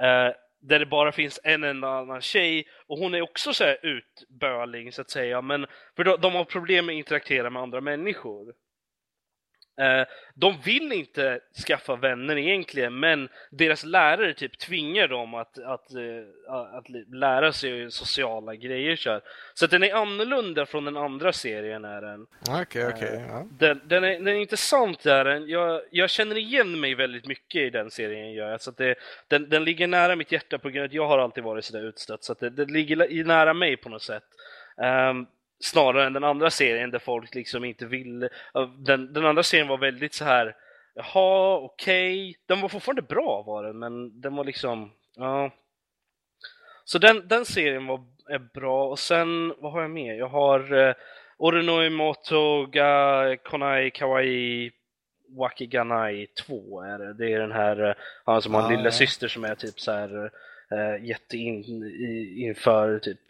eh, där det bara finns en enda annan tjej och hon är också så här utböling så att säga. Men för de, de har problem med att interagera med andra människor. Eh, de vill inte skaffa vänner egentligen, men deras lärare typ tvingar dem att, att, eh, att lära sig sociala grejer. Så, så att den är annorlunda från den andra serien. Är den. Okej, okej. ja. Den, den, är, den är intressant där. Den- Jag, jag känner igen mig väldigt mycket i den serien. Gör. jag. Så att det, den, den ligger nära mitt hjärta på grund av att jag har alltid varit sådär utstött. Så det, det ligger nära mig på något sätt. Ehm, snarare än den andra serien där folk liksom inte vill... Den, den andra serien var väldigt så här. Jaha, okej. Den var fortfarande bra var den, men den var liksom... Ja. Så den, den serien var, är bra. Och sen, vad har jag mer? Jag har... Eh, Orenoi Moto ga Konai Kawaii Wakiganai 2 är det. Det är den här, eh, han som har en Ja, lilla ja. syster som är typ så här äh, jättein i, inför typ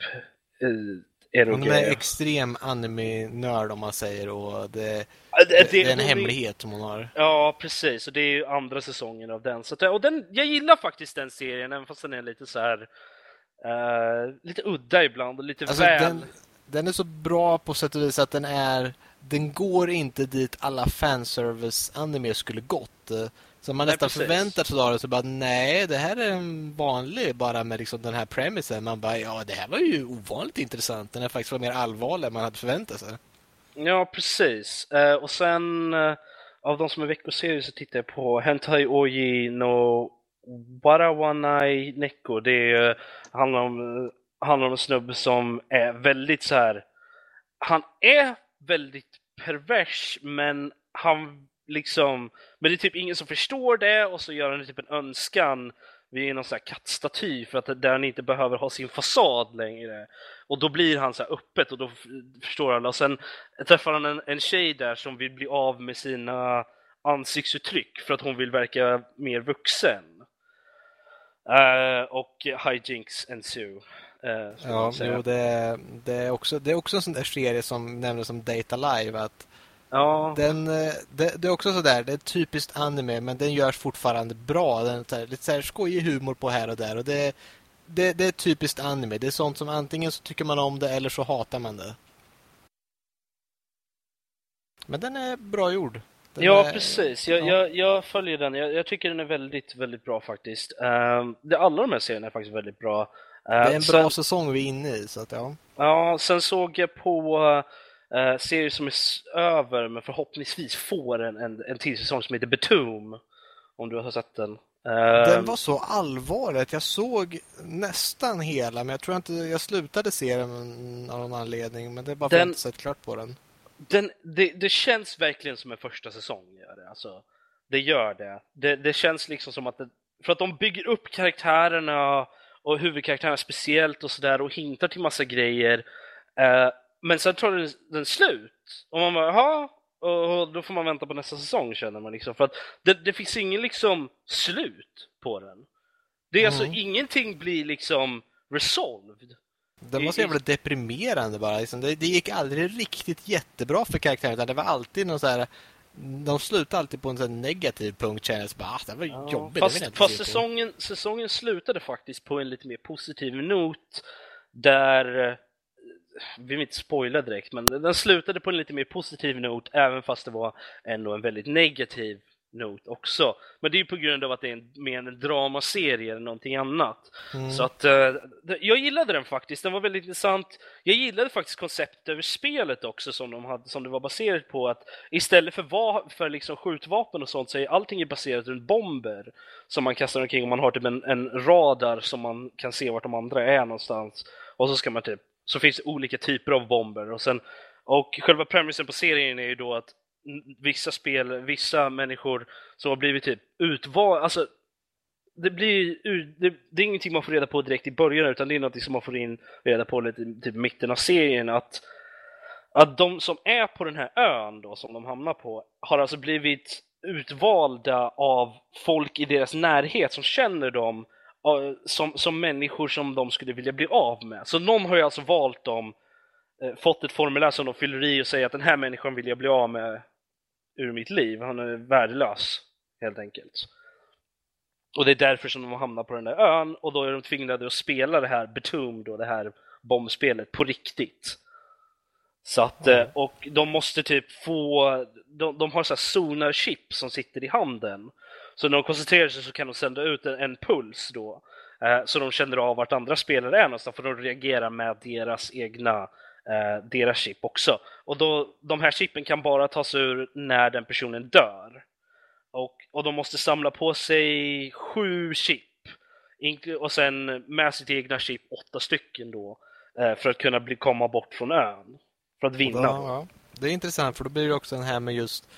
Hon är extrem anime-nörd om man säger och det, det, det är en hemlighet som hon har. Ja, precis. Och det är ju andra säsongen av den. Så att, och den, jag gillar faktiskt den serien, även fast den är lite så här Eh, lite udda ibland och lite Alltså, väl... den, den är så bra på sätt och vis att den är... Den går inte dit alla fanservice-anime skulle gått. Så man Nej, nästan precis. förväntar sig det så bara nej, det här är en vanlig bara med liksom den här premisen. Man bara ja, det här var ju ovanligt intressant. Den är faktiskt var mer allvarlig än man hade förväntat sig. Ja, precis. Eh, och sen eh, av de som är veckoserier så tittar jag på Hentai Oji no Warawanai Neko. Det är, eh, handlar, om, eh, handlar om en snubbe som är väldigt så här. Han är väldigt pervers, men han liksom... Men det är typ ingen som förstår det och så gör han typ en önskan vid någon sån här kattstaty för att där han inte behöver ha sin fasad längre. Och då blir han så här öppet och då förstår alla. Och sen träffar han en, en tjej där som vill bli av med sina ansiktsuttryck för att hon vill verka mer vuxen. Eh, och hijinks ensue. Uh, Ja, jo, det, det, är också, det är också en sån där serie som nämndes som Data Live. Att ja. den, eh, det, det är också sådär, det är typiskt anime men den görs fortfarande bra. Den är lite så här skojig humor på här och där. Och det, det, det är typiskt anime. Det är sånt som antingen så tycker man om det eller så hatar man det. Men den är bra gjord. Den Ja, är, precis. Jag, ja. jag, jag följer den. Jag, jag tycker den är väldigt, väldigt bra faktiskt. Um, det, alla de här serierna är faktiskt väldigt bra. Uh, Det är en sen, bra säsong vi är inne i. Så att, ja. Ja, sen såg jag på uh, serier som är över, men förhoppningsvis får en, en, en till säsong som heter Betum. Om du har sett den. Ehm, Den var så allvarlig att jag såg nästan hela, men jag tror inte jag slutade se den av någon anledning. Men det är bara för att jag inte sett klart på den. den, det, det känns verkligen som en första säsong. Gör det. Alltså, det gör det. det. Det känns liksom som att det, för att de bygger upp karaktärerna och huvudkaraktärerna speciellt och sådär och hintar till massa grejer. Eh, men sen tar den, den slut och man bara jaha, och, då får man vänta på nästa säsong känner man liksom. För att det, det finns ingen liksom slut på den. Det är alltså Mm. ingenting blir liksom resolved. Den var så I- jävla deprimerande bara. Liksom. Det, det gick aldrig riktigt jättebra för karaktären. Utan det var alltid någon så här... De slutade alltid på en sån negativ punkt. Kändes bara, ah, det var Ja, jobbigt. det fast inte fast säsongen, säsongen slutade faktiskt på en lite mer positiv not där, vi vill inte spoila direkt, men den slutade på en lite mer positiv not även fast det var ändå en väldigt negativ not också. Men det är ju på grund av att det är en, mer en dramaserie än någonting annat. Mm. Så att, eh, jag gillade den faktiskt, den var väldigt intressant. Jag gillade faktiskt konceptet över spelet också som, de hade, som det var baserat på. att Istället för, va, för liksom skjutvapen och sånt så är allting baserat runt bomber som man kastar omkring och man har typ en, en radar som man kan se vart de andra är någonstans. Och så ska man typ, så finns det olika typer av bomber. Och sen och själva premisen på serien är ju då att vissa spel, vissa människor som har blivit typ utvalda, alltså det blir det, det är ingenting man får reda på direkt i början utan det är något som man får in reda på lite i typ mitten av serien att att de som är på den här ön då som de hamnar på har alltså blivit utvalda av folk i deras närhet som känner dem som, som människor som de skulle vilja bli av med. Så någon har ju alltså valt dem, eh, fått ett formulär som de fyller i och säger att den här människan vill jag bli av med ur mitt liv. Han är värdelös, helt enkelt. Och det är därför som de hamnar på den där ön och då är de tvingade att spela det här Betum, då, det här bombspelet, på riktigt. Så att, eh, och de måste typ få, de, de har så här sonarchip som sitter i handen. Så när de koncentrerar sig så kan de sända ut en, en puls då. Eh, så de känner av vart andra spelare är någonstans för de reagerar med deras egna, eh, deras chip också. Och då, de här chippen kan bara tas ur när den personen dör. Och, och de måste samla på sig sju chip. Och sen med sitt egna chip åtta stycken då. Eh, för att kunna bli, komma bort från ön. För att vinna. Då. ja. Det är intressant för då blir det också den här med just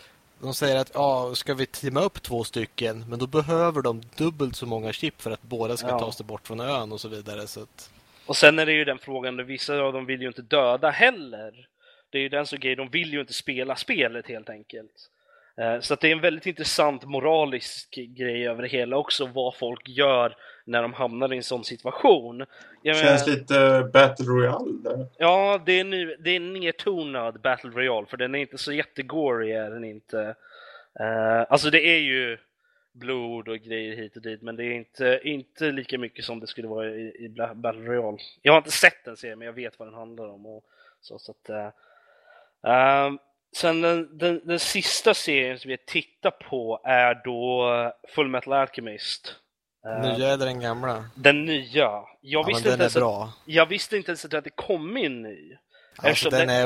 de säger att ja, ska vi teama upp två stycken men då behöver de dubbelt så många chip för att båda ska Ja. ta sig bort från ön och så vidare. Så att, Och sen är det ju den frågan, vissa av dem vill ju inte döda heller. Det är ju den som grej, de vill ju inte spela spelet helt enkelt. Eh, Så att det är en väldigt intressant moralisk grej över det hela också, vad folk gör när de hamnar i en sån situation. Jag Känns menar- lite Battle Royale där. Ja, det är, nu, det är nedtonad Battle Royale, för den är inte så jättegory är den inte. Eh, alltså det är ju blod och grejer hit och dit, men det är inte, inte lika mycket som det skulle vara i, i Battle Royale. Jag har inte sett den serien, men jag vet vad den handlar om. Och så, så att, uh, sen den, den, den, sista serien som vi tittar på är då Full Metal Alchemist. Nya eller den gamla? Den nya. Jag, ja, visste, inte ens. Att, jag visste inte ens att det kom in ny. Alltså, den är,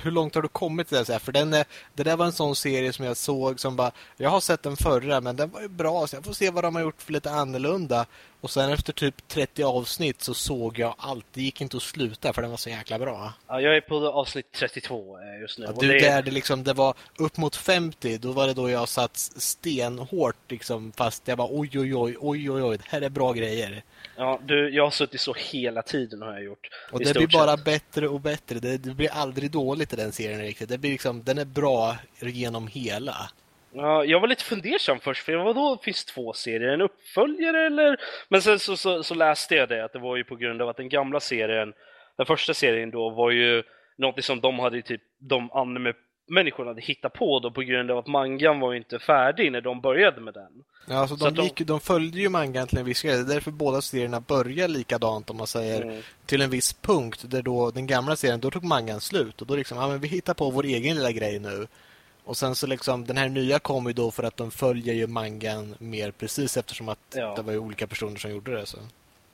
hur långt har du kommit till det? För den är, det där var en sån serie som jag såg som bara, jag har sett den förra men den var ju bra så jag får se vad de har gjort för lite annorlunda. Och sen efter typ 30 avsnitt så såg jag allt. Det gick inte att sluta för den var så jäkla bra. Ja, jag är på avsnitt 32 eh, just nu. Ja, du, det... där det, liksom, det var upp mot 50, då var det då jag satt stenhårt liksom, fast jag bara oj oj oj oj oj oj, det här är bra grejer. Ja, du, jag har suttit så hela tiden har jag gjort. Och det blir bara bättre och bättre. Det, det, blir aldrig dåligt i den serien riktigt. Det blir liksom, den är bra genom hela. Ja, jag var lite fundersam först, för vadå finns två serier? En uppföljare eller? Men sen så, så, så, läste jag det, att det var ju på grund av att den gamla serien, den första serien då, var ju något som de hade typ, de anime människorna hade hittat på då på grund av att mangan var inte färdig när de började med den. Ja, alltså de, gick, de... de följde ju mangan till en viss grej. Det är därför båda serierna börjar likadant om man säger mm. till en viss punkt. Där då den gamla serien, då tog mangan slut. Och då liksom, ja men vi hittar på vår egen lilla grej nu. Och sen så liksom, den här nya kom ju då för att de följer ju mangan mer precis eftersom att ja. det var ju olika personer som gjorde det. Så.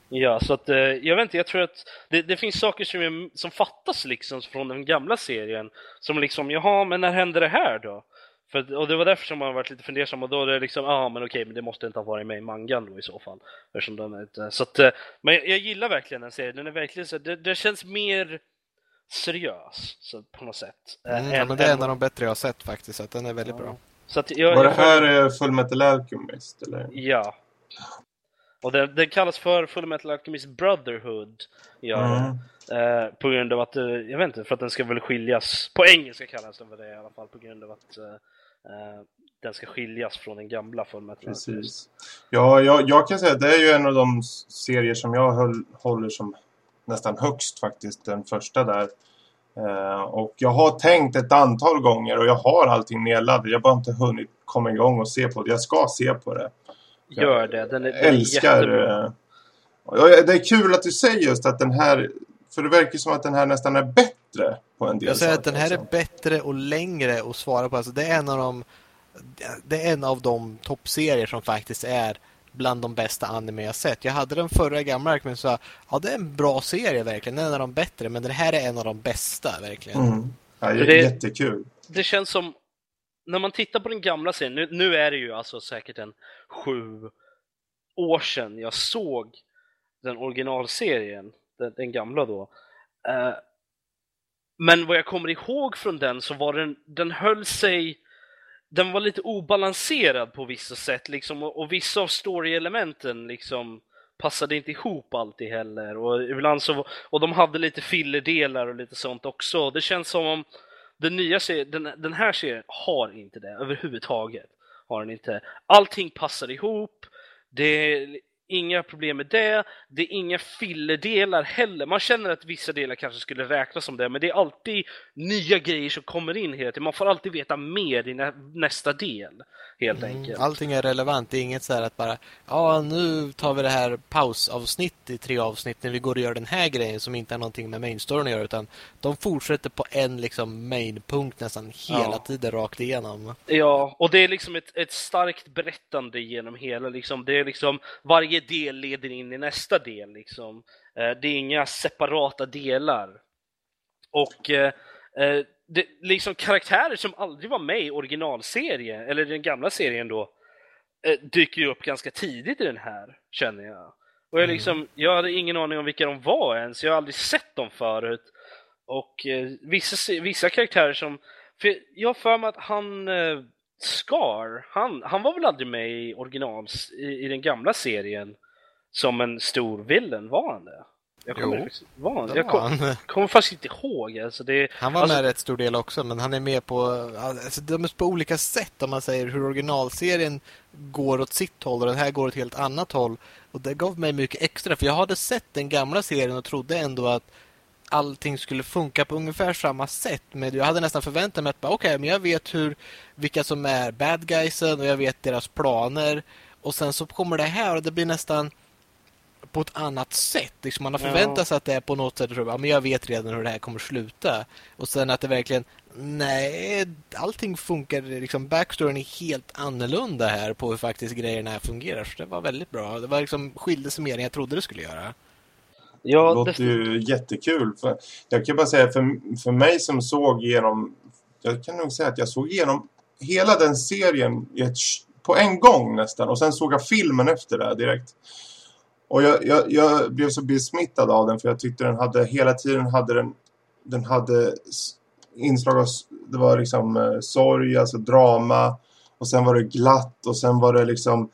Ja, så att eh, jag vet inte, jag tror att det, det finns saker som, är, som fattas liksom från den gamla serien. Som liksom, jaha, men när hände det här då? För, och det var därför som man varit lite fundersam och då är det liksom, ja ah, men okej, men det måste inte ha varit med i mangan då i så fall. Eftersom den inte, så att, eh, men jag, jag, gillar verkligen den serien, den är verkligen så, det, det känns mer seriös så, på något sätt. Eh, mm, ja, men det är en av de bättre jag har sett faktiskt, så att den är väldigt ja. bra. Så att jag, Var det här jag, Full Metal Alchemist? Eller? Ja. Och den, den kallas för Full Metal Alchemist Brotherhood. Ja, mm. eh, på grund av att, eh, jag vet inte, för att den ska väl skiljas, på engelska kallas den för det i alla fall, på grund av att eh, eh den ska skiljas från den gamla Full Metal Precis. Alchemist. Ja, jag, jag, kan säga att det är ju en av de serier som jag höll, håller som nästan högst faktiskt, den första där. Uh, och jag har tänkt ett antal gånger och jag har allting nedladdat. Jag har bara inte hunnit komma igång och se på det. Jag ska se på det. Gör det. Den är, den älskar, jättebra. Uh, det är kul att du säger just att den här... För det verkar som att den här nästan är bättre på en del Jag säger att den här är bättre och längre att svara på. Alltså det är en av de... Det är en av de toppserier som faktiskt är bland de bästa anime jag sett. Jag hade den förra gamla men sa ja det är en bra serie verkligen, en av de bättre men den här är en av de bästa verkligen. Mm. Ja, det är det, jättekul. Det känns som när man tittar på den gamla serien, nu, nu är det ju alltså säkert en sju år sedan jag såg den originalserien, den, den gamla då. Uh, men vad jag kommer ihåg från den så var den, den höll sig den var lite obalanserad på vissa sätt liksom, och, och vissa av story-elementen liksom passade inte ihop alltid heller och ibland så, och de hade lite fillerdelar och lite sånt också. Det känns som om den nya serien, den, den här serien har inte det överhuvudtaget. Har den inte. Allting passar ihop, det inga problem med det. Det är inga fillerdelar heller. Man känner att vissa delar kanske skulle räknas som det, men det är alltid nya grejer som kommer in hela tiden. Man får alltid veta mer i nä nästa del, helt mm, enkelt. Allting är relevant. Det är inget så att bara, ja nu tar vi det här pausavsnitt i tre avsnitt när vi går och gör den här grejen som inte har någonting med main storyn att göra, utan de fortsätter på en liksom main-punkt nästan hela ja. tiden rakt igenom. Ja, och det är liksom ett, ett starkt berättande genom hela, liksom, det är liksom varje del leder in i nästa del. Liksom. Eh, det är inga separata delar. Och eh, eh, det, liksom karaktärer som aldrig var med i originalserien, eller den gamla serien då, dyker ju upp ganska tidigt i den här, känner jag. Och jag, mm. liksom, jag hade ingen aning om vilka de var ens, jag har aldrig sett dem förut. Och eh, vissa, vissa karaktärer som... För jag har för mig att han... Eh, Scar, han, han var väl aldrig med i originals i, i den gamla serien som en stor villain, var han det? Jag kommer, jo, var han, jag kom, han. kommer faktiskt inte ihåg. Alltså det, han var alltså, med rätt stor del också, men han är med på, alltså, de är på olika sätt om man säger hur originalserien går åt sitt håll och den här går åt ett helt annat håll. Och det gav mig mycket extra, för jag hade sett den gamla serien och trodde ändå att allting skulle funka på ungefär samma sätt. Men jag hade nästan förväntat mig att okej, okay, men jag vet hur, vilka som är bad guysen och jag vet deras planer. Och sen så kommer det här och det blir nästan på ett annat sätt. Liksom man har förväntat sig att det är på något sätt, men jag vet redan hur det här kommer sluta. Och sen att det verkligen, nej, allting funkar, liksom backstoryn är helt annorlunda här på hur faktiskt grejerna fungerar. Så det var väldigt bra. Det var liksom, skilde sig mer än jag trodde det skulle göra. Ja, det låter ju jättekul. För, jag kan bara säga, för, för mig som såg igenom, jag kan nog säga att jag såg igenom hela den serien ett, på en gång nästan. Och sen såg jag filmen efter det direkt. Och jag, jag, jag, blev så besmittad av den för jag tyckte den hade hela tiden hade den, den hade inslag av det var liksom eh, sorg, alltså drama och sen var det glatt och sen var det liksom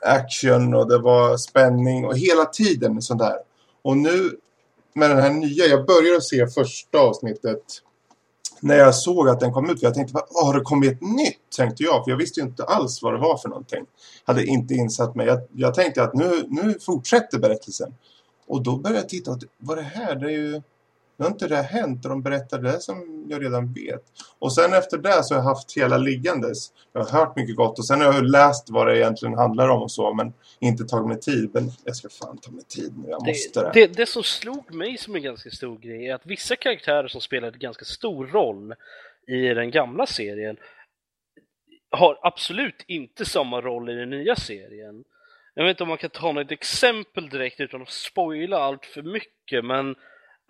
action och det var spänning och hela tiden sånt där. Och nu med den här nya, jag började se första avsnittet när jag såg att den kom ut. Jag tänkte, har det kommit nytt? Tänkte jag, för jag visste ju inte alls vad det var för någonting. Hade inte insatt mig. Jag, jag tänkte att nu, nu fortsätter berättelsen. Och då började jag titta, vad det här? Det är ju nu har inte det hänt och de berättar det som jag redan vet. Och sen efter det så har jag haft hela liggandes. Jag har hört mycket gott och sen har jag läst vad det egentligen handlar om och så. Men inte tagit mig tid. Men jag ska fan ta mig tid nu, jag måste det. Det, det som slog mig som en ganska stor grej är att vissa karaktärer som spelade ganska stor roll i den gamla serien har absolut inte samma roll i den nya serien. Jag vet inte om man kan ta något exempel direkt utan att spoila allt för mycket men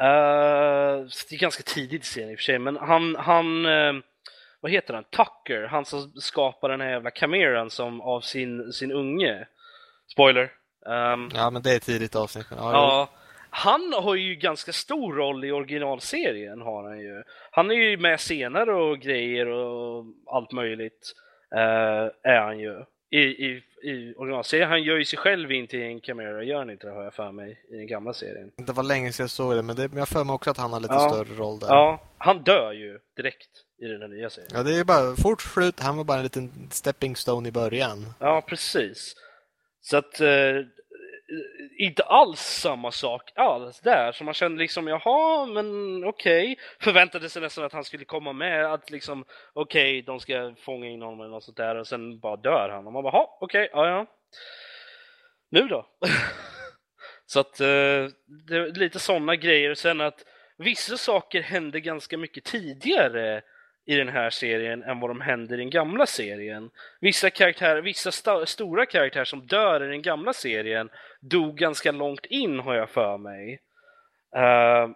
Uh, det är ganska tidigt i serien i och för sig, men han, han uh, vad heter han? Tucker, han som skapar den här jävla kameran som av sin, sin unge. Spoiler. Um, ja, men det är tidigt avsnitt. Ja, ja, han har ju ganska stor roll i originalserien har han ju. Han är ju med senare och grejer och allt möjligt. Uh, är han ju i, i, i originalserien. Han gör ju sig själv in till en Chimera, gör han inte det har jag för mig i den gamla serien. Det var länge sedan jag såg det, men, det, jag för mig också att han har lite ja. större roll där. Ja, han dör ju direkt i den här nya serien. Ja, det är bara fort slut. Han var bara en liten stepping stone i början. Ja, precis. Så att eh, Eh, inte alls samma sak alls där. Så man kände liksom, jaha, men okej. Okay. Förväntade sig nästan att han skulle komma med, att liksom, okej, okay, de ska fånga in honom eller något sånt där och sen bara dör han. Och man bara, okej, okay, ja ja. Nu då? så att, eh, det är lite sådana grejer. Sen att vissa saker hände ganska mycket tidigare i den här serien än vad de hände i den gamla serien. Vissa karaktärer, vissa st stora karaktärer som dör i den gamla serien dog ganska långt in har jag för mig. Uh,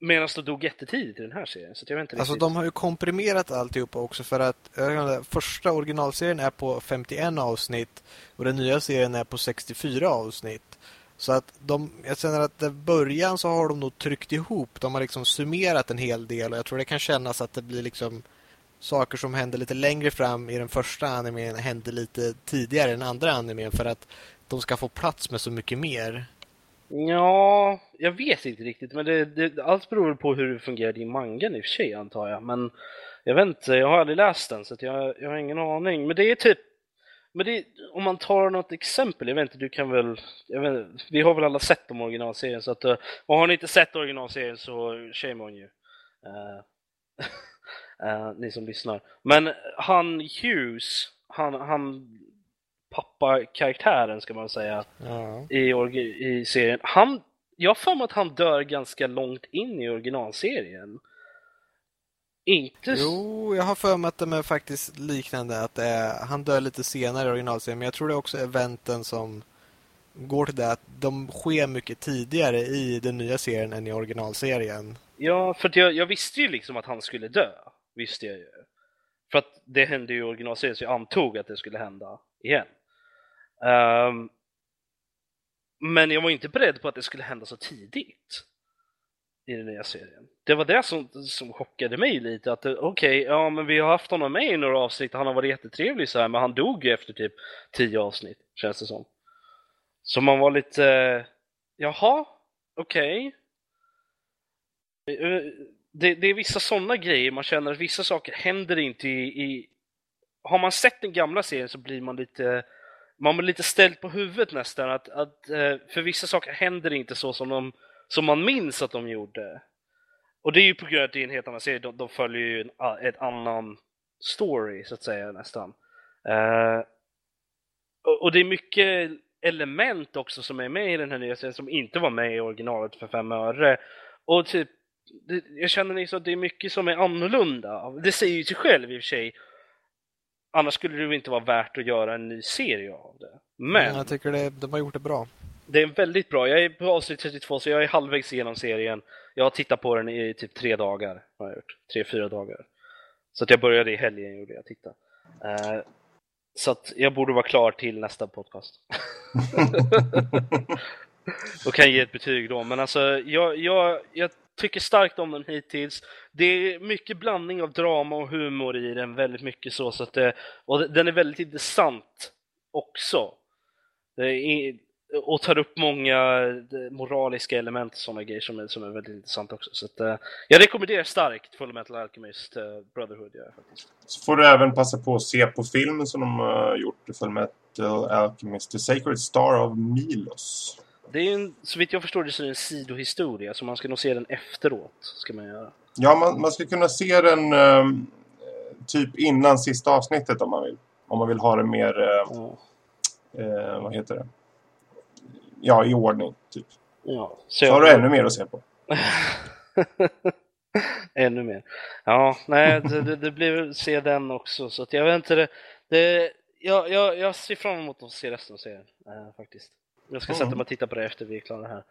Medan de dog jättetidigt i den här serien. Så jag vet inte alltså de har ju komprimerat alltihopa också för att inte, första originalserien är på 51 avsnitt och den nya serien är på 64 avsnitt. Så att de, jag känner att i början så har de nog tryckt ihop. De har liksom summerat en hel del och jag tror det kan kännas att det blir liksom saker som händer lite längre fram i den första animen händer lite tidigare än andra animen för att de ska få plats med så mycket mer. Ja, jag vet inte riktigt men det, det, allt beror på hur det fungerar i mangan i och för sig antar jag. Men jag vet inte, jag har aldrig läst den så jag, jag har ingen aning. Men det är typ men det, om man tar något exempel, jag vet inte, du kan väl, vet, vi har väl alla sett de originalserien så att, uh, och har ni inte sett originalserien så shame on you. Uh, uh, ni som lyssnar. Men han Hughes, han, han pappa-karaktären ska man säga, ja. i, i serien, han, jag har för mig att han dör ganska långt in i originalserien. Inte... Jo, jag har för mig att de är faktiskt liknande. Att är, han dör lite senare i originalserien. Men jag tror det är också eventen som går till det. Att de sker mycket tidigare i den nya serien än i originalserien. Ja, för jag, jag, visste ju liksom att han skulle dö. Visste jag ju. För att det hände ju i originalserien så jag antog att det skulle hända igen. Um, men jag var inte beredd på att det skulle hända så tidigt i den nya serien. Det var det som, som chockade mig lite, att eh, okej, okay, ja men vi har haft honom med i några avsnitt, han har varit jättetrevlig så här, men han dog ju efter typ tio avsnitt, känns det som. Så man var lite, eh, jaha, okej. Okay. Det, det, är vissa sådana grejer, man känner att vissa saker händer inte i, i... Har man sett den gamla serien så blir man lite man blir lite ställd på huvudet nästan, att, att eh, för vissa saker händer inte så som de som man minns att de gjorde. Och det är ju på grund av att det är en helt annan serie, de, de följer ju en, ett annan story så att säga nästan. Uh, och, och, det är mycket element också som är med i den här nya serien som inte var med i originalet för fem öre. Och typ, det, jag känner liksom att det är mycket som är annorlunda. Det säger ju sig själv i och för sig. Annars skulle det ju inte vara värt att göra en ny serie av det. Men... Jag tycker det, de har gjort det bra. Det är väldigt bra. Jag är på avsnitt 32 så jag är halvvägs igenom serien. Jag har tittat på den i typ tre dagar. Har jag gjort. Tre, fyra dagar. Så att jag började i helgen gjorde jag titta. Uh, så att jag borde vara klar till nästa podcast. och kan ge ett betyg då. Men alltså, jag, jag, jag tycker starkt om den hittills. Det är mycket blandning av drama och humor i den, väldigt mycket så. så att det, och den är väldigt intressant också. Det är, och tar upp många moraliska element och sådana grejer som är, som är väldigt intressant också. Så att, uh, jag rekommenderar starkt Full Metal Alchemist uh, Brotherhood. Ja, faktiskt. Så får du även passa på att se på filmen som de har uh, gjort, Full Metal Alchemist, The Sacred Star of Milos. Det är en, så vitt jag förstår det så är det en sidohistoria, så man ska nog se den efteråt. Ska man göra. Ja, man, man ska kunna se den um, typ innan sista avsnittet om man vill. Om man vill ha det mer, uh, uh, vad heter det? Ja, i ordning, typ. Ja, så, så har du ännu mer att se på. ännu mer. Ja, nej, det, det, det blir se den också. Så jag vet inte, det, det, jag, jag, jag ser fram emot att se resten av serien, äh, faktiskt. Jag ska mm. sätta mig och titta på det efter vi är klara här.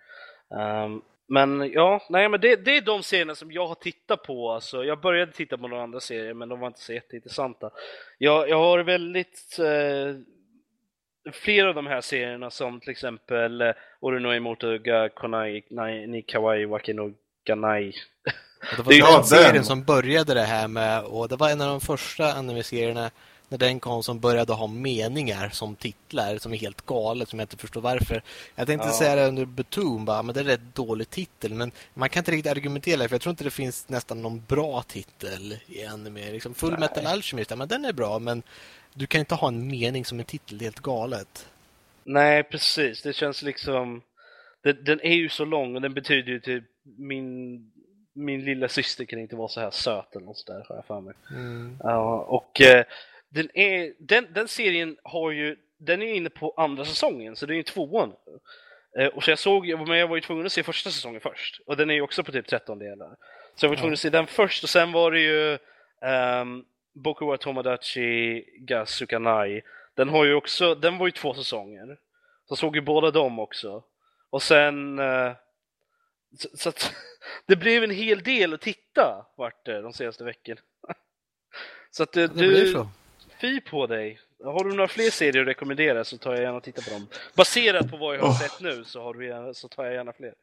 Um, men ja, nej men det, det, är de serierna som jag har tittat på. Alltså, jag började titta på några andra serier men de var inte så jätteintressanta. Jag, jag har väldigt eh, flera av de här serierna som till exempel eh, Orunoi Motoga Konai Ni Kawaii Wakino Ganai. Det var den serien som började det här med och det var en av de första anime-serierna när den kom som började ha meningar som titlar som är helt galet som jag inte förstår varför. Jag tänkte ja. säga det under Betum bara, men det är en rätt dålig titel men man kan inte riktigt argumentera för jag tror inte det finns nästan någon bra titel i anime. Liksom Full Nej. Metal Alchemist, men den är bra men du kan inte ha en mening som en titel, det är helt galet. Nej, precis. Det känns liksom... Den, den är ju så lång och den betyder ju typ min, min lilla syster kan inte vara så här söt eller något sådär, har jag för mig. Mm. Ja, och eh, den, är, den, den serien har ju, den är inne på andra säsongen, så det är ju tvåan eh, Och så jag såg, men jag var ju tvungen att se första säsongen först. Och den är ju också på typ 13 delar. Så jag var tvungen att se den först och sen var det ju um, Boku wa Tomodachi Gasukanai. Den har ju också, den var ju två säsonger. Så såg ju båda dem också. Och sen... Uh, så, så att, det blev en hel del att titta vart det de senaste veckorna. så att du... Så. Fy på dig! Har du några fler serier att rekommendera så tar jag gärna och tittar på dem. Baserat på vad jag har oh. sett nu så, har du, så tar jag gärna fler.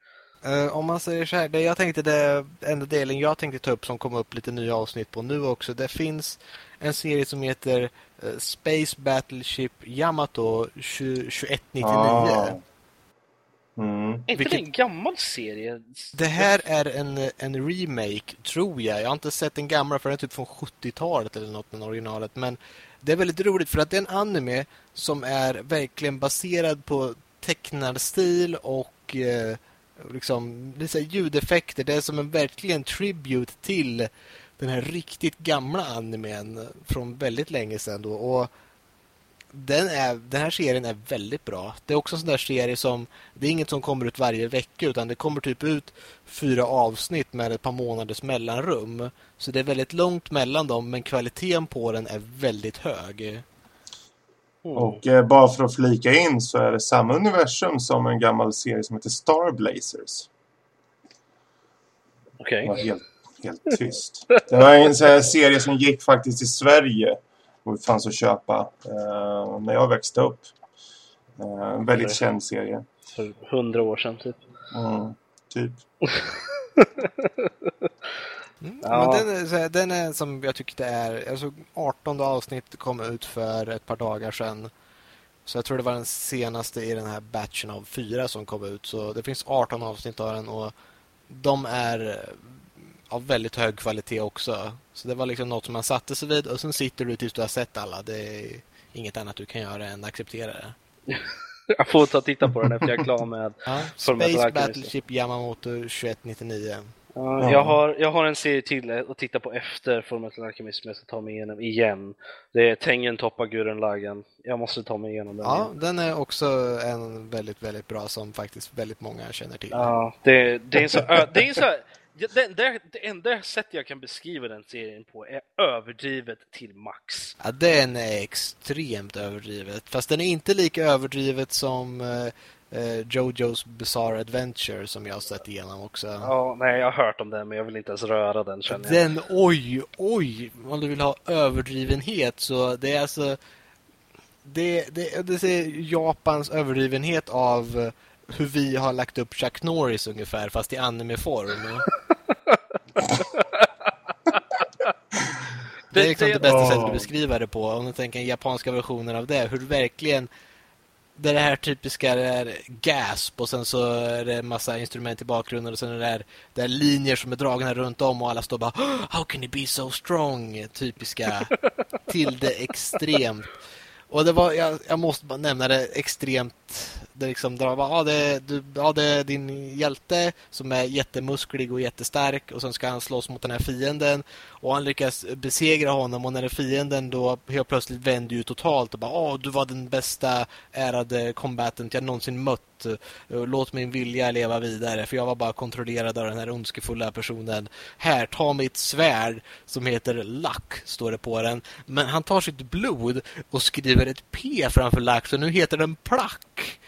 Uh, om man säger så här, det jag tänkte det enda delen jag tänkte ta upp som kom upp lite nya avsnitt på nu också. Det finns en serie som heter uh, Space Battleship Yamato 2199. Ah. Mm. Är inte Vilket... det en gammal serie? Det här är en, en remake, tror jag. Jag har inte sett den gamla för den är typ från 70-talet eller något med originalet. Men det är väldigt roligt för att det är en anime som är verkligen baserad på tecknad stil och eh, liksom, det är ljudeffekter. Det är som en verkligen tribute till den här riktigt gamla animen från väldigt länge sedan då. Och den, är, den här serien är väldigt bra. Det är också en sån där serie som det är inget som kommer ut varje vecka utan det kommer typ ut fyra avsnitt med ett par månaders mellanrum. Så det är väldigt långt mellan dem men kvaliteten på den är väldigt hög. Mm. Och eh, bara för att flika in så är det samma universum som en gammal serie som heter Star Blazers. Okej. Okay. helt, helt tyst. Det var en här, serie som gick faktiskt i Sverige fanns att köpa eh, när jag växte upp. Eh, en väldigt känd serie. För hundra år sedan typ. Mm, typ. Mm, ja. men den, är, den är som jag tyckte är... Alltså 18 avsnitt kom ut för ett par dagar sedan. Så jag tror det var den senaste i den här batchen av fyra som kom ut. Så det finns 18 avsnitt av den och de är av väldigt hög kvalitet också. Så det var liksom något som man satte sig vid och sen sitter du tills du har sett alla. Det är inget annat du kan göra än acceptera det. Jag får ta och titta på den efter jag är klar med Ja, Space. Battleship Yamamoto 2199. Ja, Ja. jag, har, jag har en serie till att titta på efter Fullmetal Alchemist som jag ska ta mig igenom igen. Det är Tengen Toppa Gurren Lagann. Jag måste ta mig igenom den. Ja, igen. den är också en väldigt, väldigt bra som faktiskt väldigt många känner till. Ja, det, det är en så, det är så det, det, det enda sättet jag kan beskriva den serien på är överdrivet till max. Ja, den är extremt överdrivet. Fast den är inte lika överdrivet som eh, eh, Jojo's Bizarre Adventure som jag har sett igenom också. Ja, nej, jag har hört om den men jag vill inte ens röra den känner jag. Den, oj, oj, om du vill ha överdrivenhet så det är alltså det, det, det är Japans överdrivenhet av eh, hur vi har lagt upp Chuck Norris ungefär fast i anime-form. Det är liksom det, bästa sättet att beskriva det på. Om du tänker den japanska versionen av det. Hur verkligen det är det här typiska det är gasp och sen så är det en massa instrument i bakgrunden och sen är det där, det linjer som är dragna runt om och alla står bara "Oh, How can he be so strong? Typiska till det extremt. Och det var, jag, jag måste bara nämna det extremt det liksom drar, ja, ah, det, du, ja, det är din hjälte som är jättemusklig och jättestark och sen ska han slåss mot den här fienden och han lyckas besegra honom och när den fienden då helt plötsligt vänder ju totalt och bara Åh, du var den bästa ärade combatant jag någonsin mött. Eh, låt min vilja leva vidare för jag var bara kontrollerad av den här ondskefulla personen. Här, ta mitt svärd som heter Luck, står det på den. Men han tar sitt blod och skriver ett P framför Luck så nu heter den Plack.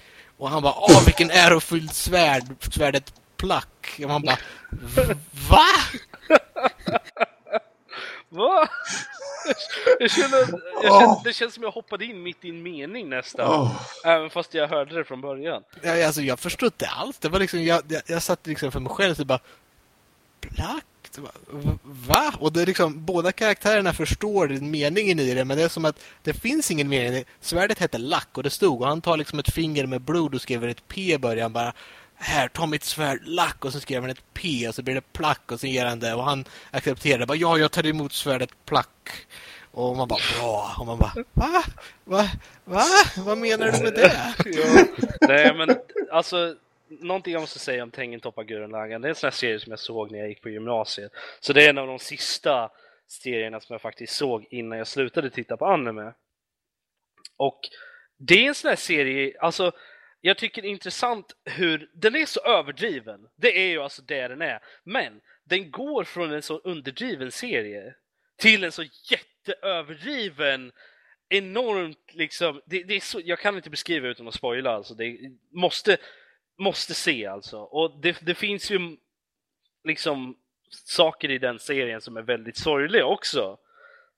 Och han bara, åh vilken ärofylld svärd, svärdet Plack. Och man bara, "V- va? Va? Jag känner, jag känner, det känns som jag hoppade in mitt i en mening nästan. Åh. Även fast jag hörde det från början. Ja, alltså, jag förstod inte alls. Det var liksom, jag, jag, jag satt liksom för mig själv och bara, Plack? Det Va? Och det är liksom, båda karaktärerna förstår meningen i det, men det är som att det finns ingen mening. Svärdet hette Lack och det stod och han tar liksom ett finger med blod och skriver ett P i början bara här, ta mitt svärd, lack och så skriver han ett P och så blir det plack och så ger han det och han accepterar bara ja, jag tar emot svärdet plack. Och man bara bra och man bara va? Va? Va? Vad menar du med det? Ja. Nej men alltså, någonting jag måste säga om Tengen Toppa Gurren Det är en sån här serie som jag såg när jag gick på gymnasiet. Så det är en av de sista serierna som jag faktiskt såg innan jag slutade titta på anime. Och det är en sån här serie, alltså jag tycker det är intressant hur den är så överdriven. Det är ju alltså det den är. Men den går från en så underdriven serie till en så jätteöverdriven enormt liksom, det, det är så, jag kan inte beskriva utan att spoila alltså, det måste, måste se alltså. Och det, det finns ju liksom saker i den serien som är väldigt sorgliga också,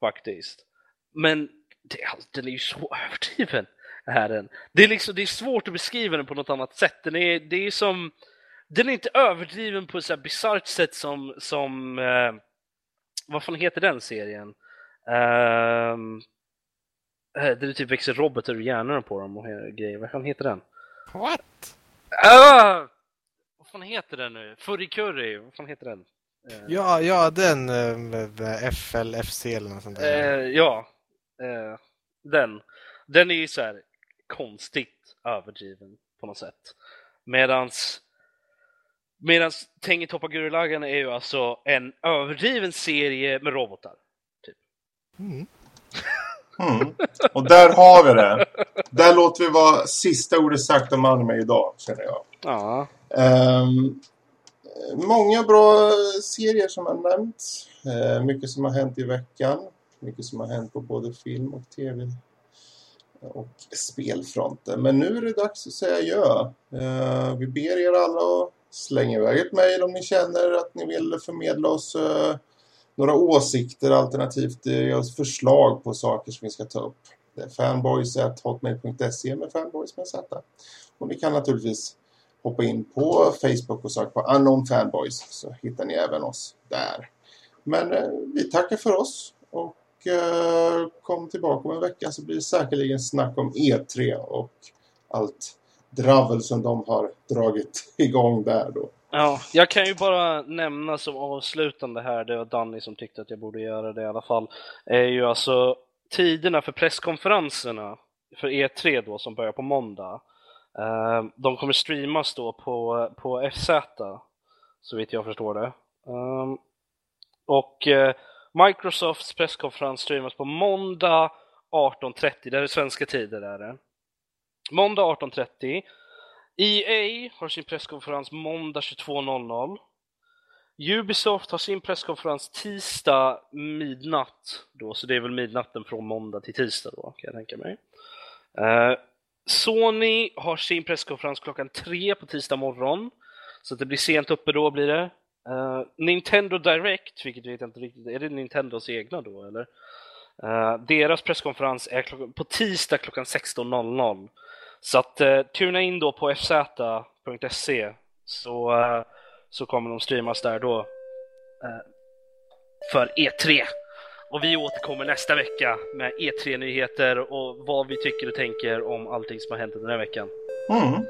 faktiskt. Men det, den är ju så överdriven, är den. Det är liksom, det är svårt att beskriva den på något annat sätt. Den är, det är som, den är inte överdriven på ett så här bisarrt sätt som, som eh, vad fan heter den serien? Ehm, eh, där det typ växer robotar ur hjärnorna på dem och grejer. Vad fan heter den? What? Ah! Vad fan heter den nu? Furry-curry, vad fan heter den? Eh, Ja, ja, den eh, med FL, FC eller något sånt där. Eh, ja, eh, den. Den är ju så här konstigt överdriven på något sätt. Medans Medans Tengen Toppa Gurulagan är ju alltså en överdriven serie med robotar. Mm. Mm. Och där har vi det. Där låter vi vara sista ordet sagt om anime idag, känner jag. Ja. Ehm, många bra serier som har nämnts. Eh, mycket som har hänt i veckan. Mycket som har hänt på både film och tv och spelfronten. Men nu är det dags att säga ja. Eh, vi ber er alla att slänga iväg ett mejl om ni känner att ni vill förmedla oss eh, några åsikter alternativt eh, förslag på saker som vi ska ta upp. Det är fanboys.hotmail.se med fanboys med Z. Och ni kan naturligtvis hoppa in på Facebook och söka på Unknown Fanboys så hittar ni även oss där. Men eh, vi tackar för oss och eh, kom tillbaka om en vecka så blir det säkerligen snack om E3 och allt dravel som de har dragit igång där då. Ja, jag kan ju bara nämna som avslutande här, det var Danny som tyckte att jag borde göra det i alla fall, är ju alltså tiderna för presskonferenserna för E3 då som börjar på måndag. Ehm, de kommer streamas då på, på FZ, så vitt jag förstår det. Um, och eh, Microsofts presskonferens streamas på måndag 18.30, det är svenska tider. Är det. Måndag 18.30. EA har sin presskonferens måndag 22.00. Ubisoft har sin presskonferens tisdag midnatt, då, så det är väl midnatten från måndag till tisdag då, kan jag tänka mig. Eh, Sony har sin presskonferens klockan tre på tisdag morgon, så det blir sent uppe då blir det. Uh, Nintendo Direct, vilket vet jag inte riktigt, är det Nintendos egna då eller? Uh, deras presskonferens är klockan, på tisdag klockan 16.00. Så att uh, tuna in då på fz.se så, uh, så kommer de streamas där då för E3. Och vi återkommer nästa vecka med E3-nyheter och vad vi tycker och tänker om allting som har hänt den här veckan. Mm.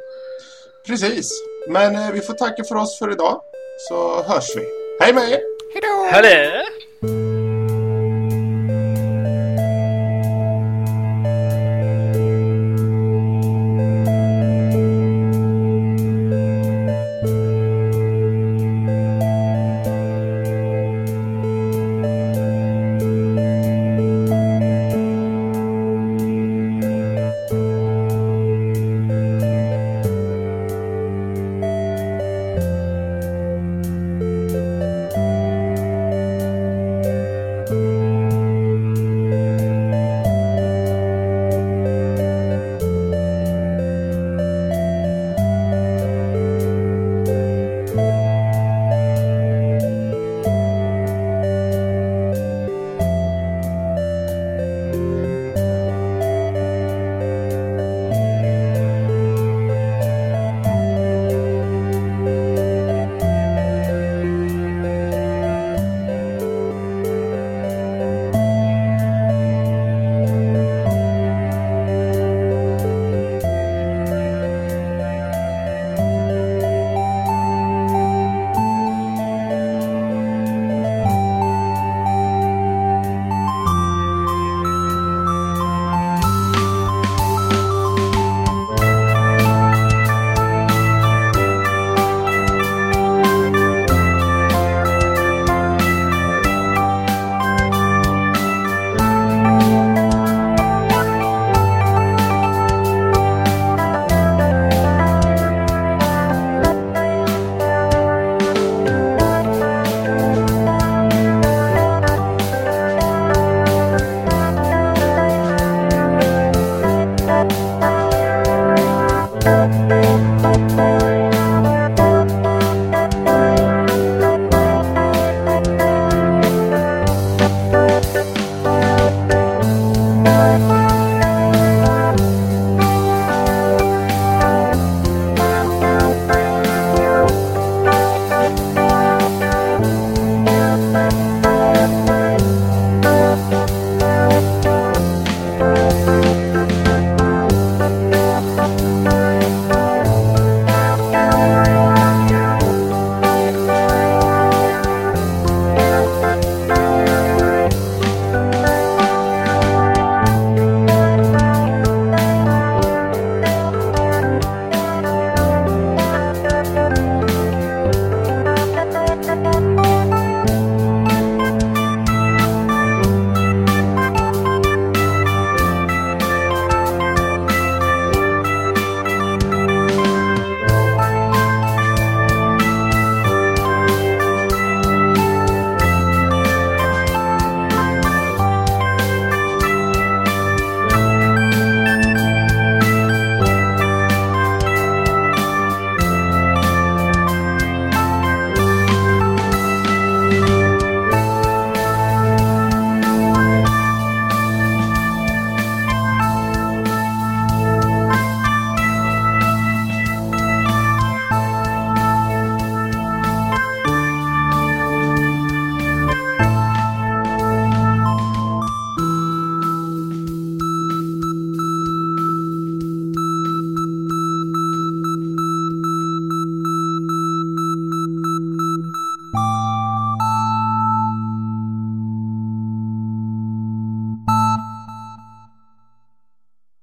Precis. Men vi får tacka för oss för idag så hörs vi. Hej med er! Hejdå! Hallå!